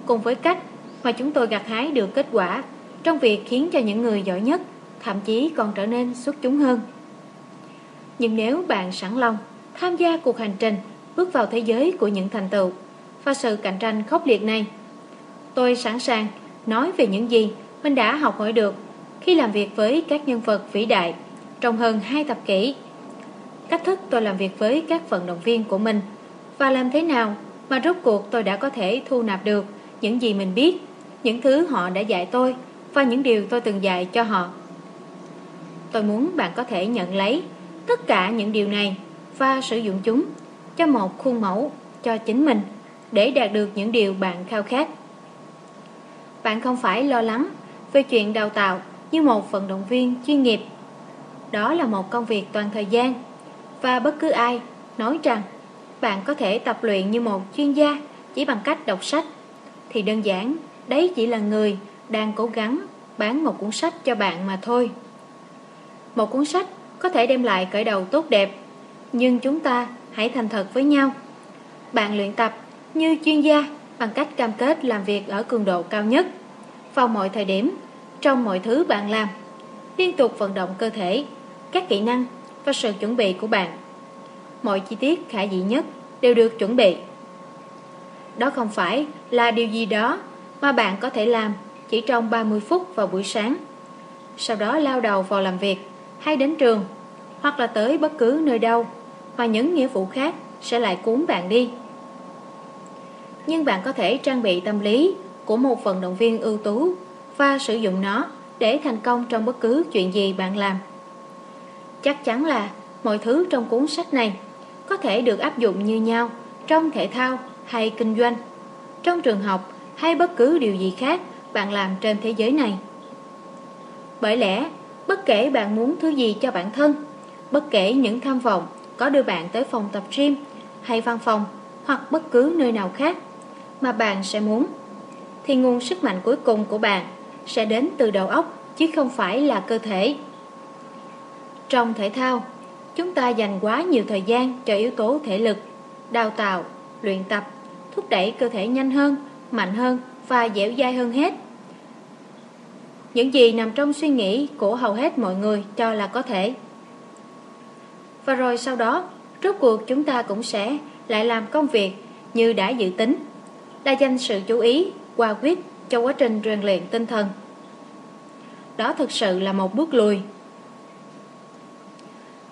Cùng với cách mà chúng tôi gặt hái được kết quả Trong việc khiến cho những người giỏi nhất Thậm chí còn trở nên xuất chúng hơn Nhưng nếu bạn sẵn lòng tham gia cuộc hành trình bước vào thế giới của những thành tựu và sự cạnh tranh khốc liệt này. Tôi sẵn sàng nói về những gì mình đã học hỏi được khi làm việc với các nhân vật vĩ đại trong hơn hai thập kỷ. Cách thức tôi làm việc với các vận động viên của mình và làm thế nào mà rốt cuộc tôi đã có thể thu nạp được những gì mình biết, những thứ họ đã dạy tôi và những điều tôi từng dạy cho họ. Tôi muốn bạn có thể nhận lấy tất cả những điều này và sử dụng chúng cho một khuôn mẫu cho chính mình để đạt được những điều bạn khao khát. Bạn không phải lo lắng về chuyện đào tạo như một vận động viên chuyên nghiệp. Đó là một công việc toàn thời gian và bất cứ ai nói rằng bạn có thể tập luyện như một chuyên gia chỉ bằng cách đọc sách thì đơn giản đấy chỉ là người đang cố gắng bán một cuốn sách cho bạn mà thôi. Một cuốn sách có thể đem lại khởi đầu tốt đẹp nhưng chúng ta hãy thành thật với nhau. Bạn luyện tập như chuyên gia bằng cách cam kết làm việc ở cường độ cao nhất, vào mọi thời điểm, trong mọi thứ bạn làm, liên tục vận động cơ thể, các kỹ năng và sự chuẩn bị của bạn. Mọi chi tiết khả dĩ nhất đều được chuẩn bị. Đó không phải là điều gì đó mà bạn có thể làm chỉ trong 30 phút vào buổi sáng. Sau đó lao đầu vào làm việc Hay đến trường Hoặc là tới bất cứ nơi đâu Và những nghĩa vụ khác sẽ lại cuốn bạn đi Nhưng bạn có thể trang bị tâm lý Của một vận động viên ưu tú và sử dụng nó để thành công trong bất cứ chuyện gì bạn làm Chắc chắn là mọi thứ trong cuốn sách này có thể được áp dụng như nhau trong thể thao hay kinh doanh, trong trường học hay bất cứ điều gì khác bạn làm trên thế giới này. Bởi lẽ, bất kể bạn muốn thứ gì cho bản thân, bất kể những tham vọng có đưa bạn tới phòng tập gym hay văn phòng hoặc bất cứ nơi nào khác mà bạn sẽ muốn, thì nguồn sức mạnh cuối cùng của bạn sẽ đến từ đầu óc chứ không phải là cơ thể. Trong thể thao, chúng ta dành quá nhiều thời gian cho yếu tố thể lực, đào tạo, luyện tập, thúc đẩy cơ thể nhanh hơn, mạnh hơn và dẻo dai hơn hết. Những gì nằm trong suy nghĩ của hầu hết mọi người cho là có thể. Và rồi sau đó, rốt cuộc chúng ta cũng sẽ lại làm công việc như đã dự tính, là dành sự chú ý, qua quyết cho quá trình rèn luyện tinh thần. Đó thực sự là một bước lùi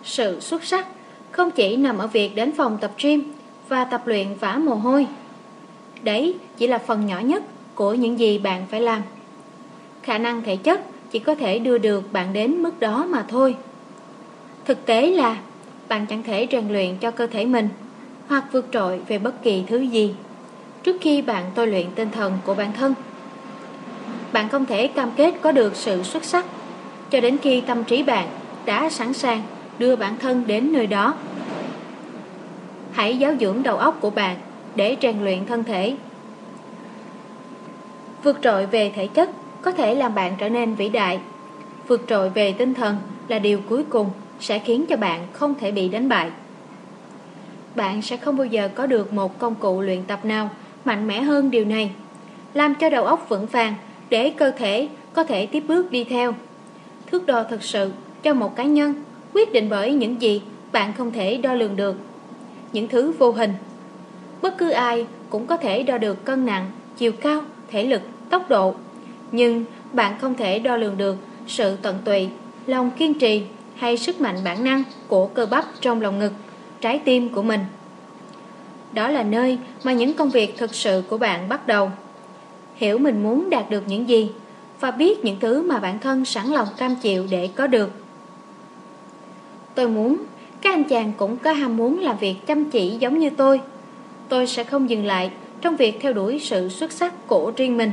sự xuất sắc không chỉ nằm ở việc đến phòng tập gym và tập luyện vã mồ hôi. Đấy chỉ là phần nhỏ nhất của những gì bạn phải làm. Khả năng thể chất chỉ có thể đưa được bạn đến mức đó mà thôi. Thực tế là bạn chẳng thể rèn luyện cho cơ thể mình hoặc vượt trội về bất kỳ thứ gì trước khi bạn tôi luyện tinh thần của bản thân. Bạn không thể cam kết có được sự xuất sắc cho đến khi tâm trí bạn đã sẵn sàng đưa bản thân đến nơi đó. Hãy giáo dưỡng đầu óc của bạn để rèn luyện thân thể. Vượt trội về thể chất có thể làm bạn trở nên vĩ đại. Vượt trội về tinh thần là điều cuối cùng sẽ khiến cho bạn không thể bị đánh bại. Bạn sẽ không bao giờ có được một công cụ luyện tập nào mạnh mẽ hơn điều này, làm cho đầu óc vững vàng để cơ thể có thể tiếp bước đi theo. Thước đo thật sự cho một cá nhân quyết định bởi những gì bạn không thể đo lường được. Những thứ vô hình. Bất cứ ai cũng có thể đo được cân nặng, chiều cao, thể lực, tốc độ. Nhưng bạn không thể đo lường được sự tận tụy, lòng kiên trì hay sức mạnh bản năng của cơ bắp trong lòng ngực, trái tim của mình. Đó là nơi mà những công việc thực sự của bạn bắt đầu. Hiểu mình muốn đạt được những gì và biết những thứ mà bản thân sẵn lòng cam chịu để có được. Tôi muốn, các anh chàng cũng có ham muốn làm việc chăm chỉ giống như tôi. Tôi sẽ không dừng lại trong việc theo đuổi sự xuất sắc của riêng mình.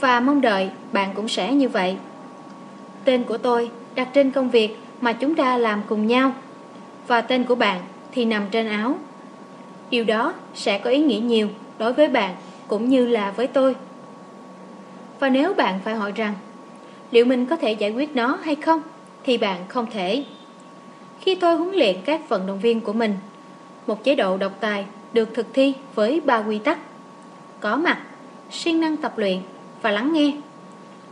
Và mong đợi bạn cũng sẽ như vậy. Tên của tôi đặt trên công việc mà chúng ta làm cùng nhau. Và tên của bạn thì nằm trên áo. Điều đó sẽ có ý nghĩa nhiều đối với bạn cũng như là với tôi. Và nếu bạn phải hỏi rằng liệu mình có thể giải quyết nó hay không, thì bạn không thể. Khi tôi huấn luyện các vận động viên của mình, một chế độ độc tài được thực thi với ba quy tắc. Có mặt, siêng năng tập luyện và lắng nghe.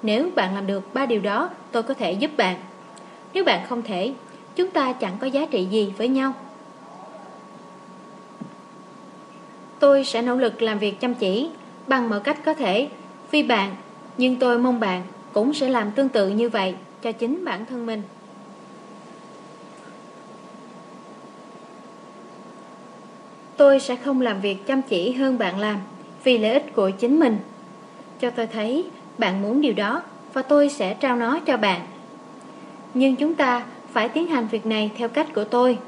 Nếu bạn làm được ba điều đó, tôi có thể giúp bạn. Nếu bạn không thể, chúng ta chẳng có giá trị gì với nhau. Tôi sẽ nỗ lực làm việc chăm chỉ bằng mọi cách có thể. Vì bạn, nhưng tôi mong bạn cũng sẽ làm tương tự như vậy cho chính bản thân mình. Tôi sẽ không làm việc chăm chỉ hơn bạn làm Vì lợi ích của chính mình. Cho tôi thấy bạn muốn điều đó Và tôi sẽ trao nó cho bạn. Nhưng chúng ta phải tiến hành việc này theo cách của tôi.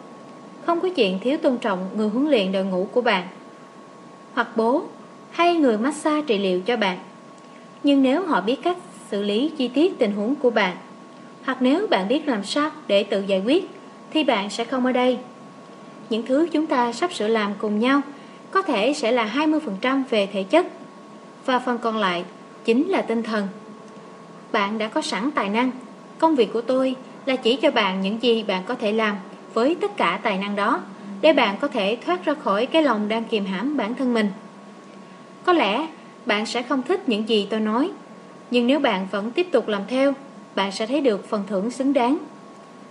Không có chuyện thiếu tôn trọng người huấn luyện đội ngũ của bạn. Hoặc bố hay người massage trị liệu cho bạn. Nhưng nếu họ biết cách xử lý chi tiết tình huống của bạn Hoặc nếu bạn biết làm sao để tự giải quyết Thì bạn sẽ không ở đây. Những thứ chúng ta sắp sửa làm cùng nhau có thể sẽ là 20% về thể chất và phần còn lại chính là tinh thần. Bạn đã có sẵn tài năng, công việc của tôi là chỉ cho bạn những gì bạn có thể làm với tất cả tài năng đó để bạn có thể thoát ra khỏi cái lòng đang kìm hãm bản thân mình. Có lẽ bạn sẽ không thích những gì tôi nói, nhưng nếu bạn vẫn tiếp tục làm theo, bạn sẽ thấy được phần thưởng xứng đáng.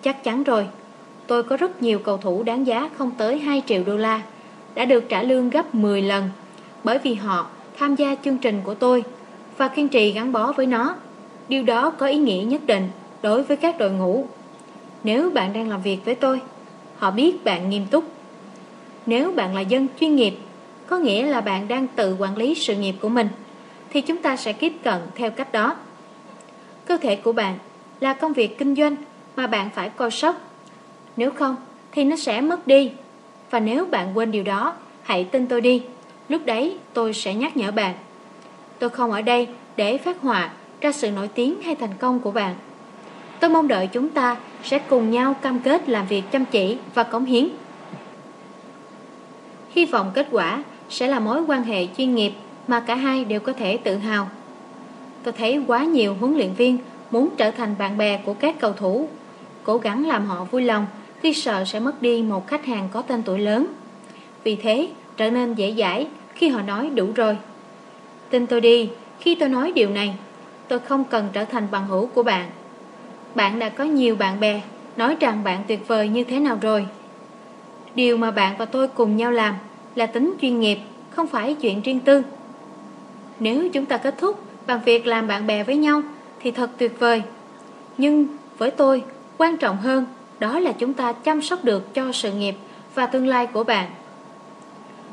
Chắc chắn rồi. Tôi có rất nhiều cầu thủ đáng giá không tới 2 triệu đô la Đã được trả lương gấp 10 lần Bởi vì họ tham gia chương trình của tôi Và kiên trì gắn bó với nó điều đó có ý nghĩa nhất định đối với các đội ngũ. Nếu bạn đang làm việc với tôi, họ biết bạn nghiêm túc. Nếu bạn là dân chuyên nghiệp, có nghĩa là bạn đang tự quản lý sự nghiệp của mình, thì chúng ta sẽ tiếp cận theo cách đó. Cơ thể của bạn là công việc kinh doanh mà bạn phải coi sóc. Nếu không, thì nó sẽ mất đi. Và nếu bạn quên điều đó, hãy tin tôi đi. Lúc đấy tôi sẽ nhắc nhở bạn. Tôi không ở đây để phát họa ra sự nổi tiếng hay thành công của bạn. Tôi mong đợi chúng ta sẽ cùng nhau cam kết làm việc chăm chỉ và cống hiến. Hy vọng kết quả sẽ là mối quan hệ chuyên nghiệp mà cả hai đều có thể tự hào. Tôi thấy quá nhiều huấn luyện viên muốn trở thành bạn bè của các cầu thủ, cố gắng làm họ vui lòng khi sợ sẽ mất đi một khách hàng có tên tuổi lớn. Vì thế, trở nên dễ dãi khi họ nói đủ rồi. Tin tôi đi, khi tôi nói điều này, tôi không cần trở thành bằng hữu của bạn. Bạn đã có nhiều bạn bè nói rằng bạn tuyệt vời như thế nào rồi. Điều mà bạn và tôi cùng nhau làm là tính chuyên nghiệp, không phải chuyện riêng tư. Nếu chúng ta kết thúc bằng việc làm bạn bè với nhau thì thật tuyệt vời. Nhưng với tôi, quan trọng hơn đó là chúng ta chăm sóc được cho sự nghiệp và tương lai của bạn.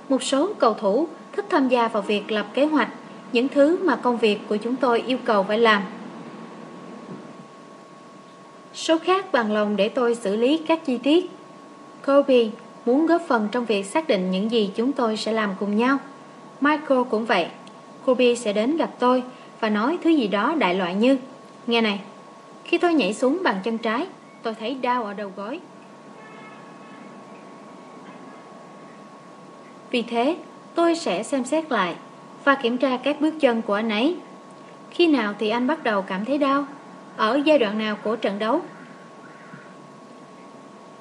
Một số cầu thủ thích tham gia vào việc lập kế hoạch những thứ mà công việc của chúng tôi yêu cầu phải làm. Số khác bằng lòng để tôi xử lý các chi tiết. Kobe muốn góp phần trong việc xác định những gì chúng tôi sẽ làm cùng nhau. Michael cũng vậy. Kobe sẽ đến gặp tôi và nói thứ gì đó đại loại như Nghe này, khi tôi nhảy xuống bằng chân trái, tôi thấy đau ở đầu gối. Vì thế, tôi sẽ xem xét lại và kiểm tra các bước chân của anh ấy. Khi nào thì anh bắt đầu cảm thấy đau? Ở giai đoạn nào của trận đấu?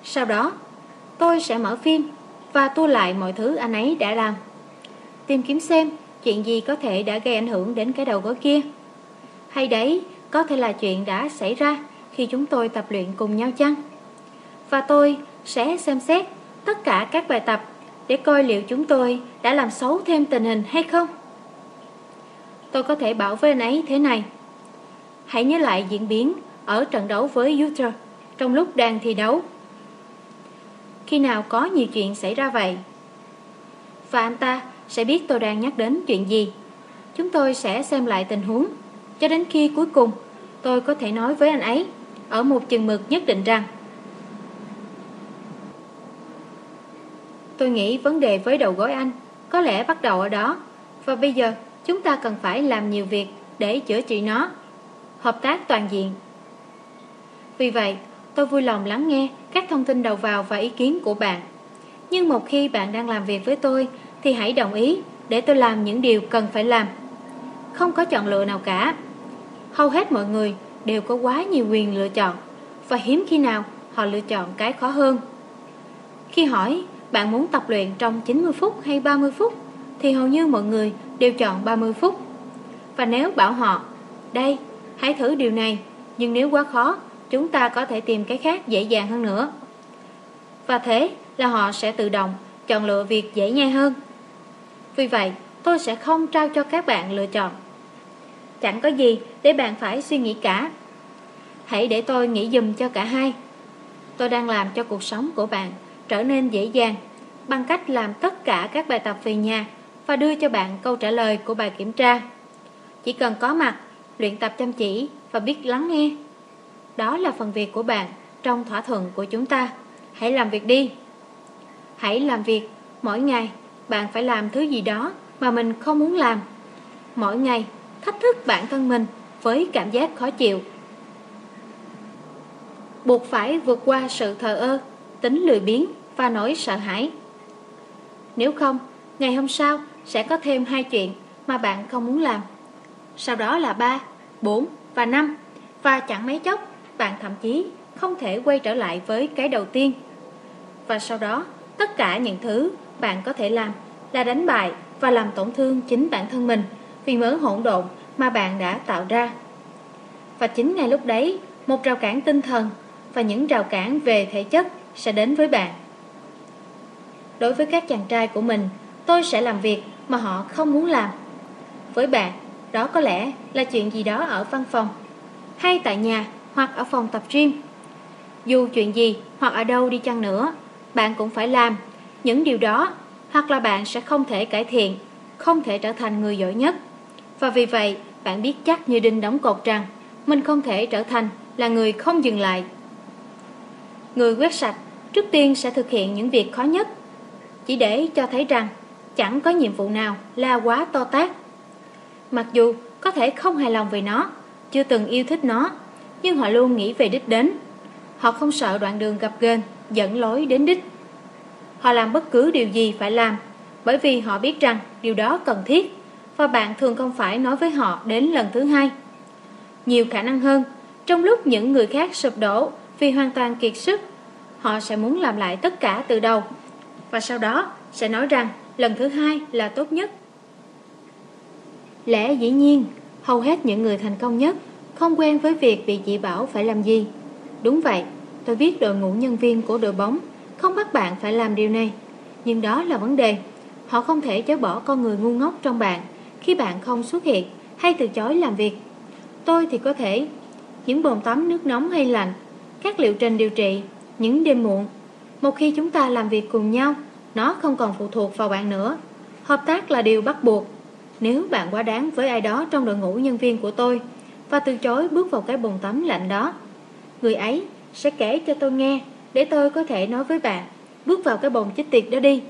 Sau đó, tôi sẽ mở phim và tua lại mọi thứ anh ấy đã làm. Tìm kiếm xem chuyện gì có thể đã gây ảnh hưởng đến cái đầu gối kia. Hay đấy, có thể là chuyện đã xảy ra khi chúng tôi tập luyện cùng nhau chăng? Và tôi sẽ xem xét tất cả các bài tập để coi liệu chúng tôi đã làm xấu thêm tình hình hay không. Tôi có thể bảo với anh ấy thế này. Hãy nhớ lại diễn biến ở trận đấu với Utah trong lúc đang thi đấu. Khi nào có nhiều chuyện xảy ra vậy? Và anh ta sẽ biết tôi đang nhắc đến chuyện gì. Chúng tôi sẽ xem lại tình huống cho đến khi cuối cùng tôi có thể nói với anh ấy ở một chừng mực nhất định rằng Tôi nghĩ vấn đề với đầu gối anh có lẽ bắt đầu ở đó và bây giờ chúng ta cần phải làm nhiều việc để chữa trị nó. Hợp tác toàn diện. Vì vậy, tôi vui lòng lắng nghe các thông tin đầu vào và ý kiến của bạn. Nhưng một khi bạn đang làm việc với tôi thì hãy đồng ý để tôi làm những điều cần phải làm. Không có chọn lựa nào cả. Hầu hết mọi người đều có quá nhiều quyền lựa chọn và hiếm khi nào họ lựa chọn cái khó hơn. Khi hỏi bạn muốn tập luyện trong 90 phút hay 30 phút thì hầu như mọi người đều chọn 30 phút. Và nếu bảo họ, đây, hãy thử điều này, nhưng nếu quá khó, chúng ta có thể tìm cái khác dễ dàng hơn nữa. Và thế là họ sẽ tự động chọn lựa việc dễ nhai hơn. Vì vậy, tôi sẽ không trao cho các bạn lựa chọn. Chẳng có gì để bạn phải suy nghĩ cả. Hãy để tôi nghĩ dùm cho cả hai. Tôi đang làm cho cuộc sống của bạn trở nên dễ dàng bằng cách làm tất cả các bài tập về nhà và đưa cho bạn câu trả lời của bài kiểm tra. Chỉ cần có mặt, luyện tập chăm chỉ và biết lắng nghe. Đó là phần việc của bạn trong thỏa thuận của chúng ta. Hãy làm việc đi. Hãy làm việc mỗi ngày bạn phải làm thứ gì đó mà mình không muốn làm. Mỗi ngày thách thức bản thân mình với cảm giác khó chịu. Buộc phải vượt qua sự thờ ơ, tính lười biếng và nỗi sợ hãi. Nếu không, ngày hôm sau sẽ có thêm hai chuyện mà bạn không muốn làm. Sau đó là ba, bốn và năm và chẳng mấy chốc bạn thậm chí không thể quay trở lại với cái đầu tiên. Và sau đó, tất cả những thứ bạn có thể làm là đánh bại và làm tổn thương chính bản thân mình vì mớ hỗn độn mà bạn đã tạo ra. Và chính ngay lúc đấy, một rào cản tinh thần và những rào cản về thể chất sẽ đến với bạn. Đối với các chàng trai của mình, tôi sẽ làm việc mà họ không muốn làm. Với bạn, đó có lẽ là chuyện gì đó ở văn phòng. hay tại nhà hoặc ở phòng tập gym. Dù chuyện gì hoặc ở đâu đi chăng nữa, bạn cũng phải làm những điều đó hoặc là bạn sẽ không thể cải thiện, không thể trở thành người giỏi nhất. Và vì vậy, bạn biết chắc như đinh đóng cột rằng mình không thể trở thành là người không dừng lại. Người quét sạch trước tiên sẽ thực hiện những việc khó nhất, chỉ để cho thấy rằng chẳng có nhiệm vụ nào là quá to tát. Mặc dù có thể không hài lòng về nó, chưa từng yêu thích nó, nhưng họ luôn nghĩ về đích đến. Họ không sợ đoạn đường gặp ghen dẫn lối đến đích. Họ làm bất cứ điều gì phải làm, bởi vì họ biết rằng điều đó cần thiết, và bạn thường không phải nói với họ đến lần thứ hai. Nhiều khả năng hơn, trong lúc những người khác sụp đổ vì hoàn toàn kiệt sức, họ sẽ muốn làm lại tất cả từ đầu, và sau đó sẽ nói rằng lần thứ hai là tốt nhất. Lẽ dĩ nhiên, hầu hết những người thành công nhất không quen với việc bị chỉ bảo phải làm gì. Đúng vậy, tôi biết đội ngũ nhân viên của đội bóng không bắt bạn phải làm điều này. Nhưng đó là vấn đề. Họ không thể chối bỏ con người ngu ngốc trong bạn khi bạn không xuất hiện hay từ chối làm việc. Tôi thì có thể những bồn tắm nước nóng hay lạnh, các liệu trình điều trị, những đêm muộn. Một khi chúng ta làm việc cùng nhau, nó không còn phụ thuộc vào bạn nữa. Hợp tác là điều bắt buộc. Nếu bạn quá đáng với ai đó trong đội ngũ nhân viên của tôi và từ chối bước vào cái bồn tắm lạnh đó, người ấy sẽ kể cho tôi nghe để tôi có thể nói với bạn bước vào cái bồn chích tiệt đó đi.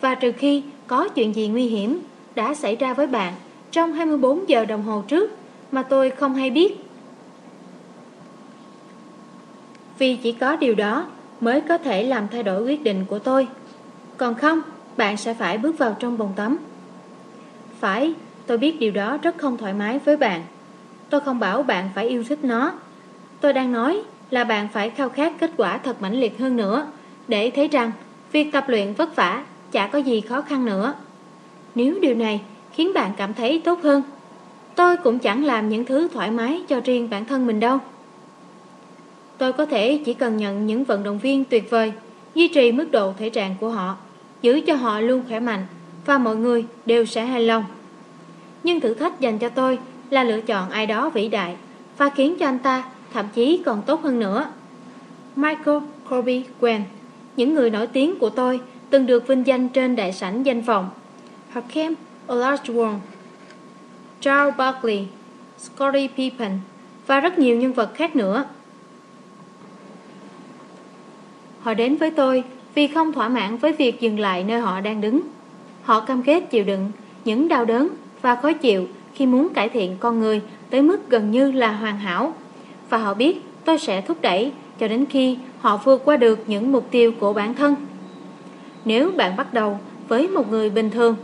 Và trừ khi có chuyện gì nguy hiểm đã xảy ra với bạn trong 24 giờ đồng hồ trước mà tôi không hay biết. Vì chỉ có điều đó mới có thể làm thay đổi quyết định của tôi. Còn không, bạn sẽ phải bước vào trong bồn tắm. Phải, tôi biết điều đó rất không thoải mái với bạn. Tôi không bảo bạn phải yêu thích nó. Tôi đang nói là bạn phải khao khát kết quả thật mãnh liệt hơn nữa để thấy rằng việc tập luyện vất vả chả có gì khó khăn nữa. Nếu điều này khiến bạn cảm thấy tốt hơn, tôi cũng chẳng làm những thứ thoải mái cho riêng bản thân mình đâu. Tôi có thể chỉ cần nhận những vận động viên tuyệt vời, duy trì mức độ thể trạng của họ, giữ cho họ luôn khỏe mạnh và mọi người đều sẽ hài lòng. Nhưng thử thách dành cho tôi là lựa chọn ai đó vĩ đại và khiến cho anh ta thậm chí còn tốt hơn nữa. Michael Corby Gwen, những người nổi tiếng của tôi từng được vinh danh trên đại sảnh danh vọng. Hakeem Olajuwon, Charles Barkley, Scottie Pippen và rất nhiều nhân vật khác nữa. Họ đến với tôi vì không thỏa mãn với việc dừng lại nơi họ đang đứng. Họ cam kết chịu đựng những đau đớn và khó chịu khi muốn cải thiện con người tới mức gần như là hoàn hảo. Và họ biết tôi sẽ thúc đẩy cho đến khi họ vượt qua được những mục tiêu của bản thân. Nếu bạn bắt đầu với một người bình thường,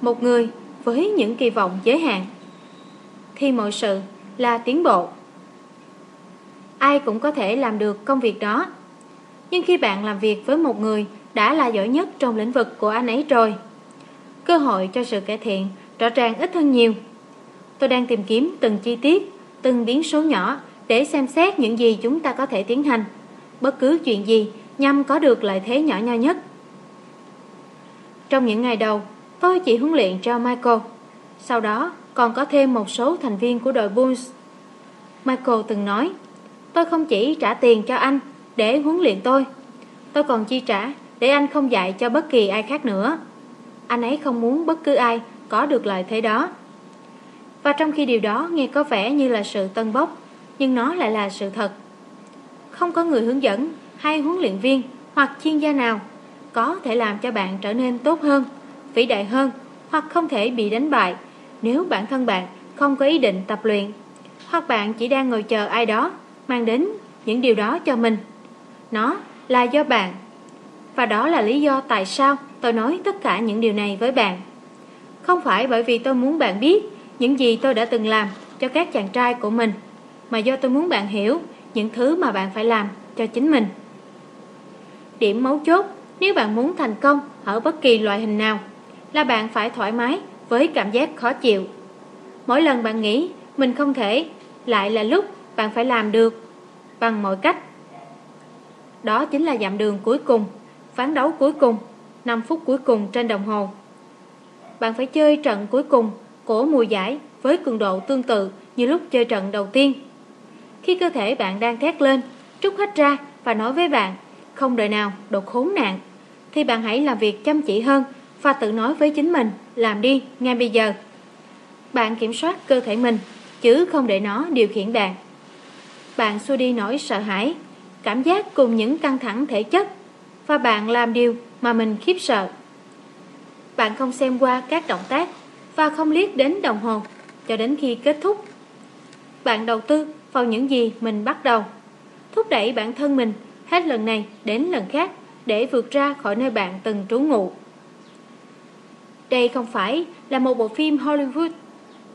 một người với những kỳ vọng giới hạn, thì mọi sự là tiến bộ. Ai cũng có thể làm được công việc đó. Nhưng khi bạn làm việc với một người đã là giỏi nhất trong lĩnh vực của anh ấy rồi, cơ hội cho sự cải thiện rõ ràng ít hơn nhiều. Tôi đang tìm kiếm từng chi tiết, từng biến số nhỏ để xem xét những gì chúng ta có thể tiến hành. Bất cứ chuyện gì nhằm có được lợi thế nhỏ nho nhất. Trong những ngày đầu, tôi chỉ huấn luyện cho Michael. Sau đó còn có thêm một số thành viên của đội Bulls. Michael từng nói, tôi không chỉ trả tiền cho anh để huấn luyện tôi. Tôi còn chi trả để anh không dạy cho bất kỳ ai khác nữa. Anh ấy không muốn bất cứ ai có được lợi thế đó. Và trong khi điều đó nghe có vẻ như là sự tân bốc, nhưng nó lại là sự thật. Không có người hướng dẫn hay huấn luyện viên hoặc chuyên gia nào có thể làm cho bạn trở nên tốt hơn, vĩ đại hơn hoặc không thể bị đánh bại nếu bản thân bạn không có ý định tập luyện hoặc bạn chỉ đang ngồi chờ ai đó mang đến những điều đó cho mình. Nó là do bạn. Và đó là lý do tại sao tôi nói tất cả những điều này với bạn. Không phải bởi vì tôi muốn bạn biết những gì tôi đã từng làm cho các chàng trai của mình, mà do tôi muốn bạn hiểu những thứ mà bạn phải làm cho chính mình. Điểm mấu chốt nếu bạn muốn thành công ở bất kỳ loại hình nào là bạn phải thoải mái với cảm giác khó chịu. Mỗi lần bạn nghĩ mình không thể, lại là lúc bạn phải làm được bằng mọi cách. Đó chính là dặm đường cuối cùng, phán đấu cuối cùng, 5 phút cuối cùng trên đồng hồ. Bạn phải chơi trận cuối cùng của mùa giải với cường độ tương tự như lúc chơi trận đầu tiên. khi cơ thể bạn đang thét lên, trút hết ra và nói với bạn, không đời nào, đồ khốn nạn, thì bạn hãy làm việc chăm chỉ hơn và tự nói với chính mình, làm đi, ngay bây giờ. Bạn kiểm soát cơ thể mình, chứ không để nó điều khiển bạn. Bạn xua đi nỗi sợ hãi, cảm giác cùng những căng thẳng thể chất, và bạn làm điều mà mình khiếp sợ. Bạn không xem qua các động tác và không liếc đến đồng hồ cho đến khi kết thúc. Bạn đầu tư vào những gì mình bắt đầu, thúc đẩy bản thân mình hết lần này đến lần khác để vượt ra khỏi nơi bạn từng trú ngụ. Đây không phải là một bộ phim Hollywood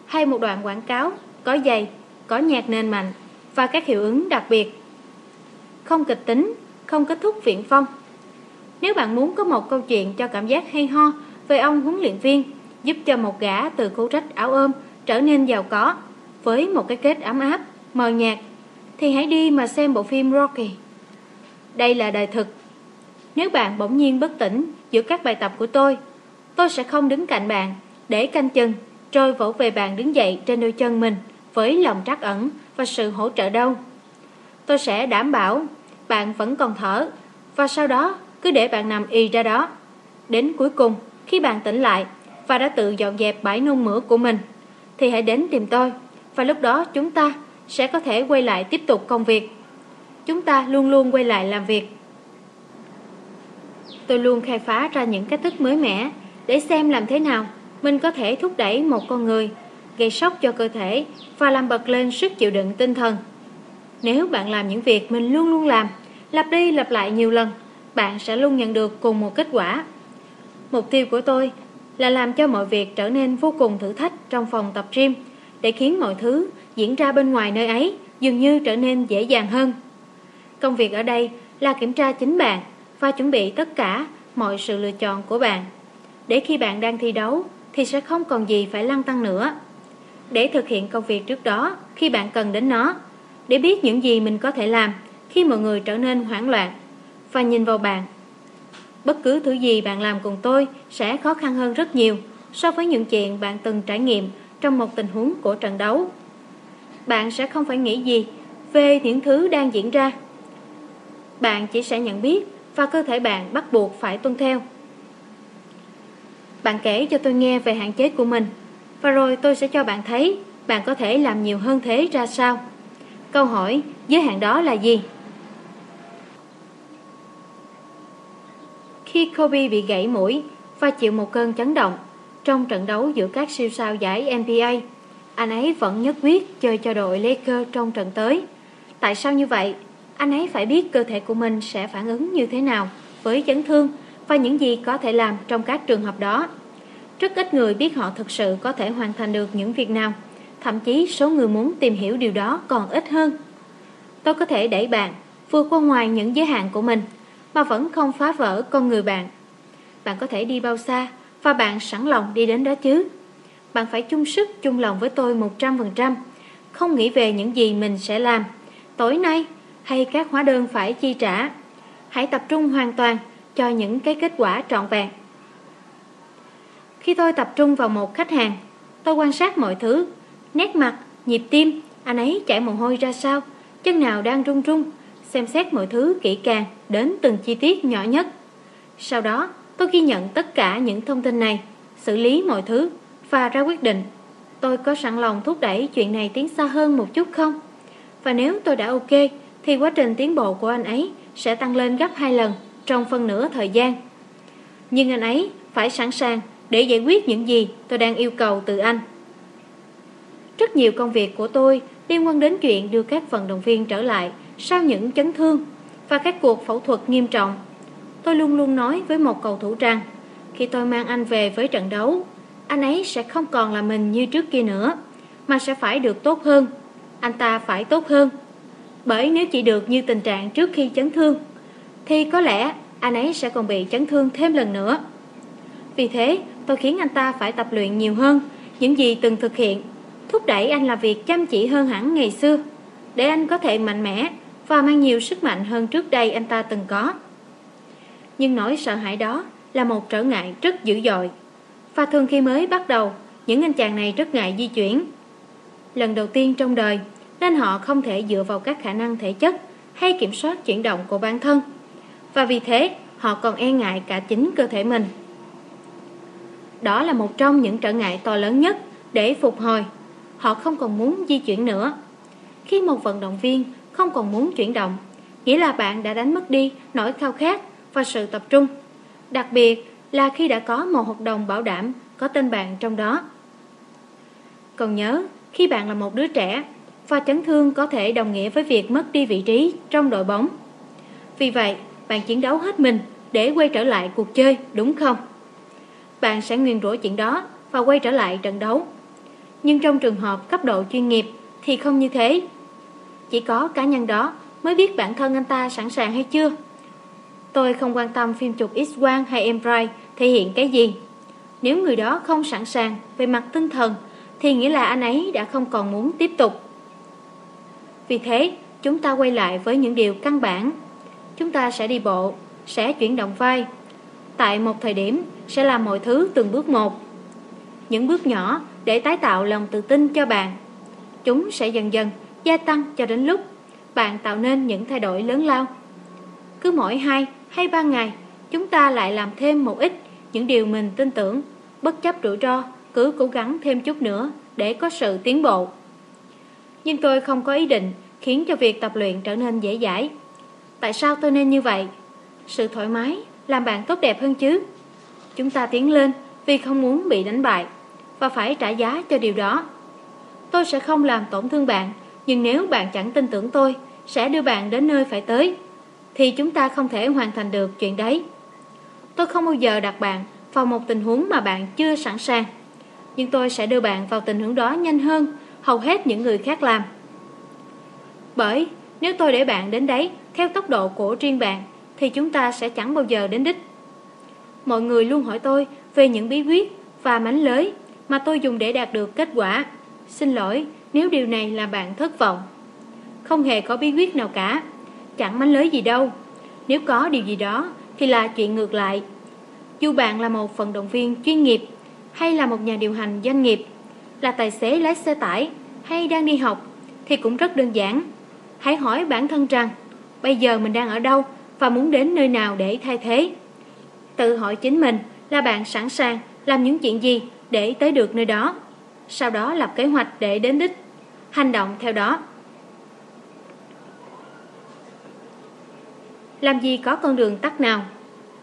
hay một đoạn quảng cáo có giày, có nhạc nền mạnh và các hiệu ứng đặc biệt. Không kịch tính, không kết thúc viện phong. Nếu bạn muốn có một câu chuyện cho cảm giác hay ho về ông huấn luyện viên giúp cho một gã từ khu trách áo ôm trở nên giàu có với một cái kết ấm áp, mờ nhạt thì hãy đi mà xem bộ phim Rocky. Đây là đời thực. Nếu bạn bỗng nhiên bất tỉnh giữa các bài tập của tôi, tôi sẽ không đứng cạnh bạn để canh chừng rồi vỗ về bạn đứng dậy trên đôi chân mình với lòng trắc ẩn và sự hỗ trợ đâu. Tôi sẽ đảm bảo bạn vẫn còn thở và sau đó cứ để bạn nằm y ra đó. Đến cuối cùng, khi bạn tỉnh lại và đã tự dọn dẹp bãi nôn mửa của mình, thì hãy đến tìm tôi và lúc đó chúng ta sẽ có thể quay lại tiếp tục công việc. Chúng ta luôn luôn quay lại làm việc. Tôi luôn khai phá ra những cách thức mới mẻ để xem làm thế nào mình có thể thúc đẩy một con người gây sốc cho cơ thể và làm bật lên sức chịu đựng tinh thần. Nếu bạn làm những việc mình luôn luôn làm, lặp đi lặp lại nhiều lần, bạn sẽ luôn nhận được cùng một kết quả. Mục tiêu của tôi là làm cho mọi việc trở nên vô cùng thử thách trong phòng tập gym để khiến mọi thứ diễn ra bên ngoài nơi ấy dường như trở nên dễ dàng hơn. Công việc ở đây là kiểm tra chính bạn và chuẩn bị tất cả mọi sự lựa chọn của bạn. Để khi bạn đang thi đấu thì sẽ không còn gì phải lăn tăng nữa. Để thực hiện công việc trước đó khi bạn cần đến nó, để biết những gì mình có thể làm khi mọi người trở nên hoảng loạn và nhìn vào bạn. Bất cứ thứ gì bạn làm cùng tôi sẽ khó khăn hơn rất nhiều so với những chuyện bạn từng trải nghiệm trong một tình huống của trận đấu. Bạn sẽ không phải nghĩ gì về những thứ đang diễn ra. Bạn chỉ sẽ nhận biết và cơ thể bạn bắt buộc phải tuân theo. Bạn kể cho tôi nghe về hạn chế của mình, và rồi tôi sẽ cho bạn thấy bạn có thể làm nhiều hơn thế ra sao. Câu hỏi giới hạn đó là gì? Khi Kobe bị gãy mũi và chịu một cơn chấn động trong trận đấu giữa các siêu sao giải NBA, anh ấy vẫn nhất quyết chơi cho đội Lakers trong trận tới. Tại sao như vậy? Anh ấy phải biết cơ thể của mình sẽ phản ứng như thế nào với chấn thương và những gì có thể làm trong các trường hợp đó. Rất ít người biết họ thực sự có thể hoàn thành được những việc nào, thậm chí số người muốn tìm hiểu điều đó còn ít hơn. Tôi có thể đẩy bạn vượt qua ngoài những giới hạn của mình mà vẫn không phá vỡ con người bạn. Bạn có thể đi bao xa và bạn sẵn lòng đi đến đó chứ. Bạn phải chung sức chung lòng với tôi 100%, không nghĩ về những gì mình sẽ làm tối nay hay các hóa đơn phải chi trả. Hãy tập trung hoàn toàn cho những cái kết quả trọn vẹn. Khi tôi tập trung vào một khách hàng, tôi quan sát mọi thứ, nét mặt, nhịp tim, anh ấy chảy mồ hôi ra sao, chân nào đang run run, xem xét mọi thứ kỹ càng đến từng chi tiết nhỏ nhất. Sau đó, tôi ghi nhận tất cả những thông tin này, xử lý mọi thứ và ra quyết định. Tôi có sẵn lòng thúc đẩy chuyện này tiến xa hơn một chút không? Và nếu tôi đã ok, thì quá trình tiến bộ của anh ấy sẽ tăng lên gấp hai lần trong phân nửa thời gian. Nhưng anh ấy phải sẵn sàng để giải quyết những gì tôi đang yêu cầu từ anh. Rất nhiều công việc của tôi liên quan đến chuyện đưa các vận động viên trở lại sau những chấn thương và các cuộc phẫu thuật nghiêm trọng. Tôi luôn luôn nói với một cầu thủ rằng khi tôi mang anh về với trận đấu, anh ấy sẽ không còn là mình như trước kia nữa, mà sẽ phải được tốt hơn. Anh ta phải tốt hơn. Bởi nếu chỉ được như tình trạng trước khi chấn thương, thì có lẽ anh ấy sẽ còn bị chấn thương thêm lần nữa. Vì thế, tôi khiến anh ta phải tập luyện nhiều hơn những gì từng thực hiện, thúc đẩy anh làm việc chăm chỉ hơn hẳn ngày xưa, để anh có thể mạnh mẽ và mang nhiều sức mạnh hơn trước đây anh ta từng có. Nhưng nỗi sợ hãi đó là một trở ngại rất dữ dội. Và thường khi mới bắt đầu, những anh chàng này rất ngại di chuyển. Lần đầu tiên trong đời, nên họ không thể dựa vào các khả năng thể chất hay kiểm soát chuyển động của bản thân. Và vì thế, họ còn e ngại cả chính cơ thể mình. Đó là một trong những trở ngại to lớn nhất để phục hồi. Họ không còn muốn di chuyển nữa. Khi một vận động viên không còn muốn chuyển động, nghĩa là bạn đã đánh mất đi nỗi khao khát và sự tập trung. Đặc biệt là khi đã có một hợp đồng bảo đảm có tên bạn trong đó. Còn nhớ, khi bạn là một đứa trẻ, và chấn thương có thể đồng nghĩa với việc mất đi vị trí trong đội bóng. Vì vậy, bạn chiến đấu hết mình để quay trở lại cuộc chơi, đúng không? Bạn sẽ nguyền rủa chuyện đó và quay trở lại trận đấu. Nhưng trong trường hợp cấp độ chuyên nghiệp thì không như thế. Chỉ có cá nhân đó mới biết bản thân anh ta sẵn sàng hay chưa. Tôi không quan tâm phim chụp X-quang hay MRI thể hiện cái gì. Nếu người đó không sẵn sàng về mặt tinh thần thì nghĩa là anh ấy đã không còn muốn tiếp tục. Vì thế, chúng ta quay lại với những điều căn bản. Chúng ta sẽ đi bộ, sẽ chuyển động vai. Tại một thời điểm, sẽ làm mọi thứ từng bước một. Những bước nhỏ để tái tạo lòng tự tin cho bạn. Chúng sẽ dần dần gia tăng cho đến lúc bạn tạo nên những thay đổi lớn lao. Cứ mỗi hai hay ba ngày, chúng ta lại làm thêm một ít những điều mình tin tưởng, bất chấp rủi ro, cứ cố gắng thêm chút nữa để có sự tiến bộ. Nhưng tôi không có ý định khiến cho việc tập luyện trở nên dễ dãi. Tại sao tôi nên như vậy? Sự thoải mái làm bạn tốt đẹp hơn chứ. Chúng ta tiến lên vì không muốn bị đánh bại và phải trả giá cho điều đó. Tôi sẽ không làm tổn thương bạn, nhưng nếu bạn chẳng tin tưởng tôi, sẽ đưa bạn đến nơi phải tới, thì chúng ta không thể hoàn thành được chuyện đấy. Tôi không bao giờ đặt bạn vào một tình huống mà bạn chưa sẵn sàng, nhưng tôi sẽ đưa bạn vào tình huống đó nhanh hơn hầu hết những người khác làm. Bởi nếu tôi để bạn đến đấy theo tốc độ của riêng bạn thì chúng ta sẽ chẳng bao giờ đến đích. Mọi người luôn hỏi tôi về những bí quyết và mánh lới mà tôi dùng để đạt được kết quả. Xin lỗi nếu điều này làm bạn thất vọng. Không hề có bí quyết nào cả, chẳng mánh lới gì đâu. Nếu có điều gì đó thì là chuyện ngược lại. Dù bạn là một vận động viên chuyên nghiệp hay là một nhà điều hành doanh nghiệp, là tài xế lái xe tải hay đang đi học thì cũng rất đơn giản. Hãy hỏi bản thân rằng bây giờ mình đang ở đâu và muốn đến nơi nào để thay thế. Tự hỏi chính mình là bạn sẵn sàng làm những chuyện gì để tới được nơi đó. Sau đó lập kế hoạch để đến đích, hành động theo đó. Làm gì có con đường tắt nào?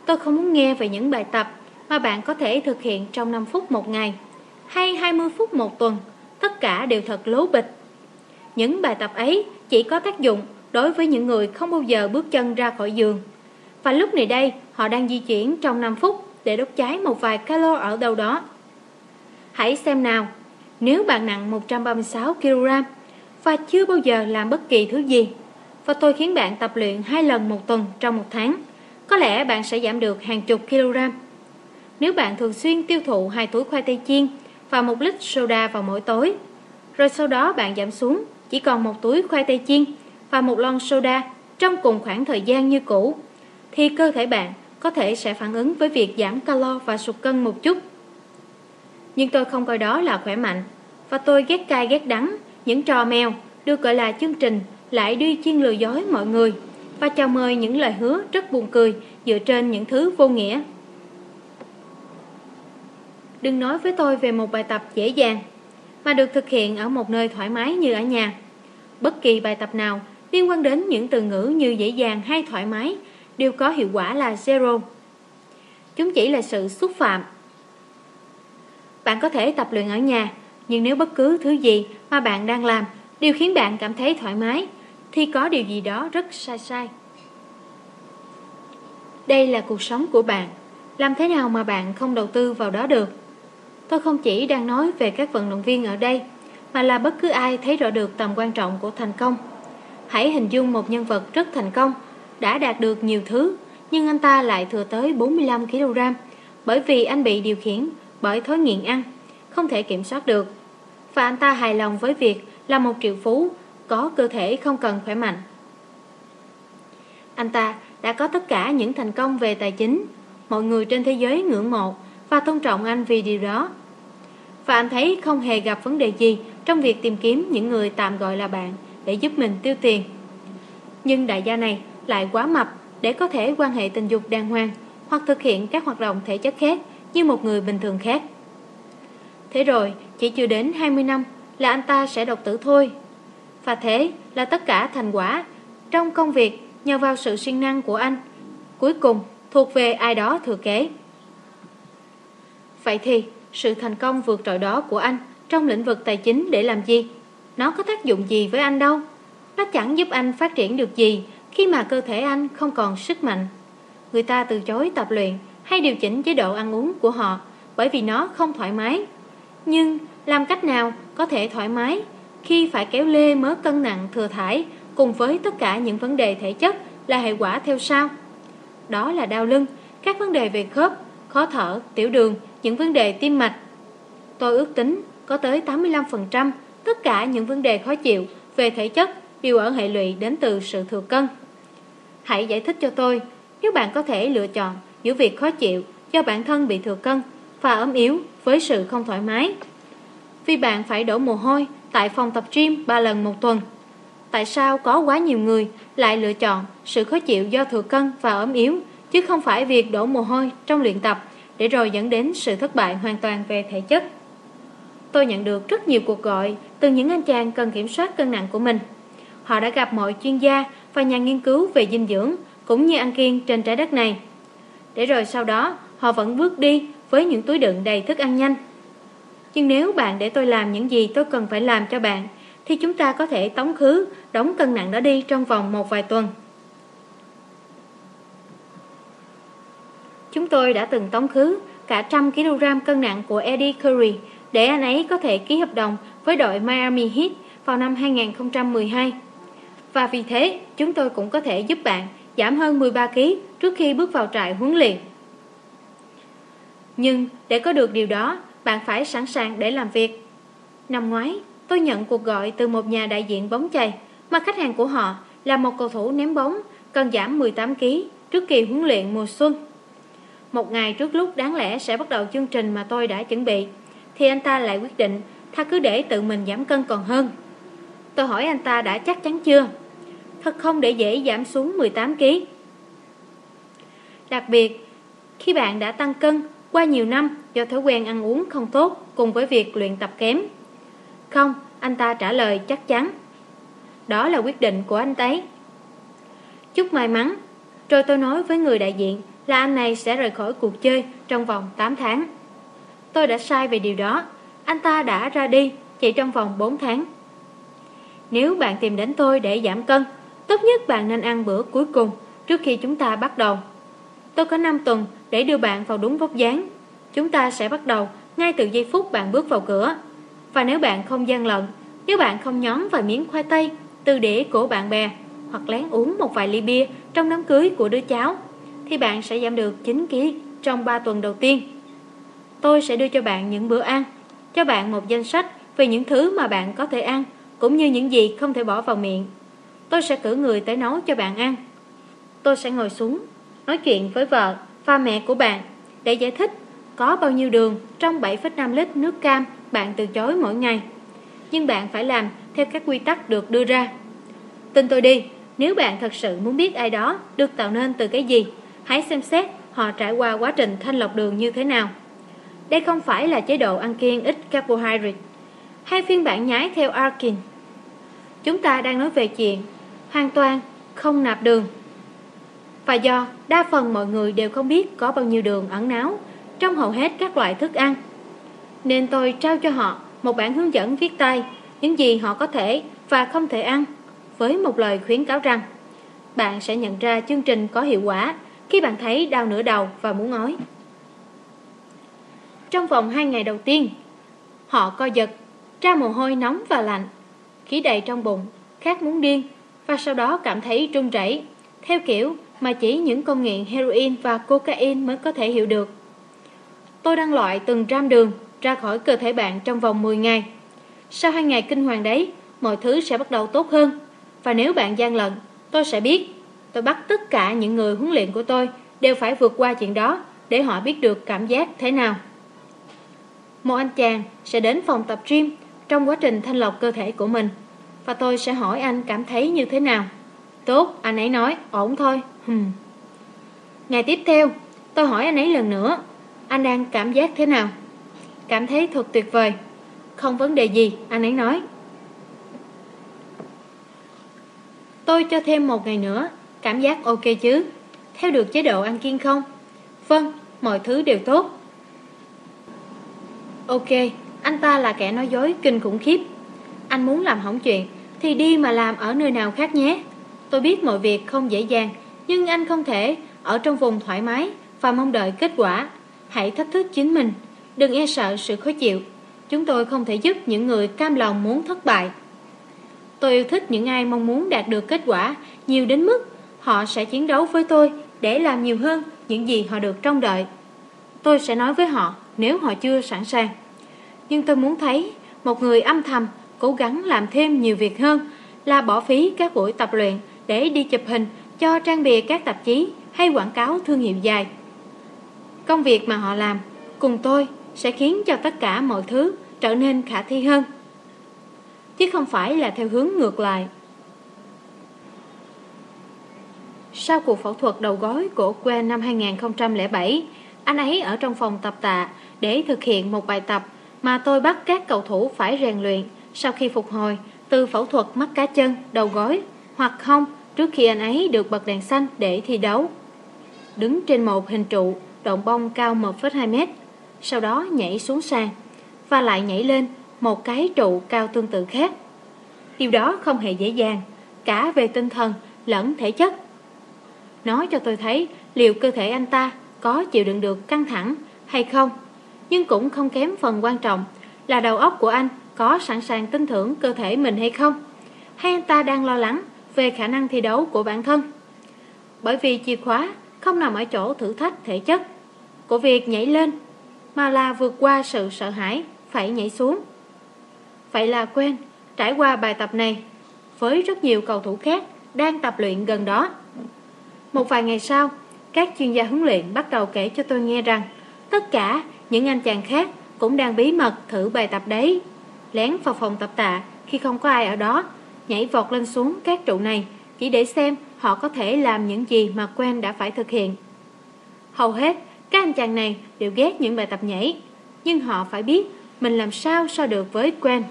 Tôi không muốn nghe về những bài tập mà bạn có thể thực hiện trong 5 phút một ngày hay 20 phút một tuần, tất cả đều thật lố bịch. Những bài tập ấy chỉ có tác dụng đối với những người không bao giờ bước chân ra khỏi giường. Và lúc này đây, họ đang di chuyển trong 5 phút để đốt cháy một vài calo ở đâu đó. Hãy xem nào, nếu bạn nặng 136kg và chưa bao giờ làm bất kỳ thứ gì, và tôi khiến bạn tập luyện hai lần một tuần trong một tháng, có lẽ bạn sẽ giảm được hàng chục kg. Nếu bạn thường xuyên tiêu thụ hai túi khoai tây chiên và một lít soda vào mỗi tối, rồi sau đó bạn giảm xuống chỉ còn một túi khoai tây chiên và một lon soda trong cùng khoảng thời gian như cũ, thì cơ thể bạn có thể sẽ phản ứng với việc giảm calo và sụt cân một chút. Nhưng tôi không coi đó là khỏe mạnh, và tôi ghét cay ghét đắng những trò mèo được gọi là chương trình lại đi chiên lừa dối mọi người và chào mời những lời hứa rất buồn cười dựa trên những thứ vô nghĩa. Đừng nói với tôi về một bài tập dễ dàng mà được thực hiện ở một nơi thoải mái như ở nhà. Bất kỳ bài tập nào liên quan đến những từ ngữ như dễ dàng hay thoải mái đều có hiệu quả là zero. Chúng chỉ là sự xúc phạm. Bạn có thể tập luyện ở nhà, nhưng nếu bất cứ thứ gì mà bạn đang làm đều khiến bạn cảm thấy thoải mái, thì có điều gì đó rất sai sai. Đây là cuộc sống của bạn, làm thế nào mà bạn không đầu tư vào đó được? Tôi không chỉ đang nói về các vận động viên ở đây, mà là bất cứ ai thấy rõ được tầm quan trọng của thành công. Hãy hình dung một nhân vật rất thành công, đã đạt được nhiều thứ, nhưng anh ta lại thừa tới 45kg, bởi vì anh bị điều khiển bởi thói nghiện ăn, không thể kiểm soát được. Và anh ta hài lòng với việc là một triệu phú, có cơ thể không cần khỏe mạnh. Anh ta đã có tất cả những thành công về tài chính, mọi người trên thế giới ngưỡng mộ và tôn trọng anh vì điều đó. Và anh thấy không hề gặp vấn đề gì trong việc tìm kiếm những người tạm gọi là bạn để giúp mình tiêu tiền. Nhưng đại gia này lại quá mập để có thể quan hệ tình dục đàng hoàng hoặc thực hiện các hoạt động thể chất khác như một người bình thường khác. Thế rồi, chỉ chưa đến 20 năm là anh ta sẽ độc tử thôi. Và thế là tất cả thành quả trong công việc nhờ vào sự siêng năng của anh. Cuối cùng, thuộc về ai đó thừa kế. Vậy thì, sự thành công vượt trội đó của anh trong lĩnh vực tài chính để làm gì? Nó có tác dụng gì với anh đâu? Nó chẳng giúp anh phát triển được gì khi mà cơ thể anh không còn sức mạnh. Người ta từ chối tập luyện hay điều chỉnh chế độ ăn uống của họ bởi vì nó không thoải mái. Nhưng làm cách nào có thể thoải mái khi phải kéo lê mớ cân nặng thừa thải cùng với tất cả những vấn đề thể chất là hệ quả theo sau? Đó là đau lưng, các vấn đề về khớp, khó thở, tiểu đường, những vấn đề tim mạch. Tôi ước tính có tới 85% tất cả những vấn đề khó chịu về thể chất đều ở hệ lụy đến từ sự thừa cân. Hãy giải thích cho tôi, nếu bạn có thể lựa chọn giữa việc khó chịu do bản thân bị thừa cân và ấm yếu với sự không thoải mái. Vì bạn phải đổ mồ hôi tại phòng tập gym 3 lần một tuần. Tại sao có quá nhiều người lại lựa chọn sự khó chịu do thừa cân và ấm yếu, chứ không phải việc đổ mồ hôi trong luyện tập để rồi dẫn đến sự thất bại hoàn toàn về thể chất? Tôi nhận được rất nhiều cuộc gọi từ những anh chàng cần kiểm soát cân nặng của mình. Họ đã gặp mọi chuyên gia và nhà nghiên cứu về dinh dưỡng, cũng như ăn kiêng trên trái đất này. Để rồi sau đó họ vẫn bước đi với những túi đựng đầy thức ăn nhanh. Nhưng nếu bạn để tôi làm những gì tôi cần phải làm cho bạn thì chúng ta có thể tống khứ, đóng cân nặng đó đi trong vòng một vài tuần. Chúng tôi đã từng tống khứ cả trăm kg cân nặng của Eddie Curry để anh ấy có thể ký hợp đồng với đội Miami Heat vào năm 2012. Và vì thế, chúng tôi cũng có thể giúp bạn giảm hơn 13 kg trước khi bước vào trại huấn luyện. Nhưng để có được điều đó, bạn phải sẵn sàng để làm việc. Năm ngoái, tôi nhận cuộc gọi từ một nhà đại diện bóng chày mà khách hàng của họ là một cầu thủ ném bóng cần giảm 18 kg trước kỳ huấn luyện mùa xuân. Một ngày trước lúc đáng lẽ sẽ bắt đầu chương trình mà tôi đã chuẩn bị, thì anh ta lại quyết định tha cứ để tự mình giảm cân còn hơn. Tôi hỏi anh ta đã chắc chắn chưa? Thật không để dễ giảm xuống 18 kg. Đặc biệt, khi bạn đã tăng cân qua nhiều năm do thói quen ăn uống không tốt cùng với việc luyện tập kém. Không, anh ta trả lời chắc chắn. Đó là quyết định của anh ấy. Chúc may mắn. Rồi tôi nói với người đại diện là anh này sẽ rời khỏi cuộc chơi trong vòng 8 tháng. Tôi đã sai về điều đó. Anh ta đã ra đi chỉ trong vòng 4 tháng. Nếu bạn tìm đến tôi để giảm cân, tốt nhất bạn nên ăn bữa cuối cùng trước khi chúng ta bắt đầu. Tôi có 5 tuần để đưa bạn vào đúng vóc dáng. Chúng ta sẽ bắt đầu ngay từ giây phút bạn bước vào cửa. Và nếu bạn không gian lận, nếu bạn không nhóm vài miếng khoai tây từ đĩa của bạn bè hoặc lén uống một vài ly bia trong đám cưới của đứa cháu, thì bạn sẽ giảm được 9 kg trong 3 tuần đầu tiên. Tôi sẽ đưa cho bạn những bữa ăn, cho bạn một danh sách về những thứ mà bạn có thể ăn, cũng như những gì không thể bỏ vào miệng. Tôi sẽ cử người tới nấu cho bạn ăn. Tôi sẽ ngồi xuống, nói chuyện với vợ và mẹ của bạn để giải thích có bao nhiêu đường trong 7,5 lít nước cam bạn từ chối mỗi ngày. Nhưng bạn phải làm theo các quy tắc được đưa ra. Tin tôi đi, nếu bạn thật sự muốn biết ai đó được tạo nên từ cái gì, hãy xem xét họ trải qua quá trình thanh lọc đường như thế nào. Đây không phải là chế độ ăn kiêng ít carbohydrate hay phiên bản nhái theo Arkin. Chúng ta đang nói về chuyện hoàn toàn không nạp đường. Và do đa phần mọi người đều không biết có bao nhiêu đường ẩn náu trong hầu hết các loại thức ăn. Nên tôi trao cho họ một bản hướng dẫn viết tay những gì họ có thể và không thể ăn với một lời khuyến cáo rằng bạn sẽ nhận ra chương trình có hiệu quả khi bạn thấy đau nửa đầu và muốn ói. Trong vòng 2 ngày đầu tiên, họ co giật, ra mồ hôi nóng và lạnh, khí đầy trong bụng, khát muốn điên và sau đó cảm thấy run rẩy, theo kiểu mà chỉ những con nghiện heroin và cocaine mới có thể hiểu được. Tôi đang loại từng gram đường ra khỏi cơ thể bạn trong vòng 10 ngày. Sau hai ngày kinh hoàng đấy, mọi thứ sẽ bắt đầu tốt hơn. Và nếu bạn gian lận, tôi sẽ biết. Tôi bắt tất cả những người huấn luyện của tôi đều phải vượt qua chuyện đó để họ biết được cảm giác thế nào. Một anh chàng sẽ đến phòng tập gym trong quá trình thanh lọc cơ thể của mình và tôi sẽ hỏi anh cảm thấy như thế nào. Tốt, anh ấy nói, ổn thôi. Hừm. Ngày tiếp theo, tôi hỏi anh ấy lần nữa, anh đang cảm giác thế nào? Cảm thấy thật tuyệt vời. Không vấn đề gì, anh ấy nói. Tôi cho thêm một ngày nữa, cảm giác ok chứ? Theo được chế độ ăn kiêng không? Vâng, mọi thứ đều tốt. Ok, anh ta là kẻ nói dối kinh khủng khiếp. Anh muốn làm hỏng chuyện, thì đi mà làm ở nơi nào khác nhé. Tôi biết mọi việc không dễ dàng, nhưng anh không thể ở trong vùng thoải mái và mong đợi kết quả. Hãy thách thức chính mình, đừng e sợ sự khó chịu. Chúng tôi không thể giúp những người cam lòng muốn thất bại. Tôi yêu thích những ai mong muốn đạt được kết quả nhiều đến mức họ sẽ chiến đấu với tôi để làm nhiều hơn những gì họ được trông đợi. Tôi sẽ nói với họ nếu họ chưa sẵn sàng. Nhưng tôi muốn thấy một người âm thầm cố gắng làm thêm nhiều việc hơn là bỏ phí các buổi tập luyện để đi chụp hình cho trang bìa các tạp chí hay quảng cáo thương hiệu dài. Công việc mà họ làm cùng tôi sẽ khiến cho tất cả mọi thứ trở nên khả thi hơn. Chứ không phải là theo hướng ngược lại. Sau cuộc phẫu thuật đầu gối của quen năm 2007, anh ấy ở trong phòng tập tạ để thực hiện một bài tập mà tôi bắt các cầu thủ phải rèn luyện sau khi phục hồi từ phẫu thuật mắt cá chân, đầu gối hoặc không trước khi anh ấy được bật đèn xanh để thi đấu. Đứng trên một hình trụ, động bông cao 1,2 mét, sau đó nhảy xuống sàn và lại nhảy lên một cái trụ cao tương tự khác. Điều đó không hề dễ dàng, cả về tinh thần lẫn thể chất. Nói cho tôi thấy liệu cơ thể anh ta có chịu đựng được căng thẳng hay không, nhưng cũng không kém phần quan trọng là đầu óc của anh có sẵn sàng tin tưởng cơ thể mình hay không, hay anh ta đang lo lắng về khả năng thi đấu của bản thân. Bởi vì chìa khóa không nằm ở chỗ thử thách thể chất của việc nhảy lên, mà là vượt qua sự sợ hãi phải nhảy xuống. Vậy là quen, trải qua bài tập này với rất nhiều cầu thủ khác đang tập luyện gần đó. Một vài ngày sau, các chuyên gia huấn luyện bắt đầu kể cho tôi nghe rằng tất cả những anh chàng khác cũng đang bí mật thử bài tập đấy. Lén vào phòng tập tạ khi không có ai ở đó, nhảy vọt lên xuống các trụ này chỉ để xem họ có thể làm những gì mà quen đã phải thực hiện. Hầu hết, các anh chàng này đều ghét những bài tập nhảy, nhưng họ phải biết mình làm sao so được với quen.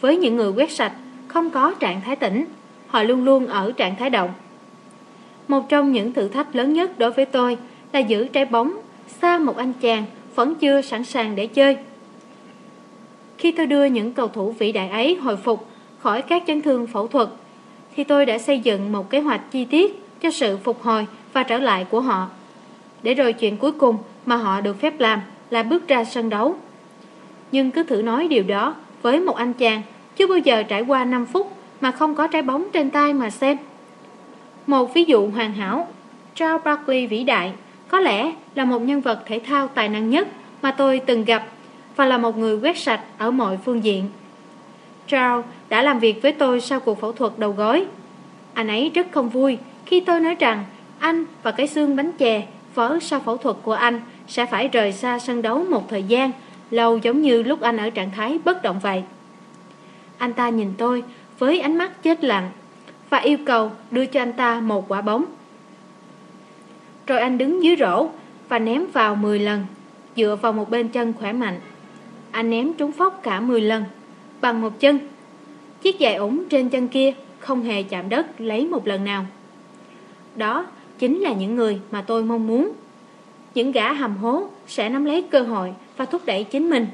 Với những người quét sạch, không có trạng thái tỉnh, họ luôn luôn ở trạng thái động. Một trong những thử thách lớn nhất đối với tôi là giữ trái bóng xa một anh chàng vẫn chưa sẵn sàng để chơi. Khi tôi đưa những cầu thủ vĩ đại ấy hồi phục khỏi các chấn thương phẫu thuật, thì tôi đã xây dựng một kế hoạch chi tiết cho sự phục hồi và trở lại của họ. Để rồi chuyện cuối cùng mà họ được phép làm là bước ra sân đấu. Nhưng cứ thử nói điều đó với một anh chàng chưa bao giờ trải qua 5 phút mà không có trái bóng trên tay mà xem. Một ví dụ hoàn hảo, Charles Barkley vĩ đại có lẽ là một nhân vật thể thao tài năng nhất mà tôi từng gặp và là một người quét sạch ở mọi phương diện. Charles đã làm việc với tôi sau cuộc phẫu thuật đầu gối. Anh ấy rất không vui khi tôi nói rằng anh và cái xương bánh chè vỡ sau phẫu thuật của anh sẽ phải rời xa sân đấu một thời gian lâu giống như lúc anh ở trạng thái bất động vậy. Anh ta nhìn tôi với ánh mắt chết lặng và yêu cầu đưa cho anh ta một quả bóng. Rồi anh đứng dưới rổ và ném vào 10 lần, dựa vào một bên chân khỏe mạnh. Anh ném trúng phóc cả 10 lần, bằng một chân. Chiếc giày ủng trên chân kia không hề chạm đất lấy một lần nào. Đó chính là những người mà tôi mong muốn. Những gã hầm hố sẽ nắm lấy cơ hội và thúc đẩy chính mình.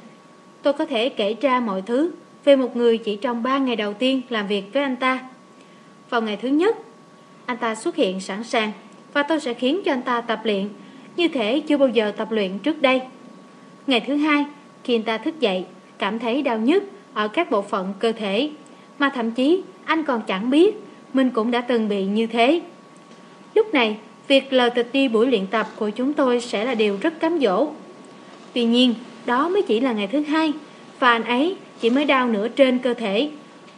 Tôi có thể kể ra mọi thứ về một người chỉ trong 3 ngày đầu tiên làm việc với anh ta. Vào ngày thứ nhất, anh ta xuất hiện sẵn sàng và tôi sẽ khiến cho anh ta tập luyện như thể chưa bao giờ tập luyện trước đây. Ngày thứ hai, khi anh ta thức dậy, cảm thấy đau nhức ở các bộ phận cơ thể, mà thậm chí anh còn chẳng biết mình cũng đã từng bị như thế. Lúc này, việc lờ tịch đi buổi luyện tập của chúng tôi sẽ là điều rất cám dỗ. Tuy nhiên, đó mới chỉ là ngày thứ hai, và anh ấy chỉ mới đau nửa trên cơ thể,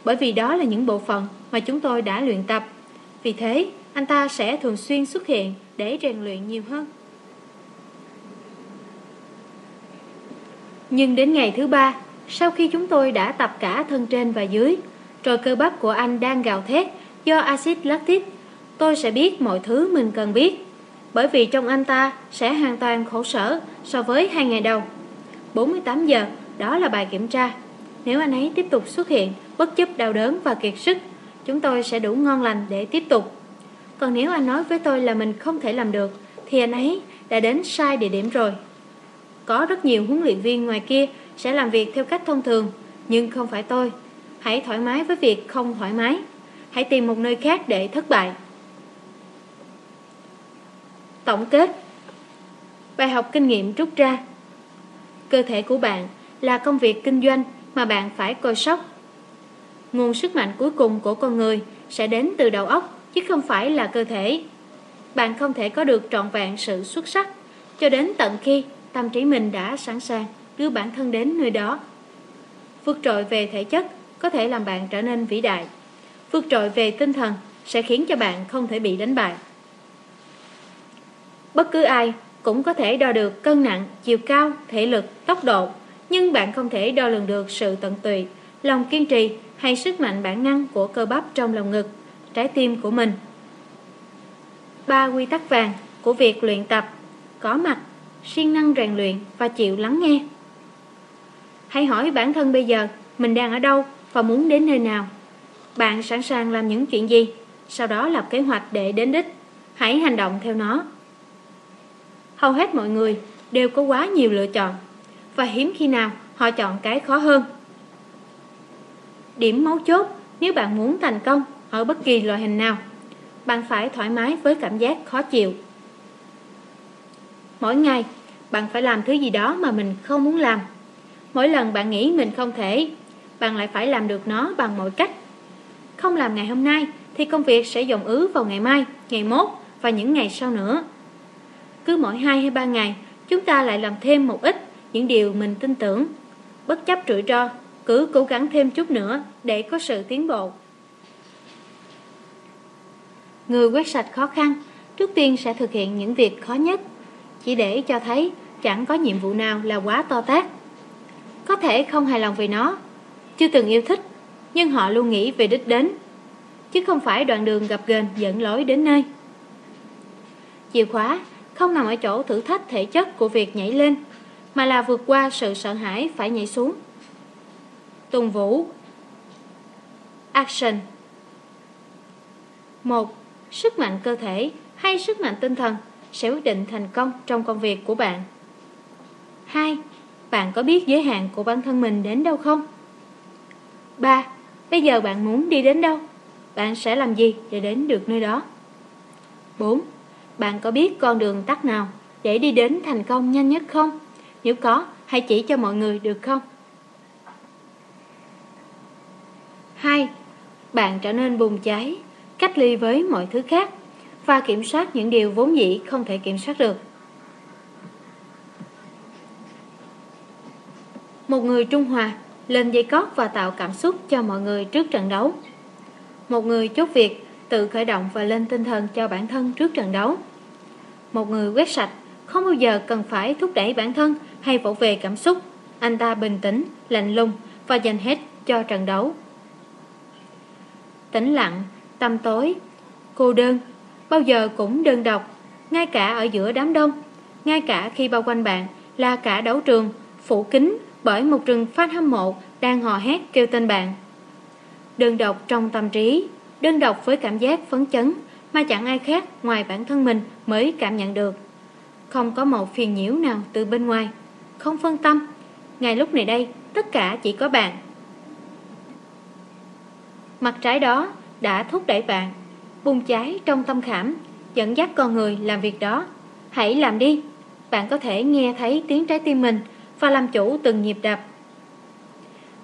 bởi vì đó là những bộ phận mà chúng tôi đã luyện tập. Vì thế, anh ta sẽ thường xuyên xuất hiện để rèn luyện nhiều hơn. Nhưng đến ngày thứ ba, Sau khi chúng tôi đã tập cả thân trên và dưới, rồi cơ bắp của anh đang gào thét do axit lactic, tôi sẽ biết mọi thứ mình cần biết. Bởi vì trong anh ta sẽ hoàn toàn khổ sở so với hai ngày đầu. 48 giờ, đó là bài kiểm tra. Nếu anh ấy tiếp tục xuất hiện, bất chấp đau đớn và kiệt sức, chúng tôi sẽ đủ ngon lành để tiếp tục. Còn nếu anh nói với tôi là mình không thể làm được, thì anh ấy đã đến sai địa điểm rồi. Có rất nhiều huấn luyện viên ngoài kia sẽ làm việc theo cách thông thường, nhưng không phải tôi. Hãy thoải mái với việc không thoải mái. Hãy tìm một nơi khác để thất bại. Tổng kết Bài học kinh nghiệm rút ra Cơ thể của bạn là công việc kinh doanh mà bạn phải coi sóc. Nguồn sức mạnh cuối cùng của con người sẽ đến từ đầu óc chứ không phải là cơ thể. Bạn không thể có được trọn vẹn sự xuất sắc cho đến tận khi tâm trí mình đã sẵn sàng đưa bản thân đến nơi đó. Vượt trội về thể chất có thể làm bạn trở nên vĩ đại. Vượt trội về tinh thần sẽ khiến cho bạn không thể bị đánh bại. Bất cứ ai cũng có thể đo được cân nặng, chiều cao, thể lực, tốc độ, nhưng bạn không thể đo lường được sự tận tụy, lòng kiên trì hay sức mạnh bản năng của cơ bắp trong lòng ngực, trái tim của mình. Ba quy tắc vàng của việc luyện tập có mặt, siêng năng rèn luyện và chịu lắng nghe. Hãy hỏi bản thân bây giờ mình đang ở đâu và muốn đến nơi nào. Bạn sẵn sàng làm những chuyện gì, sau đó lập kế hoạch để đến đích. Hãy hành động theo nó. Hầu hết mọi người đều có quá nhiều lựa chọn và hiếm khi nào họ chọn cái khó hơn. Điểm mấu chốt nếu bạn muốn thành công ở bất kỳ loại hình nào, bạn phải thoải mái với cảm giác khó chịu. Mỗi ngày, bạn phải làm thứ gì đó mà mình không muốn làm. Mỗi lần bạn nghĩ mình không thể, bạn lại phải làm được nó bằng mọi cách. Không làm ngày hôm nay thì công việc sẽ dồn ứ vào ngày mai, ngày mốt và những ngày sau nữa. Cứ mỗi 2 hay 3 ngày, chúng ta lại làm thêm một ít những điều mình tin tưởng. Bất chấp rủi ro, cứ cố gắng thêm chút nữa để có sự tiến bộ. Người quét sạch khó khăn, trước tiên sẽ thực hiện những việc khó nhất, chỉ để cho thấy chẳng có nhiệm vụ nào là quá to tát. Có thể không hài lòng về nó, chưa từng yêu thích, nhưng họ luôn nghĩ về đích đến, chứ không phải đoạn đường gặp ghềnh dẫn lối đến nơi. Chìa khóa không nằm ở chỗ thử thách thể chất của việc nhảy lên, mà là vượt qua sự sợ hãi phải nhảy xuống. Tùng Vũ Action 1. Sức mạnh cơ thể hay sức mạnh tinh thần sẽ quyết định thành công trong công việc của bạn. 2. Bạn có biết giới hạn của bản thân mình đến đâu không? 3. Bây giờ bạn muốn đi đến đâu? Bạn sẽ làm gì để đến được nơi đó? 4. Bạn có biết con đường tắt nào để đi đến thành công nhanh nhất không? Nếu có, hãy chỉ cho mọi người được không? 2. Bạn trở nên bùng cháy, cách ly với mọi thứ khác và kiểm soát những điều vốn dĩ không thể kiểm soát được. Một người trung hòa lên dây cót và tạo cảm xúc cho mọi người trước trận đấu. Một người chốt việc tự khởi động và lên tinh thần cho bản thân trước trận đấu. Một người quét sạch không bao giờ cần phải thúc đẩy bản thân hay vỗ về cảm xúc. Anh ta bình tĩnh, lạnh lùng và dành hết cho trận đấu. Tĩnh lặng, tâm tối, cô đơn, bao giờ cũng đơn độc, ngay cả ở giữa đám đông, ngay cả khi bao quanh bạn là cả đấu trường, phủ kính bởi một rừng fan hâm mộ đang hò hét kêu tên bạn. Đơn độc trong tâm trí, đơn độc với cảm giác phấn chấn mà chẳng ai khác ngoài bản thân mình mới cảm nhận được. Không có một phiền nhiễu nào từ bên ngoài, không phân tâm. Ngay lúc này đây, tất cả chỉ có bạn. Mặt trái đó đã thúc đẩy bạn, bùng cháy trong tâm khảm, dẫn dắt con người làm việc đó. Hãy làm đi, bạn có thể nghe thấy tiếng trái tim mình và làm chủ từng nhịp đập.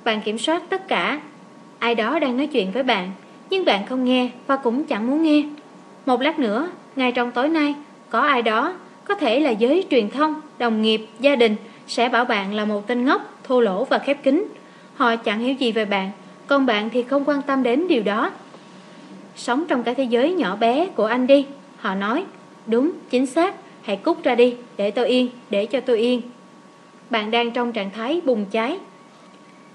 Bạn kiểm soát tất cả, ai đó đang nói chuyện với bạn, nhưng bạn không nghe và cũng chẳng muốn nghe. Một lát nữa, ngay trong tối nay, có ai đó, có thể là giới truyền thông, đồng nghiệp, gia đình, sẽ bảo bạn là một tên ngốc, thô lỗ và khép kín. Họ chẳng hiểu gì về bạn, còn bạn thì không quan tâm đến điều đó. Sống trong cái thế giới nhỏ bé của anh đi, họ nói. Đúng, chính xác, hãy cút ra đi, để tôi yên, để cho tôi yên. Bạn đang trong trạng thái bùng cháy.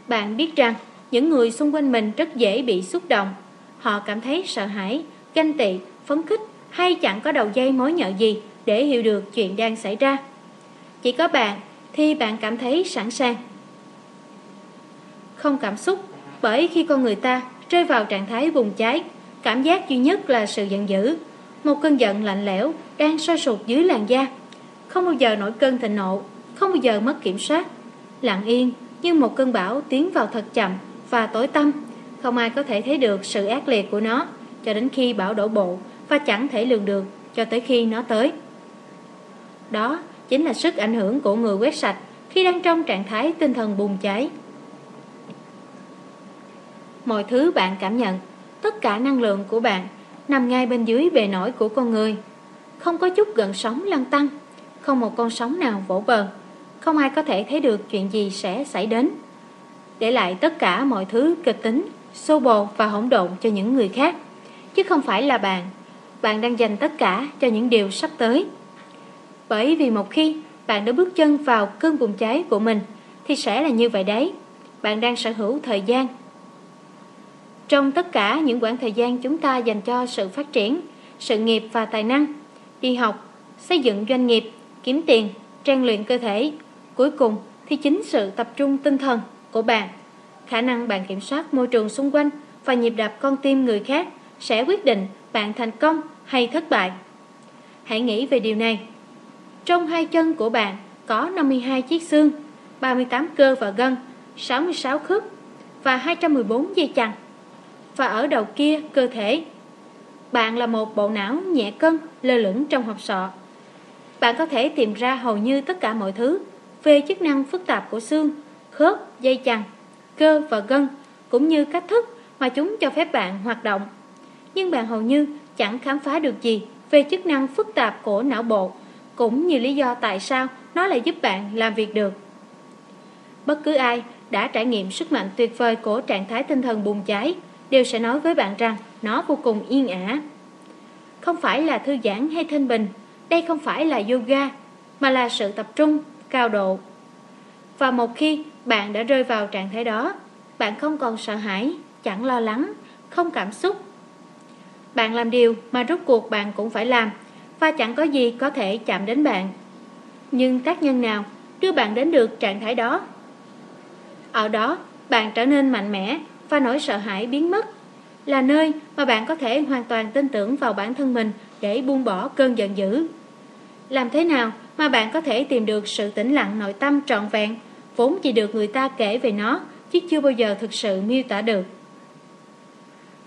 Bạn biết rằng những người xung quanh mình rất dễ bị xúc động. Họ cảm thấy sợ hãi, ganh tị, phấn khích hay chẳng có đầu dây mối nhợ gì để hiểu được chuyện đang xảy ra. Chỉ có bạn thì bạn cảm thấy sẵn sàng. Không cảm xúc, bởi khi con người ta rơi vào trạng thái bùng cháy, cảm giác duy nhất là sự giận dữ. Một cơn giận lạnh lẽo đang soi sụt dưới làn da. Không bao giờ nổi cơn thịnh nộ, không bao giờ mất kiểm soát. Lặng yên như một cơn bão tiến vào thật chậm và tối tăm. Không ai có thể thấy được sự ác liệt của nó cho đến khi bão đổ bộ và chẳng thể lường được cho tới khi nó tới. Đó chính là sức ảnh hưởng của người quét sạch khi đang trong trạng thái tinh thần bùng cháy. Mọi thứ bạn cảm nhận, tất cả năng lượng của bạn nằm ngay bên dưới bề nổi của con người. Không có chút gần sóng lăn tăng, không một con sóng nào vỗ bờ, không ai có thể thấy được chuyện gì sẽ xảy đến. Để lại tất cả mọi thứ kịch tính, xô bồ và hỗn độn cho những người khác, chứ không phải là bạn. Bạn đang dành tất cả cho những điều sắp tới. Bởi vì một khi bạn đã bước chân vào cơn bùng cháy của mình, thì sẽ là như vậy đấy. Bạn đang sở hữu thời gian trong tất cả những quãng thời gian chúng ta dành cho sự phát triển, sự nghiệp và tài năng, đi học, xây dựng doanh nghiệp, kiếm tiền, trang luyện cơ thể, cuối cùng thì chính sự tập trung tinh thần của bạn, khả năng bạn kiểm soát môi trường xung quanh và nhịp đập con tim người khác sẽ quyết định bạn thành công hay thất bại. Hãy nghĩ về điều này. Trong hai chân của bạn có 52 chiếc xương, 38 cơ và gân, 66 khớp và 214 dây chằng và ở đầu kia cơ thể. Bạn là một bộ não nhẹ cân lơ lửng trong hộp sọ. Bạn có thể tìm ra hầu như tất cả mọi thứ về chức năng phức tạp của xương, khớp, dây chằng, cơ và gân, cũng như cách thức mà chúng cho phép bạn hoạt động. Nhưng bạn hầu như chẳng khám phá được gì về chức năng phức tạp của não bộ, cũng như lý do tại sao nó lại giúp bạn làm việc được. Bất cứ ai đã trải nghiệm sức mạnh tuyệt vời của trạng thái tinh thần bùng cháy đều sẽ nói với bạn rằng nó vô cùng yên ả. Không phải là thư giãn hay thanh bình, đây không phải là yoga, mà là sự tập trung, cao độ. Và một khi bạn đã rơi vào trạng thái đó, bạn không còn sợ hãi, chẳng lo lắng, không cảm xúc. Bạn làm điều mà rốt cuộc bạn cũng phải làm, và chẳng có gì có thể chạm đến bạn. Nhưng tác nhân nào đưa bạn đến được trạng thái đó? Ở đó, bạn trở nên mạnh mẽ và nỗi sợ hãi biến mất là nơi mà bạn có thể hoàn toàn tin tưởng vào bản thân mình để buông bỏ cơn giận dữ. Làm thế nào mà bạn có thể tìm được sự tĩnh lặng nội tâm trọn vẹn, vốn chỉ được người ta kể về nó, chứ chưa bao giờ thực sự miêu tả được.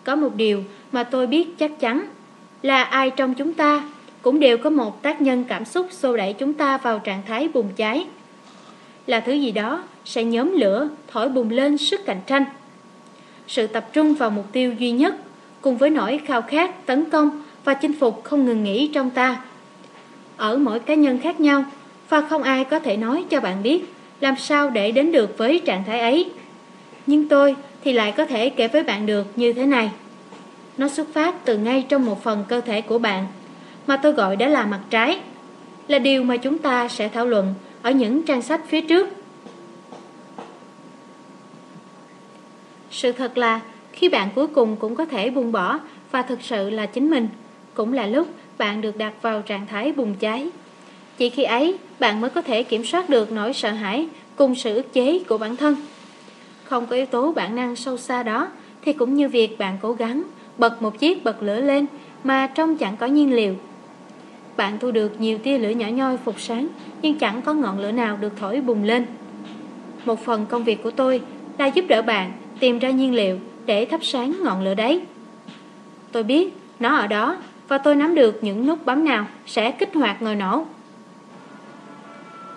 Có một điều mà tôi biết chắc chắn là ai trong chúng ta cũng đều có một tác nhân cảm xúc xô đẩy chúng ta vào trạng thái bùng cháy. Là thứ gì đó sẽ nhóm lửa thổi bùng lên sức cạnh tranh sự tập trung vào mục tiêu duy nhất, cùng với nỗi khao khát, tấn công và chinh phục không ngừng nghỉ trong ta. Ở mỗi cá nhân khác nhau, và không ai có thể nói cho bạn biết làm sao để đến được với trạng thái ấy. Nhưng tôi thì lại có thể kể với bạn được như thế này. Nó xuất phát từ ngay trong một phần cơ thể của bạn, mà tôi gọi đó là mặt trái, là điều mà chúng ta sẽ thảo luận ở những trang sách phía trước. Sự thật là khi bạn cuối cùng cũng có thể buông bỏ và thực sự là chính mình, cũng là lúc bạn được đặt vào trạng thái bùng cháy. Chỉ khi ấy, bạn mới có thể kiểm soát được nỗi sợ hãi cùng sự ức chế của bản thân. Không có yếu tố bản năng sâu xa đó, thì cũng như việc bạn cố gắng bật một chiếc bật lửa lên mà trong chẳng có nhiên liệu. Bạn thu được nhiều tia lửa nhỏ nhoi phục sáng, nhưng chẳng có ngọn lửa nào được thổi bùng lên. Một phần công việc của tôi là giúp đỡ bạn tìm ra nhiên liệu để thắp sáng ngọn lửa đấy. Tôi biết nó ở đó và tôi nắm được những nút bấm nào sẽ kích hoạt ngòi nổ.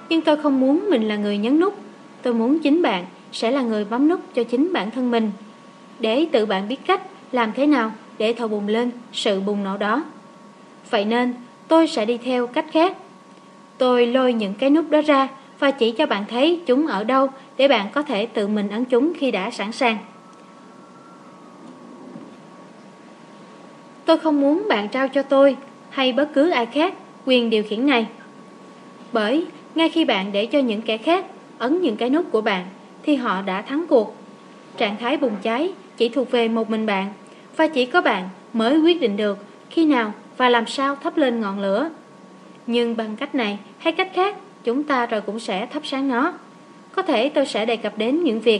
Nhưng tôi không muốn mình là người nhấn nút, tôi muốn chính bạn sẽ là người bấm nút cho chính bản thân mình, để tự bạn biết cách làm thế nào để thổi bùng lên sự bùng nổ đó. Vậy nên tôi sẽ đi theo cách khác. Tôi lôi những cái nút đó ra và chỉ cho bạn thấy chúng ở đâu để bạn có thể tự mình ấn chúng khi đã sẵn sàng. Tôi không muốn bạn trao cho tôi hay bất cứ ai khác quyền điều khiển này. Bởi ngay khi bạn để cho những kẻ khác ấn những cái nút của bạn thì họ đã thắng cuộc. Trạng thái bùng cháy chỉ thuộc về một mình bạn, và chỉ có bạn mới quyết định được khi nào và làm sao thắp lên ngọn lửa. Nhưng bằng cách này hay cách khác, chúng ta rồi cũng sẽ thắp sáng nó. Có thể tôi sẽ đề cập đến những việc